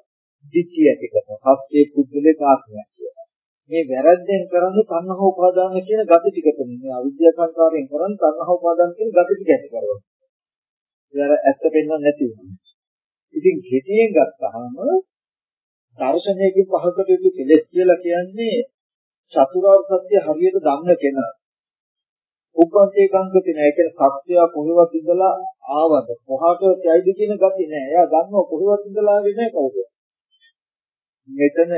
දිච්චිය ඇති කරනවා. සත්‍යයේ පුද්ගලේ කාර්යයක් කියලා. මේ වැරද්දෙන් කරන්නේ තණ්හා උපාදාන කියන ගති ටික පෙන්වන්නේ. අවිද්‍යා සංකාරයෙන් කරන්නේ තණ්හා උපාදාන කියන ගති ටික ඇති කරනවා. ඒතර ඇත්ත පෙන්වන්නේ නැති වෙනවා. ඉතින් හිතෙන් ගත්තාම දර්ශනයකින් පහකට යුතු කෙලෙස් කියලා කියන්නේ චතුරාර්ය සත්‍ය හරියට දන්න කෙනා. උපන්තේ කංකති නෑ. ඒ කියන්නේ සත්‍යය කොහෙවත් ඉඳලා ආවද? කොහාටවත් යයිද කියන ගති නෑ. එයා දන්නව කොහෙවත් ඉඳලා ආවේ නෑ කවුද? මෙතන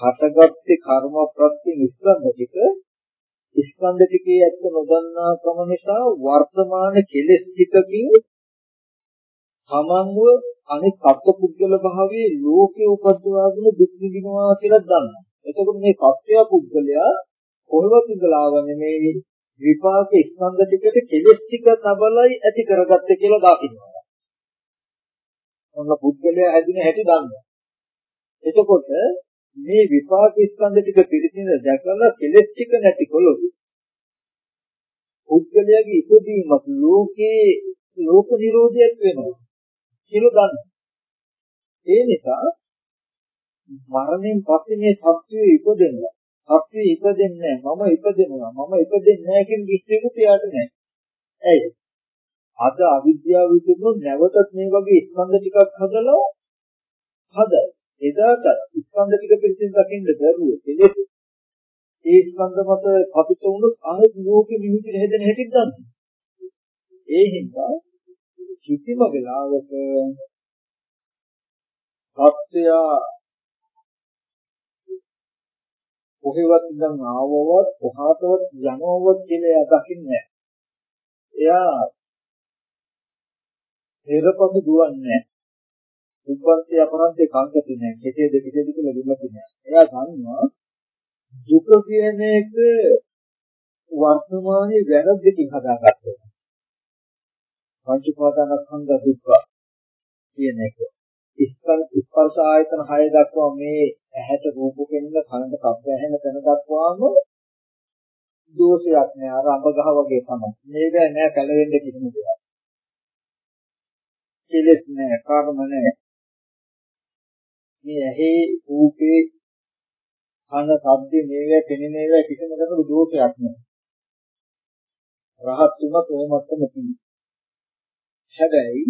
හටගත්තේ කර්ම ප්‍රත්‍යයෙන් ස්කන්ධ ටික ස්කන්ධ ටිකේ ඇත්ත නොදන්නා කම නිසා වර්තමාන කෙලෙස් ටිකකින් තමන්ව අනිත් සත්පුද්ගල භාවයේ ලෝකේ උපද්දවාගෙන දුක් විඳිනවා කියලා දන්නවා. එතකොට මේ සත්‍ය පුද්ගලයා කොහෙවත් ඉඳලා ආව නෙමෙයි විපාක ස්කන්ධ ටිකට කෙලස් ටික තබලයි ඇති කරගත්තේ කියලා දකින්නවා. ඔන්න පුද්ගලයා හැදින හැටි දන්නවා. එතකොට මේ විපාක ස්කන්ධ ටික පිළිසින දැකලා කෙලස් ටික නැතිකොළොත් පුද්ගලයාගේ ඉපදීමක් ලෝකේ ලෝක නිරෝධයක් වෙනවා කියලා දන්නවා. ඒ නිසා මරණයෙන් පස්සේ මේ සත්‍යය ඉපදෙනවා. අපි ඉපදෙන්නේ මම ඉපදෙනවා මම ඉපදෙන්නේ නැහැ කියන දෘෂ්ටියකුත් එයාට නැහැ. ඇයි? අද අවිද්‍යාව විසිනු නැවතත් මේ වගේ ස්කන්ධ ටිකක් හදලා හද එදාට ස්කන්ධ ටික පිළිසින් දකින්න බැරුව එලෙස ඒ ස්කන්ධ මත කපිට වුණොත් ආයෙත් ලෝකෙ නිවිදින හැදෙන හැටි ගන්න. ඒ හින්දා කිසිම වෙලාවක සත්‍යය කොහෙවත් ඉඳන් ආවවත් කොහාටවත් යනවවත් කියලා එයා දකින්නේ එයා පෙරපසු දුවන්නේ උප්පත්ති අපරන්තේ කාංකති නැහැ. කෙටේද කෙටේද කියලා දුන්නත් නෑ එයා දන්නවා දුක කියන එක වර්තමානයේ වැරද්දකින් හදාගත්තා. පංච උපාදානස්කන්ධ දුක්ඛ කියන එක. ස්පර්ශ ආයතන 6 දක්වා මේ ඇහැට රූප කෙන්න කනට ශබ්ද ඇහෙන තැන දක්වාම දෝෂයක් නෑ අර අඹ ගහ වගේ තමයි. මේක නෑ කැලෙන්න කිසිම දෙයක්. කෙලෙස් නෑ කර්ම නෑ. මේ ඇහි රූපේ කන ශබ්ද මේවා පෙනෙන ඒවා කිසිම දෙයක දෝෂයක් නෑ. රහත් තුනත් ඔය මත්තම තියෙනවා. හැබැයි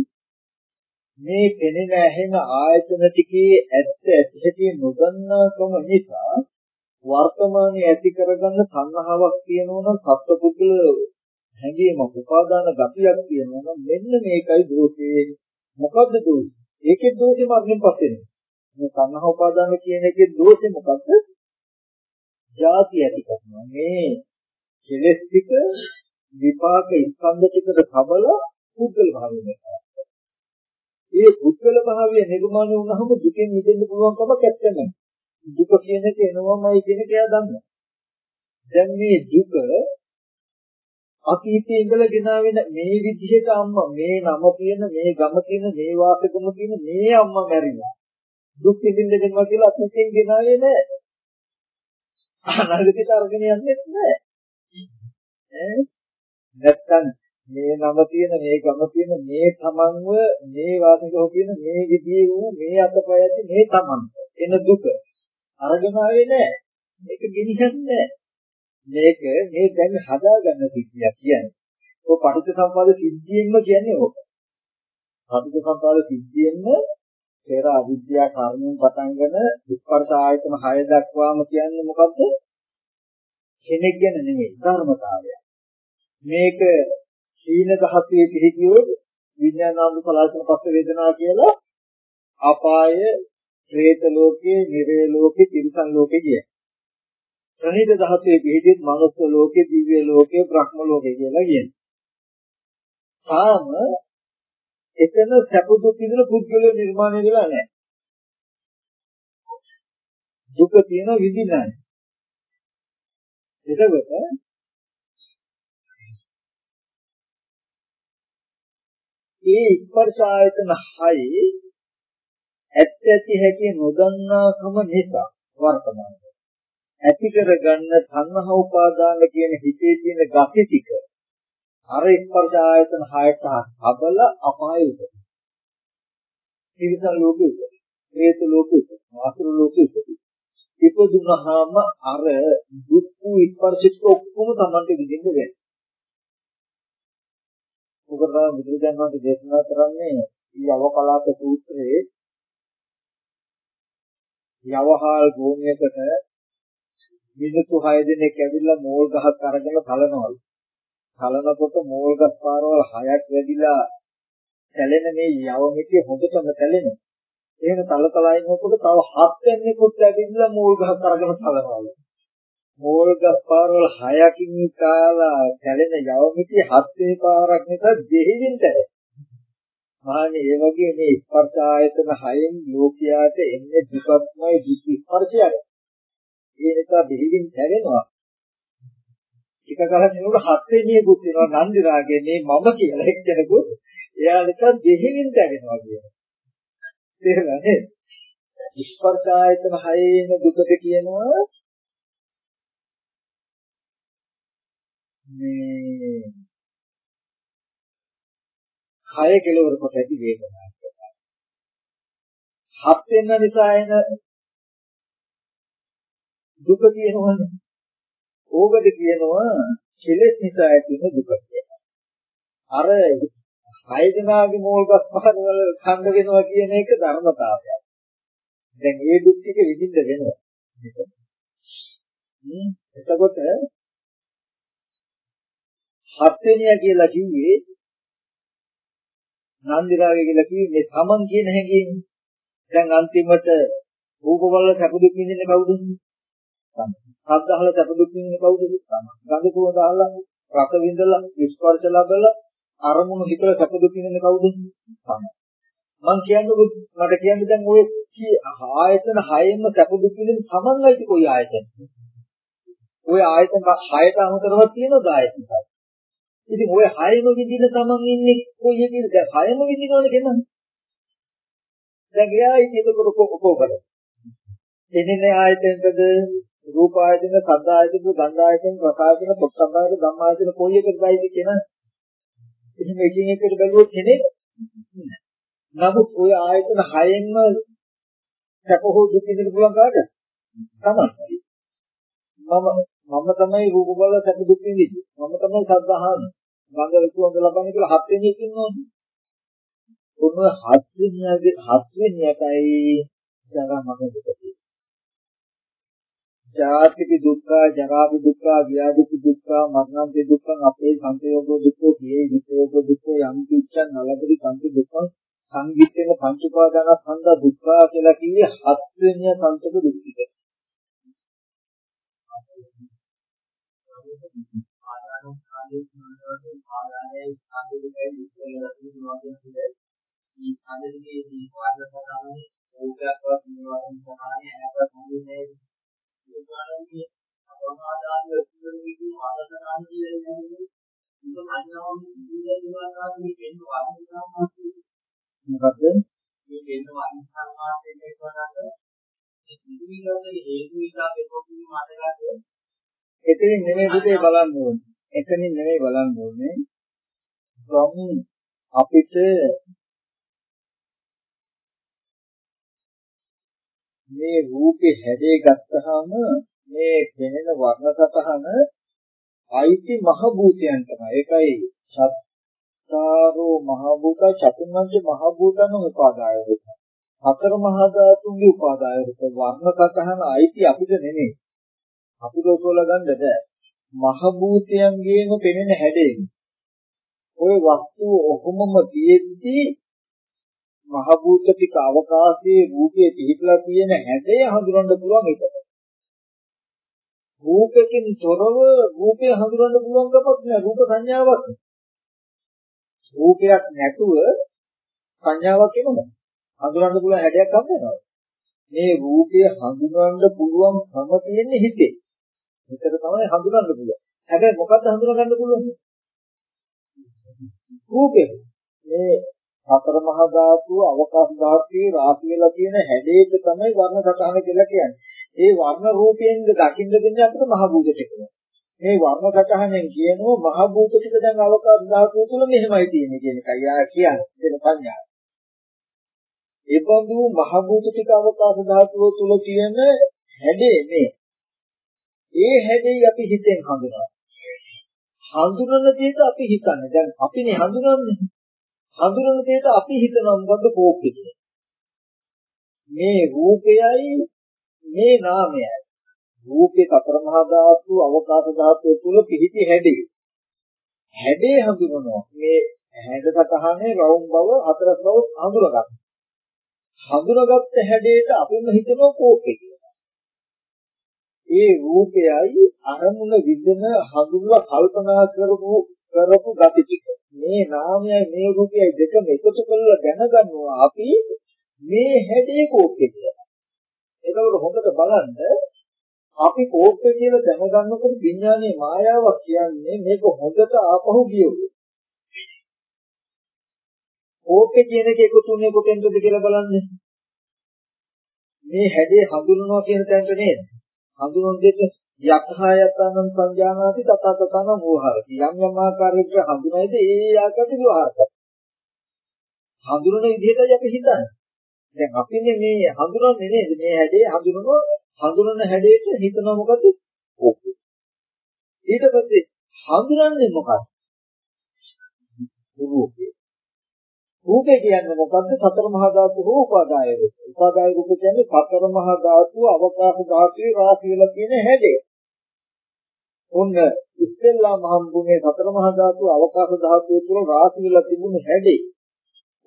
මේ පෙනෙන ඇහෙන ආයතන ටිකේ ඇත්ත ඇති නොදන්නාකම නිසා වර්තමානයේ ඇති කරගන්න සංහාවක් තියෙනවා නම් සත්පුද්ගල හැඟීම උපාදාන ගතියක් තියෙනවා නම් මෙන්න මේකයි දෝෂේ. මොකද්ද දෝෂේ? ඒකේ දෝෂේ මගින් පස්සේ මේ සංහා උපාදාන කියන එකේ දෝෂේ මොකද්ද? ಜಾති ඇති කරනවා. මේ කෙලස් ටික විපාක ස්කන්ධ ටිකට කබල පුද්ගල භාවයෙන් කරනවා ඒ පුද්ගල භාවය නිර්මාණය වුණාම දුකෙන් මිදෙන්න පුළුවන් කමක් නැත්තම දුක කියන එක එනවමයි කියන එක එයා දන්නවා. දැන් මේ දුක අතීතයේ ඉඳලා ගෙනාවෙන මේ විදිහට අම්මා මේ නම කියන මේ ගම කියන මේ වාසකම කියන මේ අම්මා මැරිලා. දුක් විඳින්න දෙනවා කියලා අතීතයෙන් ගෙනාවේ නෑ. අනාගතයට අරගෙන යන්නේ නෑ. ඈ නැත්තම් මේ නම තියෙන මේ ගම තියෙන මේ තමන්ව මේ වාසිකව කියන මේ විදියේ වූ මේ අතපය ඇති මේ තමන් එන දුක. අරගෙන ආවේ නැහැ. මේක ගෙනියන්නේ මේක මේ දැන් හදාගන්න සිද්ධියක් කියන්නේ. ඔය පටිච්ච සම්පදාය සිද්ධියෙන්ම කියන්නේ ඕක. පටිච්ච සම්පදාය සිද්ධියෙන්ම පෙර අවිද්‍යා කර්මයෙන් පටන්ගෙන ස්පර්ශ ආයතන 6 දක්වාම කියන්නේ මොකද්ද? කෙනෙක් ගැන නෙමෙයි ධර්මතාවය මේක සීන දහසේ පිළිගියොත් විඥානාන්ද පලාසන පස්ස වේදනා කියලා අපාය, പ്രേත ලෝකේ, නිරේ ලෝකේ, තිරිසන් ලෝකේ කිය. ප්‍රණීත දහසේ පිළිගියොත් මනුස්ස ලෝකේ, දිව්‍ය ලෝකේ, බ්‍රහ්ම ලෝකේ කියලා කියන්නේ. තාම එතන සැප දුක් විඳින පුද්ගලයෝ නිර්මාණය වෙලා නැහැ. දුක තියෙන විඳින්නේ නැහැ. එතකොට ඒ ස්පර්ශ ආයතන 6 ඇත්ත ඇති හැටි නොදන්නාකම නිසා වර්තමාන ඇති කරගන්න සංහව උපාදාන කියන හිතේ තියෙන gati ටික අර ස්පර්ශ ආයතන 6ට අබල අපාය උපදින. තිරිසන් ලෝකෙ උපදින. හේත ලෝකෙ උපදින. ආසුර ලෝකෙ උපදින. ඉපදුනහම අර දුක් වූ ස්පර්ශික ඔක්කොම Tamante විඳින්න වෙනවා. මොකද බුදුරජාණන් වහන්සේ දේශනා කරන්නේ යවකලාප සූත්‍රයේ යවහල් භූමියකට මිනිස්සු 6 දෙනෙක් ඇවිල්ලා මෝල් ගහක් අරගෙන කලනවලු. කලනකොට මෝල් ගස් පාරවල් 6ක් වැඩිලා සැලෙන මේ යව මිටිය හොඳටම සැලෙනවා. එහෙම තලතලා ඉන්නකොට තව 7 දෙනෙකුත් ඇවිල්ලා මෝල් ගහක් අරගෙන කලනවලු. මෝල් ගස් පාරවල 6කින් කාලා කැලෙන යවමිටි හත් වෙනි පාරක් නිසා දෙහිවින්ට මානේ ඒ වගේ මේ ස්පර්ශ ආයතන හයෙන් ලෝකියාට එන්නේ දුකක්මයි දුක් ස්පර්ශයක්. ඒ නිසා දෙහිවින් හැරෙනවා. එක කලක් නෙවෙයි හත් වෙනියෙකුත් වෙනවා නන්දි රාගේ මේ මම කියලා එක්කෙනෙකුත් එයා නිසා දෙහිවින් හැරෙනවා කියනවා. තේරුණානේ? ස්පර්ශ ආයතන හයේන දුකට කියනවා මේ කය කෙලවර කොට ඇති වේදනා කියලා. හත් වෙන නිසා එන දුක කියනවනේ. ඕකද කියනවා කෙලෙස් නිසා ඇති වෙන දුක කියලා. අර හය දෙනාගේ මූලගත පහරවල ඛණ්ඩ වෙනවා කියන එක ධර්මතාවයක්. දැන් ඒ දුක් ටික විඳින්න වෙනවා. එතකොට හත්වෙනිය කියලා කිව්වේ නන්දිරාගය කියලා කිව්වේ මේ තමන් කියන හැඟීම. දැන් අන්තිමට රූප වල සැප දුක් විඳින්නේ කවුද? තමයි. ශබ්ද අහලා සැප දුක් විඳින්නේ කවුද? තමයි. ගඳ සුවඳ අහලා රස විඳලා ස්පර්ශ ලැබලා අරමුණු හිතලා සැප දුක් විඳින්නේ කවුද? තමයි. මම කියන්නේ මට කියන්නේ දැන් ඔය ආයතන හයෙම සැප දුක් විඳින සමන්යිති කොයි ආයතන? ඔය ආයතන හයට අමතරව තියෙනවද ආයතන? ඉතින් ඔය හයම විඳින තමන් ඉන්නේ කොයි එකේද? දැන් හයම විඳිනවනේ කෙනා. දැන් එයා ඉතින් ඒක කොහොමද? එන්නේ ආයතනකද රූප ආයතන, සද්ද ආයතන, ගන්ධ ආයතන, රස ආයතන, පොට්ටබ්බ ආයතන, ධම්ම ආයතන කොයි එකකදයිද කියන එහෙම එකින් එකට බැලුවොත් කෙනෙක් නමුත් ওই ආයතන හයෙන්ම සැප හෝ දුක් විඳින්න පුළුවන් කාට? තමයි. මම මම තමයි රූප බල සැප දුක් විඳින්නේ. මම තමයි සද්ද අහන්නේ. ගංගා ඍතු හොඳ ලබන්නේ කියලා හත් වෙනි එකකින් ඕනේ. ඔන්න හත් වෙනියගේ හත් වෙනියටයි ජරා මරණ දුක තියෙන්නේ. ජාතික දුක්ඛ, ජරාපි දුක්ඛ, ව්‍යාධි දුක්ඛ, මරණන්ති දුක්ඛ, අපේ සංයෝග දුක්ඛ, කියේ විසෝග දුක්ඛ, යම් කිච්ඡන් නලබරි සංති දුක්ඛ, සංගීතේන පංච උපාදාන සංග දුක්ඛ කියලා කිව්වේ හත් වෙනි සංතක දුක්ඛිත. මොකද මේ වෙන වාද සතරන දෙකේ වරකට මේ පිළිවිලගේ හේතු විලා පෙරොක්කී මතකද එතනින් නෙමෙයි පුතේ බලන්න ඕනේ. එතනින් නෙමෙයි බලන්න ඕනේ. from අපිට මේ රූපේ හැඩේ ගත්තාම මේ පෙනෙන වර්ණ සතහන අයිති මහ භූතයන් තමයි. ඒකයි සත්තාරෝ මහ භූත චතුර්ණංච මහ භූතන උපාදාය රූප. හතර මහා ධාතුන්ගේ උපාදාය රූප වර්ණ සතහන අයිති අපිට නෙමෙයි. අපිට ඔසවලා ගන්න බෑ. මහ භූතයන්ගේම පෙනෙන හැඩයෙන්. ওই වස්තුව ඔහොමම තියෙද්දී මහ භූත ටික අවකාශයේ රූපයේ පිහිටලා තියෙන හැඩය හඳුනන්න පුළුවන් එකට. රූපයෙන් තොරව රූපය හඳුනන්න පුළුවන් කමක් නෑ රූප සංඥාවක්. රූපයක් නැතුව සංඥාවක් එනවා. හඳුනන්න පුළුවන් හැඩයක් හම්බ මේ රූපය හඳුනන්න පුළුවන් කම තියෙන්නේ හිතේ. හිතට තමයි හඳුනන්න පුළුවන්. හැබැයි මොකද්ද හඳුනා ගන්න පුළුවන්? රූපේ. මේ සතර මහා ධාතුව අවකාශ ධාතුවේ රාශි වෙලා තියෙන හැඩයක තමයි වර්ණ සටහන කියලා කියන්නේ. ඒ වර්ණ රූපයෙන් දකින්න දෙන්නේ අපිට මහ භූත ටික. මේ වර්ණ සටහනෙන් කියනවා මහ භූත ටික දැන් අවකාශ ධාතුව තුල මෙහෙමයි තියෙන්නේ කියන එකයි ආ කියන්නේ දෙන පඤ්ඤාව. ඒ බඳු මහ භූත ටික අවකාශ ධාතුව තුල තියෙන හැඩේ මේ ඒ හැඩේ අපි හිතෙන් හඳුනනවා. හඳුනන දෙයට අපි හිතන්නේ. දැන් අපිනේ හඳුනන්නේ. හඳුනන දෙයට අපි හිතනවා මොකද්ද කෝපය මේ රූපයයි මේ නාමයයි. රූපේ සතර මහා ධාතු අවකාශ ධාතුව තුල පිහිටි හැඩේ. හැඩේ හඳුනනවා. මේ හැඩ සතහනේ රවුම් බව හතරස් බව හඳුනගන්න. හඳුනගත්ත හැඩයට අපිම හිතනවා කෝපය කියලා. ඒ රූපයයි අරමුණ විඳින හඳුන්වා කල්පනා කරපු කරපු gati ටික. මේ නාමයයි මේ රූපයයි දෙකම එකතු කරලා දැනගන්නවා අපි මේ හැඩේ කෝප්පේ කියලා. ඒකවල හොඳට බලන්න අපි කෝප්පේ කියලා දැනගන්නකොට විඥානයේ මායාවක් කියන්නේ මේක හොඳට ආපහු ගියොත්. කෝප්පේ කියන එක එකතුනේ කොතෙන්ද කියලා බලන්න. මේ හැඩේ හඳුනනවා කියන තැනට නේද? හඳුනන දෙක යක්ඛායතනං සංජානාති තතතතන මෝහරති යම් යම් ආකාරයකට හඳුනයිද ඒ ආකාරයට විවහාර කරනවා. හඳුනන විදිහටයි අපි හිතන්නේ. දැන් අපිනේ මේ හඳුනන්නේ නේද? මේ හැඩේ හඳුනන හඳුනන හැඩේට හිතනවා මොකද? ඕකේ. ඊට පස්සේ හඳුනන්නේ මොකක්ද? රූපේ රූපේ කියන්නේ මොකද්ද? සතර මහා ධාතු හෝ උපාදාය රූප. උපාදාය රූප කියන්නේ සතර මහා ධාතු අවකාශ ධාතුවේ වාසය වෙලා තියෙන හැඩය. ඔන්න ඉස්සෙල්ලා මහම්බුනේ සතර මහා ධාතු අවකාශ ධාතුව තුළ වාසය වෙලා තිබුණු හැඩේ.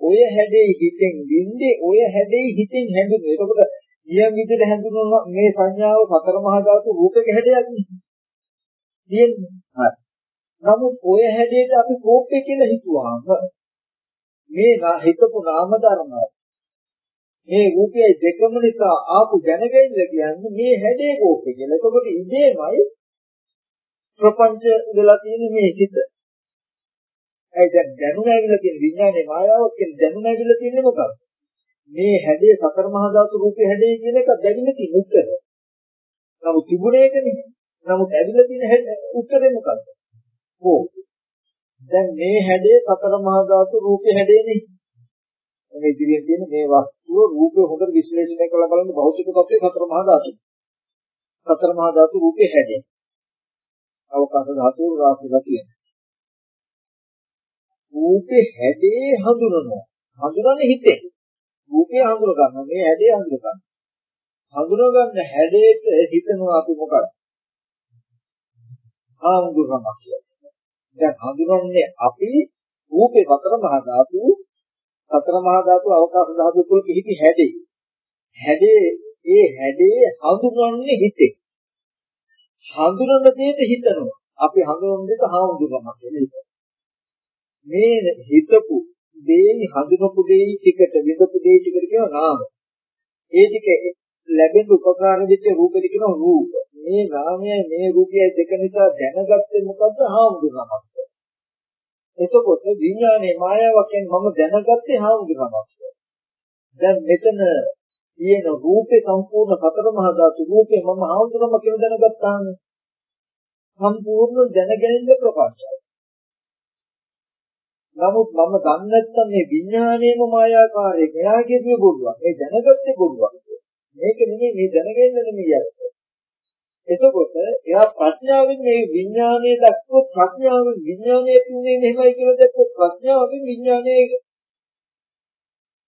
ඔය හැඩේ හිතෙන් වින්දේ ඔය හැඩේ හිතෙන් හැඳුනේ. එතකොට නියම විදිහට හැඳුනන මේ සංඥාව සතර මහා ධාතු රූපයක හැඩයක් තියෙන්නේ. හරි. නමුත් ඔය හැඩයට අපි කෝපය කියලා හිතුවාම මේ හිතපු නාම ධර්ම මේ රූපයයි දෙකම නිසා ආපු දැනගැනීම කියන්නේ මේ හැඩේ කෝපය කියලා. එතකොට ඉදේමයි ප්‍රපංච වෙලා තියෙන මේ හිත. ඒ දැන් දැනුම ඇවිල්ලා තියෙන විඥානයේ මායාවක් කියන දැනුම ඇවිල්ලා තියෙන්නේ මොකක්ද? මේ හැඩේ සතර මහා ධාතු රූපේ හැඩේ කියන එක දැනෙන්න තියෙන උත්තර. නමුත් තිබුණේ ඒකනේ. නමුත් ඇවිල්ලා තියෙන උත්තරේ මොකක්ද? ඕ. දැන් මේ හැඩේ සතර මහා ධාතු රූපේ හැඩේනේ. මේ ඉදිරියෙන් තියෙන මේ වස්තුව රූපේ හොඳට විශ්ලේෂණය කරලා බලන්න භෞතික තත්ත්වයේ සතර මහා ධාතු. සතර මහා ධාතු රූපේ හැඩේ. අවකාශ ධාතු රාශියලා තියෙනවා. රූපේ හැඩේ හඳුනනවා. හඳුනන්නේ හිතේ. රූපේ හඳුන ගන්න මේ හැඩේ හඳුන ගන්න. හඳුන ගන්න හැඩේට හිතනවා අපි මොකක්ද? හඳුනනවා කියලා. දැන් හඳුනන්නේ අපි රූපේ සතර මහා ධාතු සතර මහා ධාතු අවකාශ ධාතු තුල පිහිටි හැඩේ. හැඩේ ඒ හැඩේ හඳුනන්නේ හිතේ. හඳුනන දෙයට හිතනවා. අපි හඳුනන දෙයට හඳුනනවා කියලා. මේ හිතපු දෙයි හඳුනපු දෙයි ටිකට විඳපු දෙයි ටිකට කියනවා නාම. ඒ ටික ලැබෙන උපකාර වෙච්ච රූපෙට කියනවා රූප. මේ නාමයයි මේ රූපයයි දෙක නිසා දැනගත්තේ මොකද්ද? හාමුදුරනමක්. එතකොට විඥානයේ මායාවක් කියන්නේ මම දැනගත්තේ හාමුදුරනමක්. දැන් මෙතන තියෙන රූපේ සම්පූර්ණ සතර මහා ධාතු රූපේ මම හාමුදුරනම කියලා දැනගත්තාම සම්පූර්ණ දැනගැනීම ප්‍රකාශයි. නමුත් මම දන්නේ නැත්තම් මේ විඥාණයම මායාකාරයේ මෙයාගේ දිය බොරුවක්. මේ දැනගත්තේ බොරුවක්. මේක නෙමෙයි මේ දැනගන්න නෙමෙයි අර. එතකොට එයා ප්‍රඥාවෙන් මේ විඥානය දක්වොත් ප්‍රඥාවෙන් විඥානය කියන්නේ මෙහෙමයි කියලා දැක්කොත් ප්‍රඥාවෙන් විඥානයේ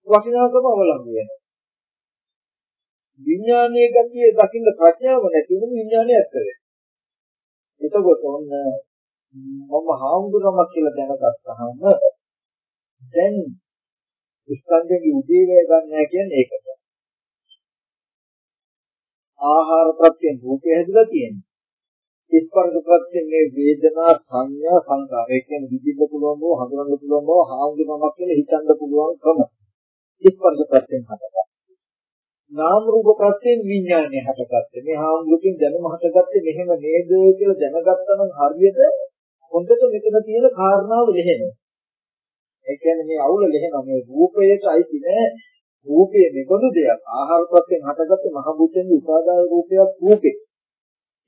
වටිනාකම අවලංගු වෙනවා. විඥානයේ ගතිය දකින්න ප්‍රඥාව නැති වුණු විඥානය ඇත්ත වෙනවා. එතකොට ඔන්න මම හාමුදුරුවම කියලා දැනගත්තාම දැන් ස්කන්ධයේ උදේවැය ගන්නෑ කියන්නේ ඒකට. ආහාර ප්‍රත්‍යයෙන් රූපය හැදලා තියෙනවා. ස්පර්ශ ප්‍රත්‍යයෙන් මේ වේදනා සංඥා සංකාර ඒ කියන්නේ විඳින්න පුළුවන් බව හඳුනන්න පුළුවන් බව හාමුදුරුවමක් කියලා හිතන්න පුළුවන්කම ස්පර්ශ ප්‍රත්‍යයෙන් හටගත්තා. නාම රූප ප්‍රත්‍යයෙන් විඥානය හටගත්තේ. මේ හාමුදුරුවකින් දැනුම හටගත්තේ මෙහෙම නේද කියලා දැනගත්තා නම් හරියට හොඳට මෙතන තියෙන කාරණාව ලෙහෙනවා. ඒ කියන්නේ මේ අවුල ලෙහෙනවා මේ රූපයට අයිති නෑ රූපය මෙබඳු දෙයක් ආහාර ප්‍රත්‍යයෙන් හටගත්ත මහ බුද්ධෙන්ගේ උපාදාය රූපයක් රූපේ.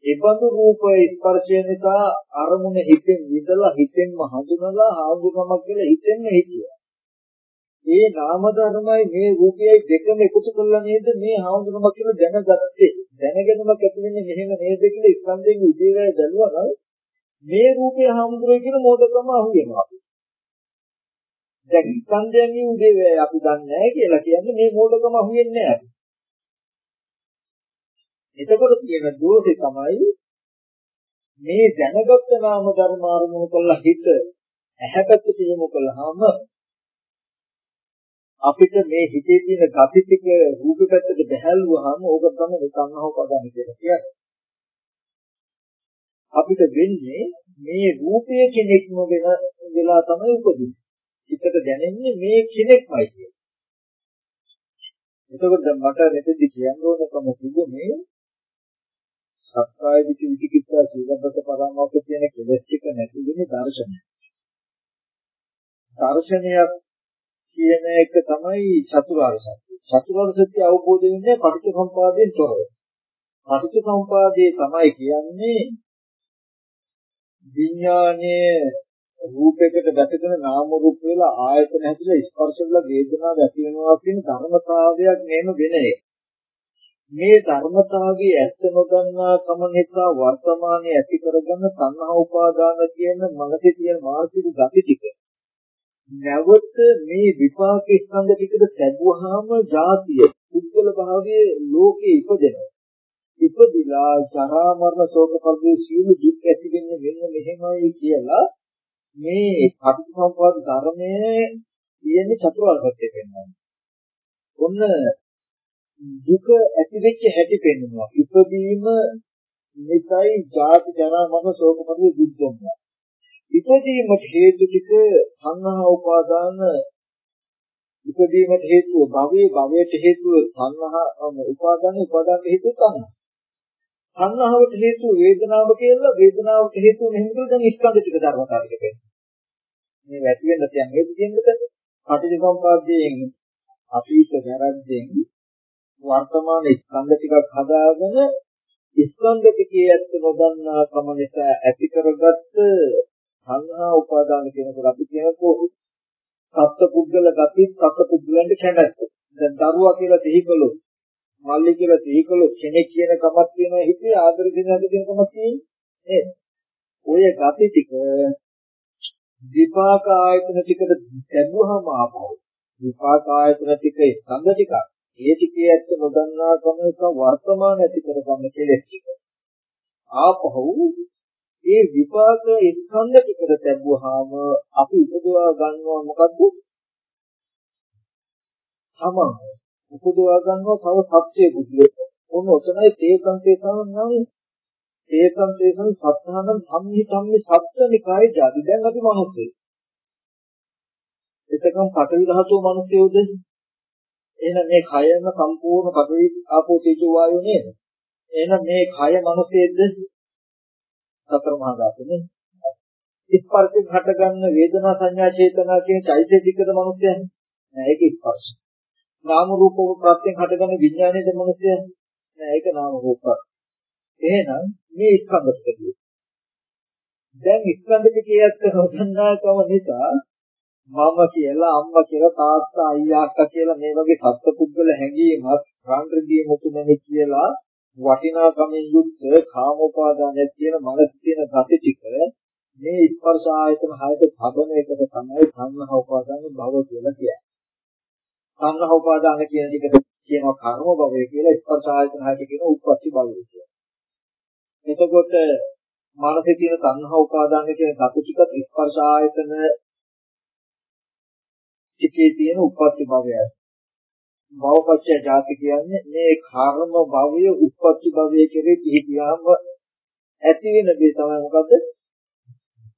ඒබඳු රූප ස්පර්ශය නිසා අරමුණ හිතෙන් විදලා හිතෙන්ම හඳුනලා හඳුනමක් කියලා හිතෙන්න හිතියා. ඒ නාම ධර්මයි මේ රූපයයි දෙකම එකතු කරලා නේද මේ හඳුනමක් කියලා දැනගත්තේ. දැනගෙනම ඇති වෙන්නේ මෙහෙම නේද කියලා ස්කන්ධයෙන් උදේවැය දැනුවා නම් මේ රූපය හඳුනන කියන මොඩකම අහු වෙනවා. දැන් ස්කන්ධයන්ගේ උදේවැය අපි දන්නේ නැහැ කියලා කියන්නේ මේ මොඩකම අහු වෙන්නේ නැහැ. එතකොට තියෙන දෝෂේ තමයි මේ දැනගත් නාම ධර්ම අරමුණු කළා හිත ඇහැපැත්තට යොමු කළාම අපිට මේ හිතේ තියෙන gati ටික රූප පැත්තට බහැල්වුවාම ඕක තමයි සංහව පදන් කියලා කියන්නේ. අපිට වෙන්නේ මේ රූපය කෙනෙක්ම වෙන වෙලා තමයි උපදින්නේ. හිතට දැනෙන්නේ මේ කෙනෙක්මයි කියලා. එතකොට දැන් මට මෙතෙදි කියන්න ඕන කොහොමද මේ සත්‍යය විචි විචිකිච්ඡා සීලබ්බත පරාමෝක්ෂ කියන කෙලෙස් ටික නැති වෙන්නේ දර්ශනය. දර්ශනයක් කියන එක තමයි චතුරාර්ය සත්‍ය. චතුරාර්ය සත්‍ය අවබෝධ වෙන්නේ පටිච්චසමුපාදයෙන් තොරව. පටිච්චසමුපාදයේ තමයි කියන්නේ විඥානයේ රූපයකට දැකගෙන නාම රූප වල ආයතන හැදලා ස්පර්ශ වල වේදනාව ඇති වෙනවා කියන ධර්මතාවයක් නේම වෙන එක. මේ ධර්මතාවයේ ඇත්ත නොදන්නා කම නිසා වර්තමානයේ ඇති කරගන්න සංහා උපාදාන කියන මනසේ තියෙන මානසික gati ටික. නැවත මේ විපාක ස්කන්ධ ටිකට සැබුවාම જાතිය පුද්ගල භාවයේ ලෝකේ ඉපදෙනවා. ඉපදිලා ජරා මරණ ශෝක පරිදේ සියලු දුක් ඇති වෙන්නේ මෙන්න මෙහෙමයි කියලා මේ පටිච්චසමුප්පාද ධර්මයේ තියෙන චතුරාර්ය සත්‍ය පෙන්වනවා. ඔන්න දුක ඇති වෙච්ච හැටි පෙන්වනවා. ඉපදීම නිසයි ජාති ජරා මරණ ශෝක පරිදේ දුක් දුන්නා. ඉපදීමට හේතු ටික සංහා උපාදාන ඉපදීමට හේතුව භවයේ භවයට හේතුව සංහා උපාදාන උපාදාන හේතුව තමයි. සංහාවට හේතුව වේදනාව කියලා වේදනාවට හේතුව මෙහෙම කියලා දැන් ස්කන්ධ ටික ධර්මතාවයක වෙන්නේ. මේ වැටි වෙන්න තියන් හේතු දෙන්නද? පටිච්චසමුප්පාදයෙන් අපිට වැරද්දෙන් වර්තමාන ස්කන්ධ ටිකක් හදාගෙන ස්කන්ධ ටිකේ ඇත්ත නොදන්නා කම නිසා ඇති කරගත්ත සංහා උපාදාන කියනකොට අපි කියනකෝ සත්පුද්ගල ගති සත්පුද්ගලන්ට කැමැත්ත. දැන් දරුවා කියලා සිහිකලොත් මල්ලි කියලා සිහිකලොත් කෙනෙක් කියන කමක් තියෙනවා හිතේ ආදර දෙනාද කියන කමක් තියෙන්නේ. ඔය ගති ටික විපාක ආයතන ටිකට දැමුවහම ආපහු විපාක ආයතන ටික ස්කන්ධ ටික ඒ ටිකේ ඇත්ත නොදන්නා කම එක වර්තමාන ඇති කරගන්න කෙලෙස් ටික ආපහු ඒ විපාක ස්කන්ධ ටිකට දැම්වහම අපි උපදවා ගන්නවා මොකද්ද? තමන් උපදවා ගන්නවා තව සත්‍ය බුද්ධියක්. ඔන්න ඔතනයි තේකම් තේකම් නම් තේකම් තේකම් සත්‍තානම් සම්හි සම්හි සත්‍යනිකාය ජාති. දැන් අපි මිනිස්සු. එතකම් පටවි ධාතුව මිනිස්සුද? එහෙනම් මේ කයම සම්පූර්ණ පටවි ආපෝ තේජෝ වායෝ නේද? එහෙනම් මේ කය මිනිස්සෙද්ද? සතර මහා ධාතුනේ. ස්පර්ශයෙන් හටගන්න වේදනා සංඥා චේතනා කියන චෛතසිකද මිනිස්සයන් නෑ ඒක ස්පර්ශ. නාම රූප ප්‍රත්‍යයෙන් හටගන්න විඥානයේද මිනිස්සයන් නෑ ඒක නාම රූප. එහෙනම් මේ ස්කන්ධ ටිකදී දැන් ස්කන්ධ ටිකේ ඇත්ත නොදන්නාකම නිසා මම කියලා අම්මා කියලා තාත්තා අයියා අක්කා කියලා මේ වගේ සත්පුද්ගල හැඟීමක් රාන්ද්‍රදී මුතුමනි කියලා වටිනාකමින් යුක්ත කාමෝපාදානය කියන මනස තියෙන gati ටික මේ ස්පර්ශ ආයතන හයට හදන එකට තමයි සංඝහ උපාදාන භව කියලා කියන්නේ. සංඝහ උපාදාන කියන එකට කියනවා කර්ම භවය කියලා ස්පර්ශ ආයතන හයට කියන උප්පත්ති භවය කියලා. එතකොට මනසේ තියෙන සංඝහ උපාදාන කියන gati ටික ස්පර්ශ ආයතන ටිකේ තියෙන උප්පත්ති භවයයි. භවපච්චය ජාති කියන්නේ මේ කර්ම භවය උප්පත්ති භවය කෙරේ පිහිටියාම ඇති වෙන දේ තමයි මොකද්ද?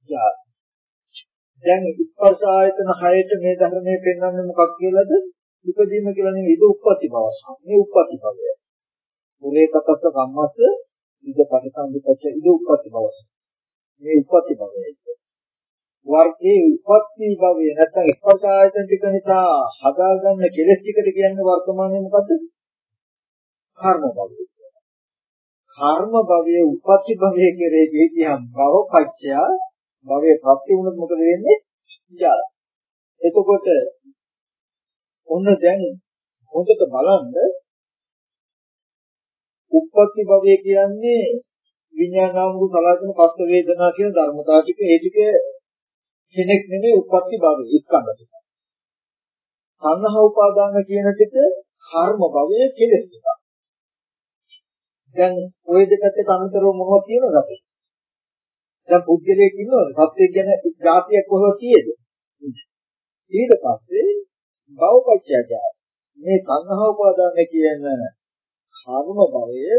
ජාති. දැන් ස්පර්ශ ආයතන හයට මේ ධර්මයේ පෙන්වන්නේ මොකක් කියලාද? ඉපදීම කියලා නෙවෙයි ඒක උප්පත්ති භව. මේ උප්පත්ති භවය. මුලේ කතස්ස කම්මස්ස ඉද පරිසම්පච්ච ඉද උප්පත්ති භව. මේ උප්පත්ති භවයයි. වර්ගයේ උපත්ති භවය නැත්නම් ස්පර්ශ ආයතන ටික නිසා හදාගන්න කෙලෙස් ටිකට කියන්නේ වර්තමානයේ මොකද්ද? කර්ම භවය. කර්ම භවයේ උපත්ති භවයේ කෙරේ කියතියම් භවපච්චය භවයේ ප්‍රත්‍ය වුණොත් මොකද වෙන්නේ? ජාල. එතකොට ඔන්න දැන් හොඳට බලන්න උප්පත්ති භවය කියන්නේ විඤ්ඤාණාමුක සලසන පස්ස වේදනා කියන ධර්මතාව ටික ඒ ටික කෙනෙක් නෙමෙයි උප්පත්ති භවය ඉස්කන්ධ ටික. සංහව උපාදාන කියන ටික කර්ම භවය කෙලෙස් ටික. දැන් ওই දෙකත් එක්ක අන්තරව මොනවද කියනවද අපි? දැන් පුද්ගලයෙක් ඉන්නවද? සත්‍යයක් ගැන જાතියක් කොහොමද කියේ? ඊට පස්සේ භවපච්චය මේ සංඝහ උපාදාන කියන කර්ම භවයේ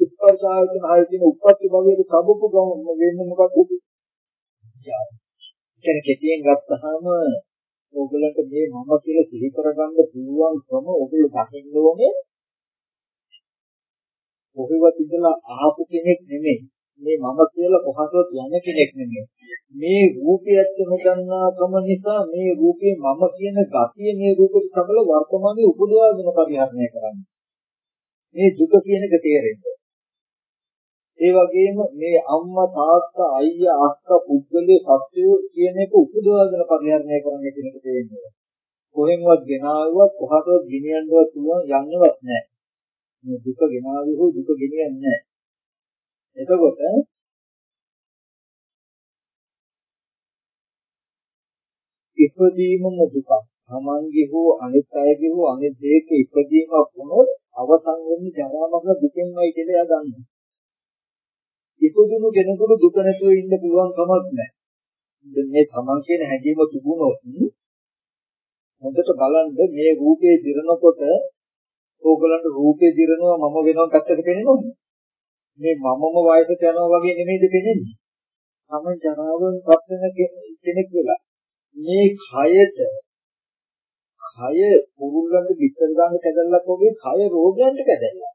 ස්පර්ශ ආයතන ආයතන උප්පත්ති භවයේ සබපු ගම වෙන්නේ මොකක්ද? විද්‍යාව. කියන්නේ කෙටියෙන් ගත්තාම ඕගලන්ට මේ මම කියලා සිහි කරගන්න පුළුවන්කම ඕගොල්ලෝ දකින්න ඕනේ. කොහෙවත් ඉඳලා අහපු කෙනෙක් නෙමෙයි. මේ මම කියලා කොහටවත් යන කෙනෙක් නෙමෙයි. මේ රූපය ඇත්ත නොදන්නාකම නිසා මේ රූපේ මම කියන ගතිය මේ රූපෙට සමල වර්තමානයේ උපදවාගෙන පරිහරණය කරන්නේ. මේ දුක කියන එක තේරෙන්නේ. ඒ වගේම මේ අම්මා තාත්තා අයියා අක්කා පුද්ගලයේ සත්‍යය කියන එක උපදවාගෙන පරිහරණය කරන්න කියන එක තේරෙනවා. කොහෙන්වත් ගෙනාවුවත් කොහටවත් ගෙනියන්නවත් පුළුවන් යන්නවත් නැහැ. මේ දුක ගෙනාවු හෝ දුක ගෙනියන්නේ නැහැ. එතකොට ඉපදීමම දුක. තමන්ගේ හෝ අනිත් අයගේ හෝ අනිත් දෙයක ඉපදීමක් වුණොත් අවසන් වෙන්නේ ජරා මරණ දුකෙන්මයි කියලා එයා දන්නවා. ඉපදුණු කෙනෙකුට දුක නැතුව ඉන්න පුළුවන් කමක් නැහැ. දැන් මේ තමන් කියන හැඟීම තිබුණොත් හොඳට බලන්න මේ රූපේ දිරනකොට ඕගලන්ට රූපේ දිරනවා මම වෙනවා පැත්තක පෙනෙනවද? මේ මමම වයසට යනවා වගේ නෙමෙයිද පෙනෙන්නේ? තමයි ජරාවෙන් පත් වෙන කෙනෙක් වෙලා. මේ කයට කය පුරුල්ලන්ට විතර ගන්න කැදල්ලක් වගේ කය රෝගයන්ට කැදල්ලා.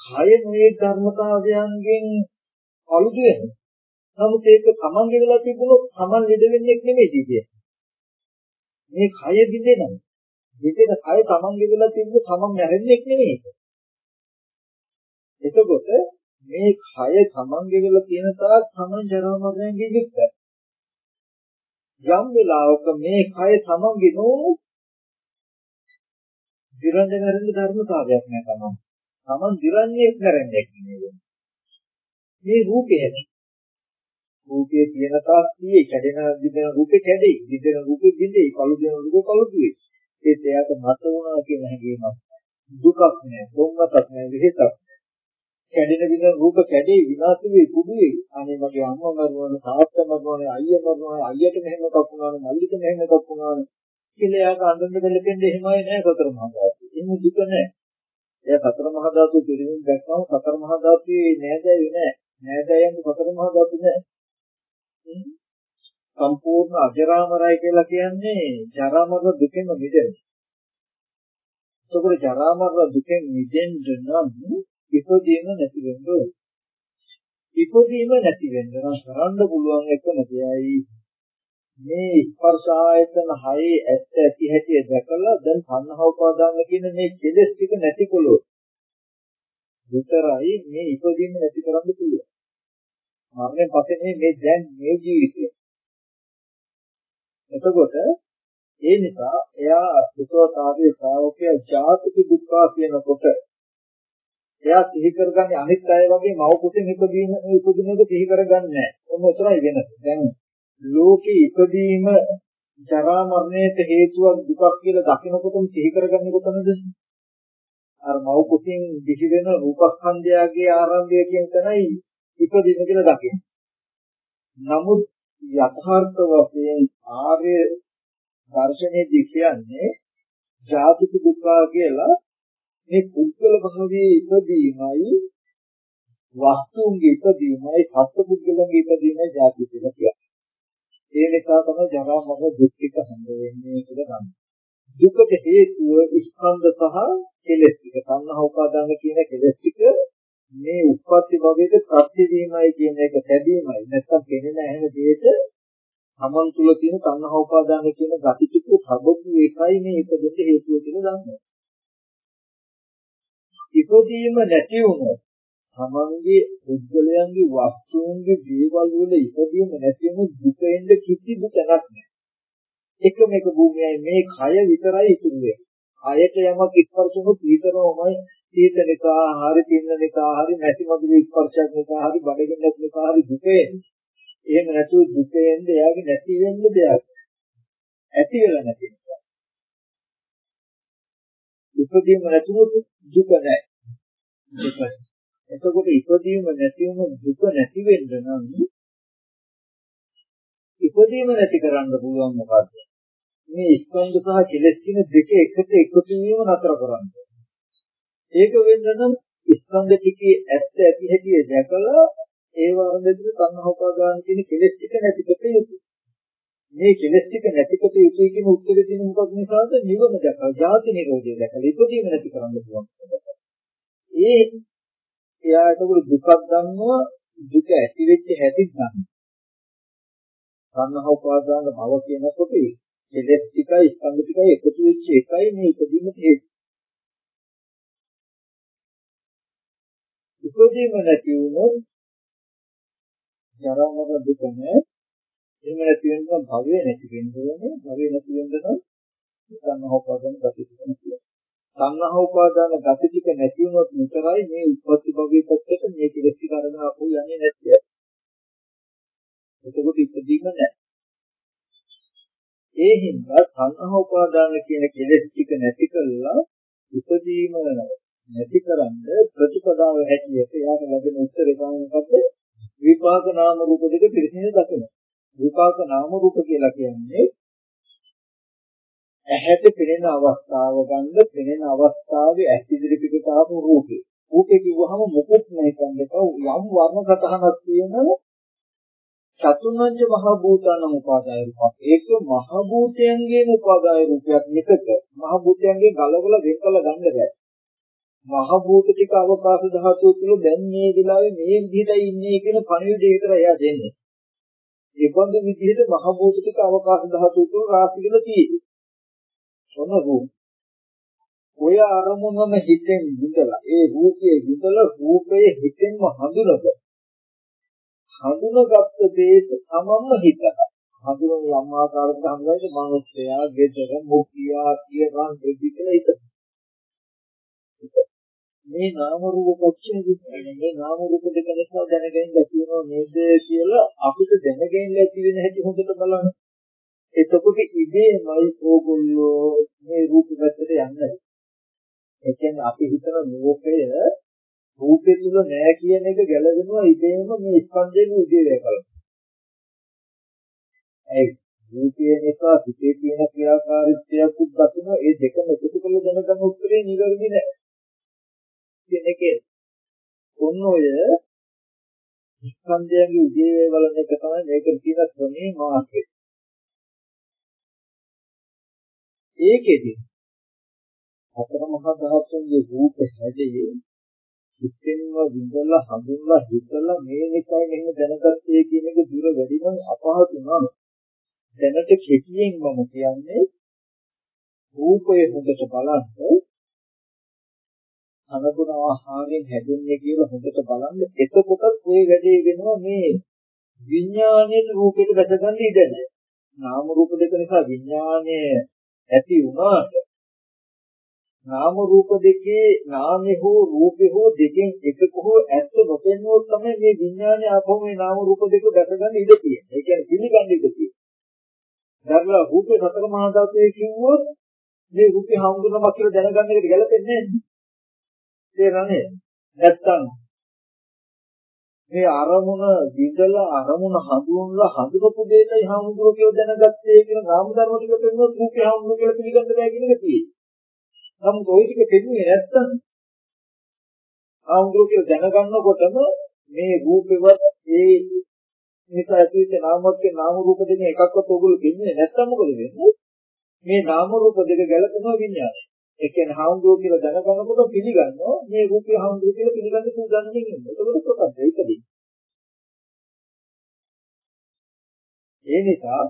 කය මේ ධර්මතාවයන්ගෙන් අලුත් වෙනවා. නමුත් ඒක තමන්ගේ වෙලා තිබුණොත් තමන් ලෙඩ වෙන්නේ නෙමෙයි කියන්නේ. මේ කය බිඳෙනවා. බිඳෙන කය තමන්ගේ වෙලා තිබුණොත් තමන් මැරෙන්නේ නෙමෙයි. එතකොට මේ කය තමන්ගේ වෙලා තියෙන තාක් තමන් ජරා මරණයෙන් යුක්තයි. යම් වෙලාවක මේ කය තමන්ගේ නෝ දිරන්නේ නැරෙන්න ධර්මතාවයක් නෑ තමන්. තමන් දිරන්නේ නැරෙන්නේ නෙමෙයි. මේ රූපය හැටි. රූපයේ තියෙන තාක් tie කැඩෙන දිදෙන රූපේ කැඩෙයි. දිදෙන රූපේ බිඳෙයි. කළු දෙන රූපේ කළු දුවේ. ඒත් එයාට මත වුණා කියන හැඟීමක් දුකක් නෑ, දුම්නසක් නෑ, විහෙතක් කැඩෙන විදිහ රූප කැඩේ විනාශ වෙයි කුඩු වෙයි අනේ මගේ අම්මා මරුණා තාත්තා මරුණා අයියා මරුණා අයියට මෙහෙම එකක් වුණානේ මල්ලිට මෙහෙම එකක් වුණානේ කියලා එයාට අඳුන්න දෙලෙන්නේ එහෙමයි නෑ සතර මහා ධාතු. එහෙම දුක නෑ. එයා සතර මහා ධාතු පිළිමින් දැක්කම සතර මහා ධාතුවේ නෑදෑයෝ නෑ. නෑදෑයන් සතර මහා ධාතු නෑ. සම්පූර්ණ අජරාමරයි කියලා කියන්නේ ජරා මරණ දුකෙන්ම මිදෙන. එතකොට ජරා මරණ දුකෙන් මිදෙන්න නම් ඉපදීම නැති වෙන්න ඕනේ. ඉපදීම නැති වෙන්න නම් කරන්න පුළුවන් එකම දෙයයි මේ ස්පර්ශ ආයතන හයේ ඇත්ත ඇති හැටි දැකලා දැන් සංහව උපාදාන කියන මේ කෙලෙස් ටික නැතිකොලොත් විතරයි මේ ඉපදීම නැති කරන්න පුළුවන්. මරණයෙන් පස්සේ මේ දැන් මේ ජීවිතය. එතකොට ඒ නිසා එයා සුතවතාවේ ශ්‍රාවකයා ජාතික දුක්ඛ කියනකොට එයා සිහි කරගන්නේ අනිත් අය වගේ මව කුසෙන් ඉපදීම ඉපදිනේද සිහි කරගන්නේ නැහැ. ඔන්න උතරයි වෙනස. දැන් ලෝකේ ඉපදීම ජරා මරණයට හේතුවක් දුකක් කියලා දකිනකොටම සිහි කරගන්නේ කොතනද? අර මව කුසින් දිවි වෙන රූපස්කන්ධයගේ ආරම්භය කියන තැනයි ඉපදීම කියලා දකින්නේ. නමුත් යථාර්ථ වශයෙන් ආර්ය දර්ශනයේදී කියන්නේ ජාතික දුක්ඛ කියලා මේ පුද්ගල භාවයේ ඉපදීමයි වස්තුන්ගේ ඉපදීමයි සත්පුද්ගලන්ගේ ඉපදීමයි ජාති කියලා කියන්නේ. ඒ නිසා තමයි ජරා මරණ දුක් ටික හම්බ වෙන්නේ කියලා ගන්න. දුකට හේතුව ස්කන්ධ සහ කෙලෙස් ටික. සංහව උපාදාන කියන කෙලෙස් ටික මේ උත්පත්ති භවයේ ප්‍රත්‍ය වීමයි කියන එක ලැබීමයි. නැත්තම් පෙනෙන හැම දෙයක තමන් තුල තියෙන සංහව උපාදාන කියන gati ටික ප්‍රබෝධි එකයි මේ ඉපදෙන්න හේතුව කියලා දන්නවා. ඉපදීම නැති වුණොත් තමන්ගේ පුද්ගලයන්ගේ වස්තුන්ගේ දේවල් වල ඉපදීම නැති වුණොත් දුකෙන්ද කිසි දුකක් නැහැ. එකම එක භූමියයි මේ කය විතරයි ඉතුරු වෙන්නේ. කයට යමක් ස්පර්ශ වුණොත් ඊතරමයි සීත නිසා, හරි තින්න නිසා, හරි නැති මදුවේ ස්පර්ශයක් නිසා, හරි බඩගින්නක් නිසා, හරි දුකේ. එහෙම නැතුව දුකෙන්ද එයාගේ නැති වෙන්න දෙයක්. ඇති වෙලා නැති නිසා. ඉපදීම නැතුව දුක නැහැ. දුක. එතකොට ඉපදීම නැති වුණ දුක නැති වෙන්න නම් ඉපදීම නැති කරන්න පුළුවන් මොකද්ද? මේ ස්කන්ධ සහ කෙලෙස් කියන දෙක එකට එකතු වීම නතර කරන්න. ඒක වෙන්න නම් ස්කන්ධ ටිකේ ඇත්ත ඇති හැටි දැකලා ඒ වරදෙදි සංහෝපාදාන කියන කෙලෙස් ටික නැති කොට යුතුයි. මේ කෙලෙස් ටික නැතිකොට යුතුයි කියන උත්තරේ තියෙන මොකක් නිසාද? නිවන දැකලා, ජාති නිරෝධය දැකලා ඉපදීම නැති කරන්න පුළුවන්. ඒ එයාට දුකක් ගන්නවා දුක ඇති වෙච්ච හැටි ගන්න. සංහව උපාදාන භව කියනකොට කෙලෙස් ටිකයි ස්කන්ධ ටිකයි එකතු වෙච්ච එකයි මේ ඉපදීමට හේතු. ඉපදීම නැති වුණොත් ජරා මරණ දුක නෑ එහෙම නැති වෙන නම් භවය නැති වෙන්න ඕනේ. භවය නැති වෙන්න නම් සංහව උපාදාන ගති ටික නැති වෙනවා. සංහව උපාදාන ගති ටික නැති වුණොත් විතරයි මේ උත්පත්ති භවයේ පැත්තට මේ කෙලෙස් ටික අරගෙන ආපහු යන්නේ නැති. එතකොට ඉපදීම නැහැ. ඒ හින්දා සංහව උපාදාන කියන කෙලෙස් ටික නැති කළා ඉපදීම නැතිකරන්න ප්‍රතිපදාව හැටියට යාට ලැබෙන උත්තරේ තමයි මොකද්ද? විපාක නාම රූප දෙක පිළිසින දකිනවා. විපාක නාම රූප කියලා කියන්නේ ඇහැට පෙනෙන අවස්ථාව ගන්න පෙනෙන අවස්ථාවේ ඇස් ඉදිරි පිටට ආපු රූපේ. රූපේ කිව්වහම මොකොත් නැහැ කන්දක යම් වර්ණ සතහනක් තියෙන චතුර්ණංච මහ භූතාන උපාදාය රූපක්. ඒක මහ භූතයන්ගේම උපාදාය රූපයක් නිකට මහ භූතයන්ගේ ගලවල වෙන් කළ ගන්න බෑ. මහ භූත ටික අවකාශ ධාතුව තුළ දැන් මේ වෙලාවේ මේ විදිහටයි ඉන්නේ කියන පණිවිඩය විතරයි එයා දෙන්නේ. ඒ වගේ විදිහට මහ භූත ටික අවකාශ ධාතුව තුළ රාශි වෙලා තියෙන්නේ. මොන රූප ඔය අරමුණම හිතෙන් විඳලා ඒ රූපයේ විඳලා රූපයේ හිතෙන්ම හඳුනග. හඳුනගත්ත දේට තමන්ම හිතනවා හඳුනන යම් ආකාරයකට හඳුනන්නේ මනුස්සයා ගෙදර මුඛියා කියලා දෙවි කියලා හිතනවා. මේ නාම රූප කොච්චර මේ නාම රූප දෙක නිසා දැනගෙන ලැබෙනව නේද කියලා අපිට දැනගෙන ලැබි වෙන හැටි හොඳට බලන්න. එතකොට ඉබේමයි ඕගොල්ලෝ මේ රූප පැත්තට යන්නේ. ඒ කියන්නේ අපි හිතන ලෝකය රූපේ තුල නෑ කියන එක ගැලවෙනවා ඉබේම මේ ස්කන්ධයෙන් උදේ කරලා. ඒ රූපයේ නිසා සිතේ තියෙන ක්‍රියාකාරීත්වයක් උද්ගතන ඒ දෙකම එකතු කරලා දැනගන්න උත්තරේ නිවැරදි නෑ. කියන එකේ ඔන්න ඔය ස්කන්ධයන්ගේ උදේ වලන එක තමයි මේක කියන ක්‍රමේ මාර්ගය. ඒකෙදි අතර මහා ධාතුන්ගේ රූප හැදෙන්නේ හිතෙන්ව විඳලා හඳුන්ලා හිතලා මේ එකයි මෙහෙම දැනගත්තේ කියන එක දුර වැඩි නම් අපහසු නම් දැනට කෙටියෙන් මම කියන්නේ රූපය හොඳට බලන්න අනුගුණ ආහාරයෙන් හැදෙන්නේ කියලා හොඳට බලන්න එතකොට මේ වැඩේ වෙනවා මේ විඥානයේ රූපෙට වැටගන්න ඉඩ නැහැ. නාම රූප දෙක නිසා විඥානය ඇති වුණාට නාම රූප දෙකේ නාමේ හෝ රූපේ හෝ දෙකෙන් එකක හෝ ඇත්ත නොපෙන්වුවොත් තමයි මේ විඥානය ආපහු මේ නාම රූප දෙක වැටගන්න ඉඩ තියෙන්නේ. ඒ කියන්නේ පිළිගන්න ඉඩ තියෙන්නේ. දරලා රූපේ සතර මහා ධාතුවේ කිව්වොත් මේ රූපේ හඳුනනවා කියලා දැනගන්න එකට ගැලපෙන්නේ නැහැ. තේරෙන්නේ නැත්තම් මේ අරමුණ විඳලා අරමුණ හඳුන්ලා හඳුනපු දෙයටයි හඳුනන කියලා දැනගත්තේ කියන නාම ධර්ම ටික පෙන්වුවොත් රූපේ හඳුනන කියලා පිළිගන්න බෑ කියන එක තියෙන්නේ. නමුත් ওই ටික පෙන්වන්නේ නැත්තම් හඳුනන කියලා දැනගන්නකොටම මේ රූපෙවත් ඒ නිසා ඇතිවෙච්ච නාමත්වයේ නාම රූප දෙක එකක්වත් ඔයගොල්ලෝ පෙන්වන්නේ නැත්තම් මොකද වෙන්නේ? මේ නාම රූප දෙක ගැලපෙනවා විඤ්ඤාණය. ඒ කියන්නේ හාමුදුරුවෝ කියලා දැනගන්නකොට පිළිගන්නවා මේ රූපේ හාමුදුරුවෝ කියලා පිළිගන්න සූදානම් ඉන්නේ. ඒකවල කොටස් ඒකදී. ඒ නිසා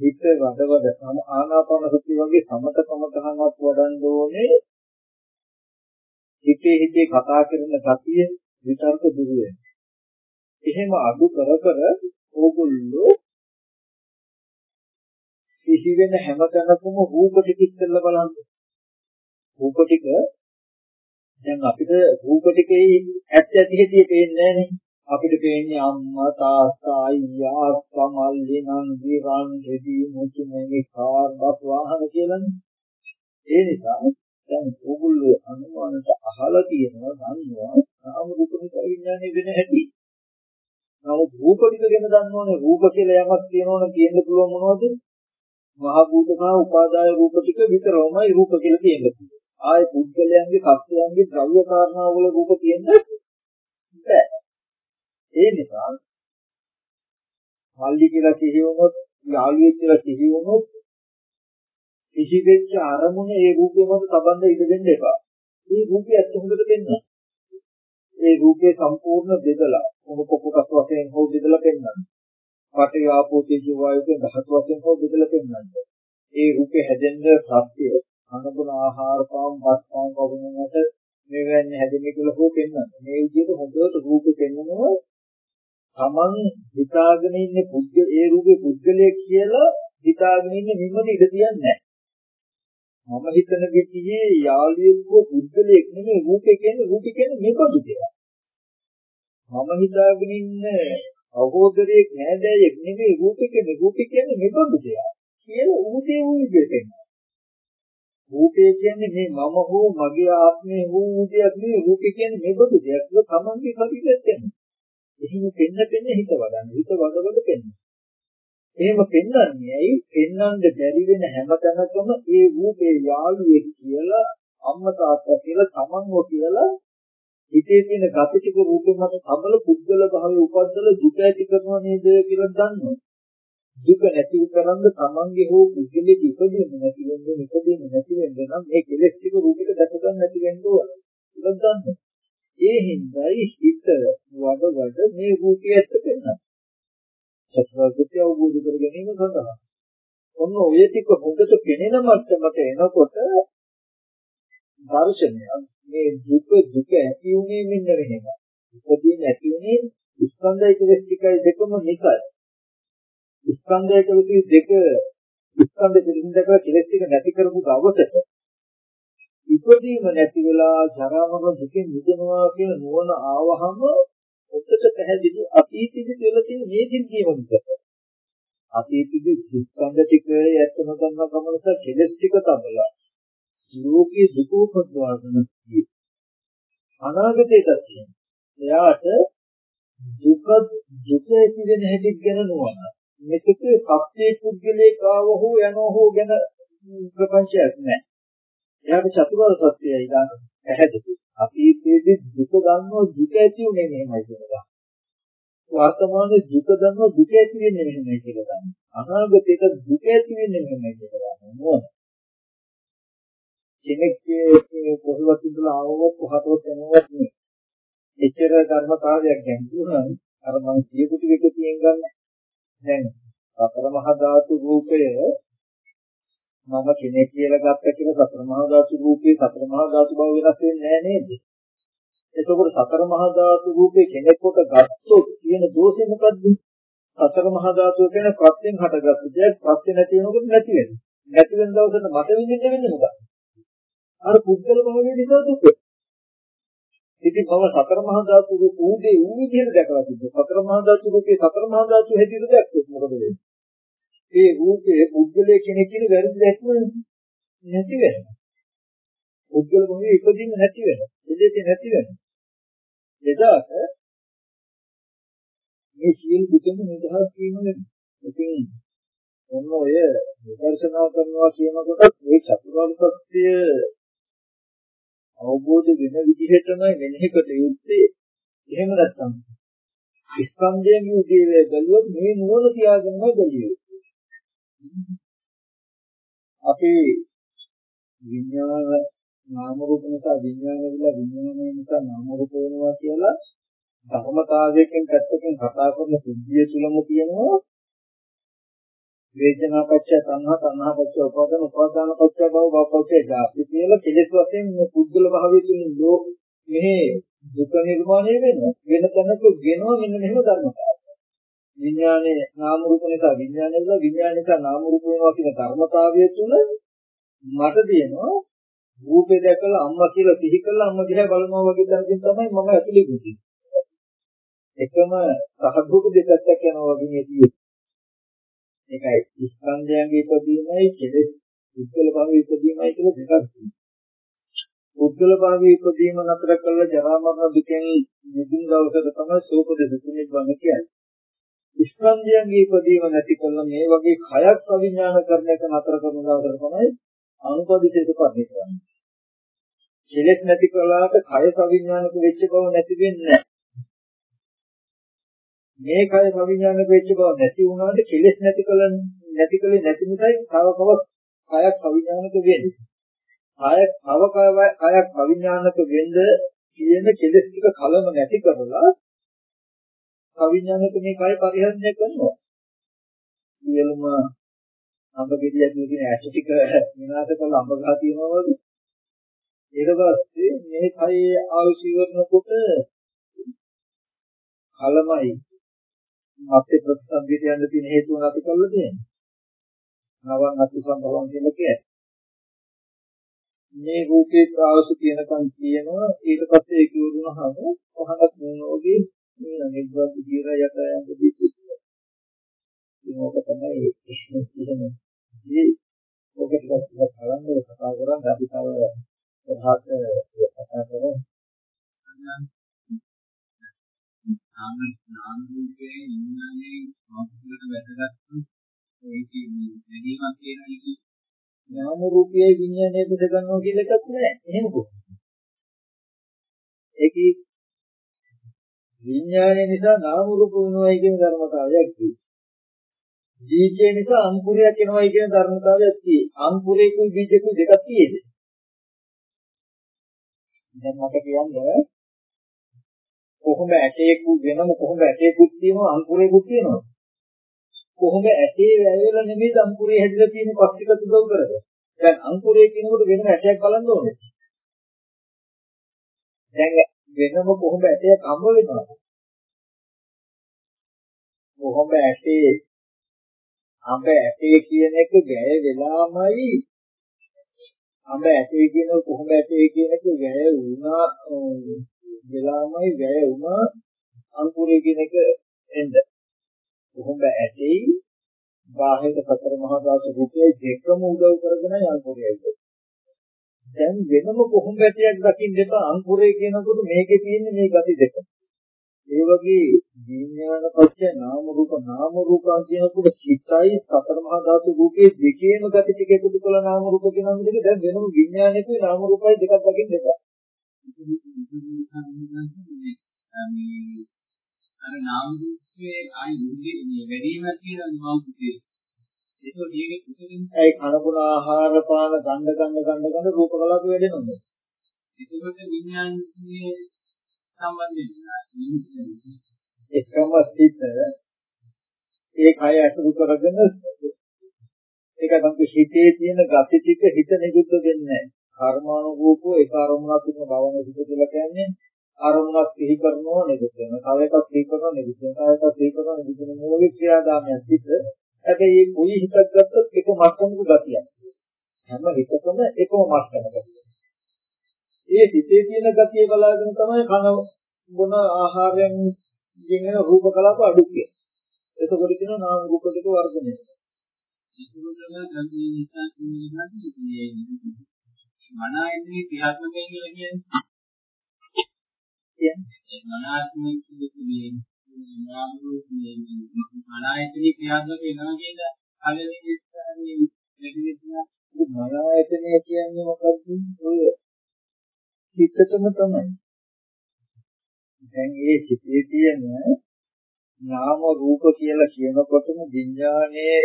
හිත වඩ වඩ සම ආනාපාන සතිය වගේ සමතකම තහනක් වඩන්න ඕනේ. හිතේ හිතේ කතා කරන ගතිය විතර්ක දුර එහෙම අඩු කර කර ඕගොල්ලෝ සිහි වෙන හැම තැනකම රූප ටික ඉස්සෙල්ලා බලන්න. රූප ටික දැන් අපිට රූප ටිකේ ඇත්ත ඇති හැටි පේන්නේ නැහැ අපිට පේන්නේ අම්මා තාත්තා අයියා අක්කා මල්ලි නංගි රන් රෙදි මුතු මේ කාර් බස් වාහන කියලානේ. ඒ නිසා දැන් ඕගොල්ලෝ අනුමානට අහලා තියෙනවා දන්නවා නාම රූප නිසා විඥානය වෙන හැටි. නමුත් රූප ටික ගැන දන්නෝනේ රූප කියලා යමක් තියෙනවනේ කියන්න පුළුවන් මොනවද? මහ භූත සහ උපාදාය රූප ටික විතරමයි රූප කියලා කියන්නේ. ආය පුද්ගලයන්ගේ සත්‍යයන්ගේ ද්‍රව්‍ය කාරණා වල රූප කියන්නේ බෑ. ඒ නිසා මල්ලි කියලා කිහි වුණොත් යාළුවෙක් කියලා කිහි වුණොත් කිසි වෙච්ච අරමුණ ඒ රූපේ මත තබන්න ඉඩ දෙන්න එපා. මේ රූපය ඇත්ත හොඳට පෙන්වන්න. ඒ රූපේ සම්පූර්ණ බෙදලා මොන කොටස් වශයෙන් හෝ බෙදලා පෙන්වන්න. පටි ආපෝ තේජෝ වායුවේ ධාතු වශයෙන් හෝ බෙදලා පෙන්වන්නේ. ඒ රූපේ හැදෙන්න සත්‍ය අනුගුණ ආහාර පාම් බස් පාම් වගේමකට මේ වෙන්නේ හැදෙන්නේ කියලා හෝ පෙන්වන්නේ. මේ විදිහට හොඳට රූපේ පෙන්වනවා තමන් හිතාගෙන ඉන්නේ පුද්ගල ඒ රූපේ පුද්ගලයෙක් කියලා හිතාගෙන ඉන්නේ නිම්මද ඉඳ තියන්නේ මම හිතන විදිහේ යාළුවෙක් පුද්ගලයෙක් නෙමෙයි රූපේ කියන්නේ රූපේ කියන්නේ මේකද කියලා. මම හිතාගෙන ඉන්නේ අවබෝධයක් නෑදෑයෙක් නෙමෙයි රූපේ කියන්නේ රූපේ කියන්නේ මෙබඳු දෙයක් කියලා ඌතේ ඌ විදිහට එනවා. රූපේ කියන්නේ මේ මම හෝ මගේ ආත්මය හෝ ඌදයක් නෙවෙයි රූපේ කියන්නේ මෙබඳු දෙයක් කියලා තමන්ගේ කවිදෙත් එනවා. එහෙම පෙන්න පෙන්න හිත වඩන්න හිත වඩ වඩ පෙන්න. එහෙම පෙන්වන්නේ ඇයි? පෙන්වන්න බැරි වෙන හැම තැනකම ඒ රූපේ යාළුවෙක් කියලා අම්මා තාත්තා කියලා තමන්ව කියලා හිතේ තියෙන gati ටික රූපේ මත සබල පුද්ගල භාවය උපද්දල දුක ඇති කරනවා නේද කියලා දන්නවා. දුක නැති කරන්න තමන්ගේ හෝ පුද්ගලෙක ඉපදෙන්නේ නැති වෙන්නේ ඉපදෙන්නේ නැති වෙන්නේ නම් මේ කෙලෙස් ටික රූපෙට දැක ගන්න නැති වෙන්න ඕන. ඒක දන්නවා. ඒ හින්දායි හිත වඩ වඩ මේ රූපය ඇත්ත පෙන්වනවා. චතුරාර්ය අවබෝධ කර ගැනීම සඳහා. ඔන්න ඔය ටික හොඳට පෙනෙන මට්ටමට එනකොට දර්ශනය මේ දුක දුක ඇති උනේ මෙන්න මෙහෙම. ඉපදී නැති උනේ ස්කන්ධය කෙලස් ටිකයි දෙකම නිකයි. ස්කන්ධය කෙලස් දෙක ස්කන්ධ දෙකින් දෙක කෙලස් ටික නැති කරපු දවසට ඉපදීම නැති වෙලා ජරා මරණ දුකින් මිදෙනවා කියන නුවණ ආවහම ඔකට පැහැදිලි අතීතෙදි වෙලා තියෙන මේ සිද්ධියම විතර. අතීතෙදි ස්කන්ධ ටික ඇත්තම ගන්න කමනස කෙලස් ටික තබලා ලෝකේ දුක උපදවාගෙන අනාගතයට තියෙන. එයාට දුක දුක ඇති වෙන හැටි ගැන නුවණ. මෙතක සත්‍ය පුද්ගලයේ කාව හෝ යනෝ හෝ ගැන ප්‍රපංචයක් නැහැ. එයාට චතුරාර්ය සත්‍යයයි ගන්න පැහැදිලි. අතීතයේදී දුක ගන්නව දුක ඇති උනේ මෙහෙමයි කියලා. වර්තමානයේ දුක ගන්නව දුක ඇති වෙන්නේ මෙහෙමයි කියලා ගන්න. අනාගතයට දුක ඇති වෙන්නේ මෙහෙමයි කියලා ගන්න. කෙනෙක්ගේ කොහොමද ඉඳලා ආවොත් කොහටවත් යනවත් නෙවෙයි. එච්චර ධර්මතාවයක් ගැඹුරුනම් අර මම කියපු ටික එක තියෙන් ගන්න. දැන් සතර මහා ධාතු රූපය මම කෙනෙක් කියලා ගත්ත කියලා සතර මහා ධාතු රූපේ සතර මහා ධාතු බව වෙනස් වෙන්නේ නැහැ නේද? එතකොට සතර මහා ධාතු රූපේ කෙනෙක් කොට ගත්තොත් කියන දෝෂය මොකද්ද? සතර මහා ධාතුව කියන්නේ ප්‍රත්‍යයෙන් හටගත්තු දෙයක් ප්‍රත්‍ය නැති වෙනකොට නැති වෙනවා. නැති වෙන දවසට මට විඳින්න වෙන්නේ මොකක්ද? අර පුද්ගල භාවයේ නිසා දුක. ඉතින් මම සතර මහා ධාතු රූපේ ඌ විදිහට දැකලා තිබ්බා. සතර මහා ධාතු රූපේ සතර මහා ධාතු හැටියට දැක්කොත් මොකද වෙන්නේ? ඒ රූපේ පුද්ගලයේ කෙනෙක් කියන වැරදි දැක්ම නැති වෙනවා. පුද්ගල භාවයේ ඉපදින්න නැති වෙනවා. එදෙති නැති වෙනවා. එදාට මේ සියලු දුකම නිදහස් වීම වෙනවා. ඉතින් ඔන්න ඔය විදර්ශනා කරනවා කියනකොට මේ චතුරාර්ය සත්‍ය අවබෝධ වෙන විදිහටම මෙනෙහි කොට යුත්තේ එහෙම නැත්නම් ස්කන්ධයෙන් උදේ බැලුවොත් මේ නුවණ තියාගන්නම බැලියු. අපි විඥාන නාම රූප නිසා විඥාන විලා විඥානය නිසා නාම රූප වෙනවා කියලා ධර්මතාවයකින් පැත්තකින් කතා කරන සිද්ධිය තුලම කියනවා වේදනා පත්‍ය සංහා සංහා පත්‍ය උපාදාන උපාදාන පත්‍ය භව භව පත්‍ය ජාති කියලා කෙලෙස් වශයෙන් මේ පුද්ගල භාවයේ තුලින් ලෝ මෙහි දුක නිර්මාණය වෙනවා. වෙන තැනක වෙනවා මෙන්න මෙහෙම ධර්මතාවය. විඥානයේ නාම රූප නිසා විඥානය නිසා විඥාන නිසා නාම රූප වෙනවා කියන ධර්මතාවය තුල මට දෙනවා රූපේ දැකලා අම්මා කියලා සිහි කළා අම්මා දිහා බලනවා වගේ දැනකින් තමයි මම ඇතුලේ ගිහින් එකම සහභෝග දෙකක් යනවා වගේ මේ තියෙන්නේ ඒකයි ස්කන්ධයන්ගේ ඉදීමයි කෙලෙස් උද්ගල භාවයේ ඉදීමයි කියලා දෙකක් තියෙනවා. උද්ගල භාවයේ ඉදීම නතර කළ ජරා මරණ දුකෙන් නිදුන් දවසක තමයි සෝප දෙසුනේ වගේ කියන්නේ. ස්කන්ධයන්ගේ ඉදීම නැති කළ මේ වගේ කයක් අවිඥාන කරන එක නතර කරන දවසට තමයි අනුපදිතේක පරිණත වෙන්නේ. කෙලෙස් නැති කළාට කය අවිඥානික වෙච්ච බව නැති වෙන්නේ නැහැ. මේ කය අවිඥානික වෙච්ච බව නැති වුණාට කෙලෙස් නැති කල නැති කලේ නැති නිසායි තව කව කයක් අවිඥානික වෙන්නේ. කය තව කයක් අවිඥානික වෙන්න කියන කෙලෙස් ටික කලම නැති කරලා අවිඥානික මේ කය පරිහරණය කරනවා. සියලුම අඹ ගෙඩියක් කියන ඇස් ටික විනාශ කරලා අඹ ගහ තියනවා වගේ. ඊට පස්සේ මේ කයේ ආයුෂ ඉවරනකොට කලමයි අපේ ප්‍රතිසන්දියට යන්න තියෙන හේතුව නැති කරලා තියෙනවා. නවන් අති සම්භවම් කියලා කියන්නේ. මේ රූපේ අවශ්‍ය තියෙනකන් කියනවා ඊට පස්සේ ඒක වුණාම කොහොමද මොනෝගේ මේ නිබ්බත් කියලා යට යන්න දෙන්නේ. ඒක තමයි කියන්නේ. මේ ඔක ටිකක් බලන්න කතා කරන් අපි තව එහාට කතා කරමු. නාම නාම රූපයේ විඥානයේ අවබෝධයට වැදගත් ඒකේ වැඩිමක් කියන එක නාම රූපයේ විඥානය පිට ගන්නවා කියලා එකක් නෑ. එහෙම කොහොමද? ඒකේ විඥානය නිසා නාම රූප වෙනවයි කියන ධර්මතාවයක් තියෙනවා. බීජය නිසා අංකුරයක් එනවයි කියන ධර්මතාවයක් තියෙනවා. අංකුරේකුයි බීජකුයි දෙකක් තියෙන්නේ. දැන් මට කියන්නේ කොහොම ඇටේකු වෙනම කොහොම ඇටේකුත් තියෙනවා අංකුරේකුත් තියෙනවා. කොහොම ඇටේ වැයවල නෙමෙයි අංකුරේ හැදිලා තියෙන පස්තික උදව් කරද. දැන් අංකුරේ කියනකොට වෙනම ඇටයක් බලන්න ඕනේ. දැන් වෙනම කොහොම ඇටයක් හම්බ වෙනවද? කොහොම ඇටේ අඹ ඇටේ කියන එක වැය වෙලාමයි අඹ ඇටේ කියන කොහොම ඇටේ කියන එක වැය වුණා වෙලාමයි වැය වුණා අංකුරේ කියන එක එන්න. කොහොම ඇටේ බාහිර සතර මහා ධාතු රූපයේ දෙකම උදව් කරගෙන අංකුරයයි දැන් වෙනම කොහොම ඇටයක් දකින්න එපා. අංකුරේ කියනකොට මේකේ තියෙන්නේ මේ gati දෙක. ඒ වගේ විඥාන පත්‍ය නාම රූප නාම රූපං කියනකොට චිත්තයි සතර මහා ධාතු රූපයේ දෙකේම gati ටික එකතු කළ නාම රූප කියන විදිහට දැන් වෙනම විඥානයේ නාම රූපයි දෙකක් දකින්න එපා. අර නාම රූපයේ ආයි මුදේ මේ වැඩිමක් කියලා නෝකුතේ ඒක දිගේ කුසලින් ඒ කනබුන ආහාර පාන ගඳ ගඳ ගඳ ගඳ රූප කලාප වැඩෙනවද ඒකත් විඥානයේ සම්බන්ධයෙන් එකම සිත ඒ කය අසුරු කරගෙන ඒක තමයි හිතේ තියෙන gati ටික හිත නිරුද්ධ වෙන්නේ. නැහැ කර්මානුරූපව ඒක අරමුණක් තිබෙන භවන සිත කියලා කියන්නේ අරමුණක් සිහි කරනවා නිරුද්ධ වෙනවා. තව එකක් සිහි කරනවා නිරුද්ධ වෙනවා. තව එකක් සිහි කරනවා නිරුද්ධ වෙනවා. මේ වගේ ක්‍රියාදාමයක් සිට හැබැයි මේ කොයි හිතක් ගත්තත් එක මට්ටමක ගතියක්. හැම හිතකම එකම මට්ටමක. ඒ සිතේ තියෙන ගතිය බලාගෙන තමයි කන බොන ආහාරයෙන් ගෙනෙන රූප කලාප අඩු කියන්නේ. එතකොට කියන නාම රූප දෙක වර්ධනය වෙනවා. මනායතනේ ක්‍රියාත්මක වෙනවා කියන්නේ කියන්නේ මනාත්මක කියන්නේ නාම රූප මේ මනායතනේ ක්‍රියාත්මක වෙනවා කියන ස්ථානයේ ලැබෙන මනායතනය කියන්නේ මොකක්ද? ඔය හිතටම තමයි. දැන් ඒ හිතේ තියෙන නාම රූප කියලා කියනකොටම විඥානයේ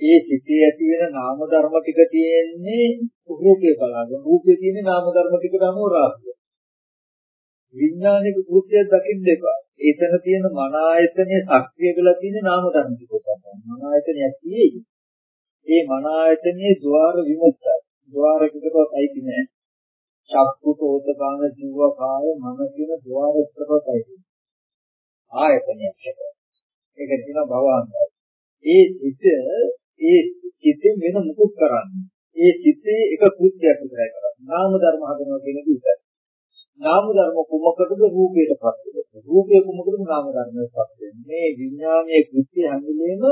ඒ සිතේ ඇති වෙන නාම ධර්ම ටික තියෙන්නේ රූපේ බලාගෙන. රූපේ තියෙන්නේ නාම ධර්ම ටිකට අනුව රාශිය. විඥානික රූපය දකින්න එපා. එතන තියෙන මන ආයතනයේ ශක්තිය කියලා තියෙන්නේ නාම ධර්ම ටික තමයි. මන ආයතනය ඇත්තේ ඒ මන ආයතනයේ ద్వාර විමුක්තයි. ద్వාර කිටකවත් අයිති නෑ. චක්කු, සෝත, ගාන, ජීව, කාය, මන කියන ద్వාර එකකවත් අයිති. ආයතනයක් හැබැයි. ඒක දින භවංගය. ඒ සිත ඒ සිතෙන් වෙන මුකුත් කරන්නේ. ඒ සිතේ එක කෘත්‍යයක් විතරයි කරන්නේ. නාම ධර්ම හදනවා කියන එක විතරයි. නාම ධර්ම කුමකටද රූපයටපත් වෙන්නේ. රූපය කුමකටද නාම ධර්මයටපත් වෙන්නේ. මේ විඥානයේ කෘත්‍ය හැංගිලේම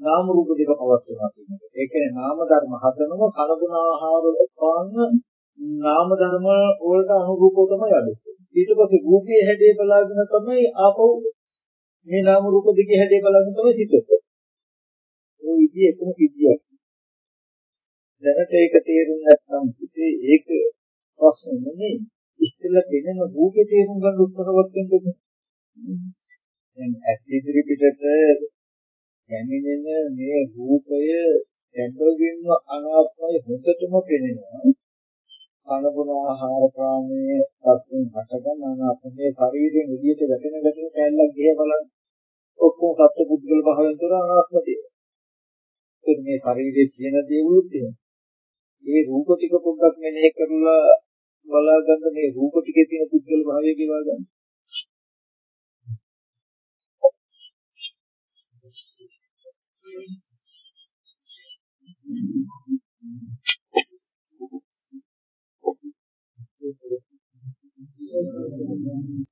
නාම රූප දෙක පවත්වනවා කියන එක. ඒ කියන්නේ නාම ධර්ම හදනම කලගුණ ආහාර පාන නාම ධර්ම වලට අනුරූපව තමයි අඩුවේ. ඊට පස්සේ රූපයේ හැඩය බලාගෙන තමයි ආපහු මේ නාම රූප දෙකේ හැඩය බලාගෙන තමයි සිතෙන්නේ. ওই විදිහ එකම සිද්ධියක්. දැනට ඒක තේරුම් නැත්නම් ඉතින් ඒක ප්‍රශ්න නෙමෙයි. ඉස්සෙල්ලා පෙනෙන රූපේ තේරුම් ගන්න උත්සාහවත් වෙන්න දැන් ඇස් ඉදිරි පිටට දැනෙන මේ රූපය සැබවින්ම අනාත්මයි හොඳටම පෙනෙනවා. කනබුන ආහාර ප්‍රාණයේ සත්‍යයෙන් හටගන්න අනාත්මයේ ශරීරයෙන් එළියට වැටෙන වැටෙන කැලලක් ගිහ බලන්න. ඔක්කොම සත්‍ය පුද්ගල භාවයෙන් තොර අනාත්ම දේ. ඉතින් මේ ශරීරයේ තියෙන දේවලුත් එහෙම. මේ රූප ටික පොඩ්ඩක් මෙනෙහි කරලා බලා ගන්න මේ රූප ටිකේ තියෙන පුද්ගල භාවය කියලා ගන්න.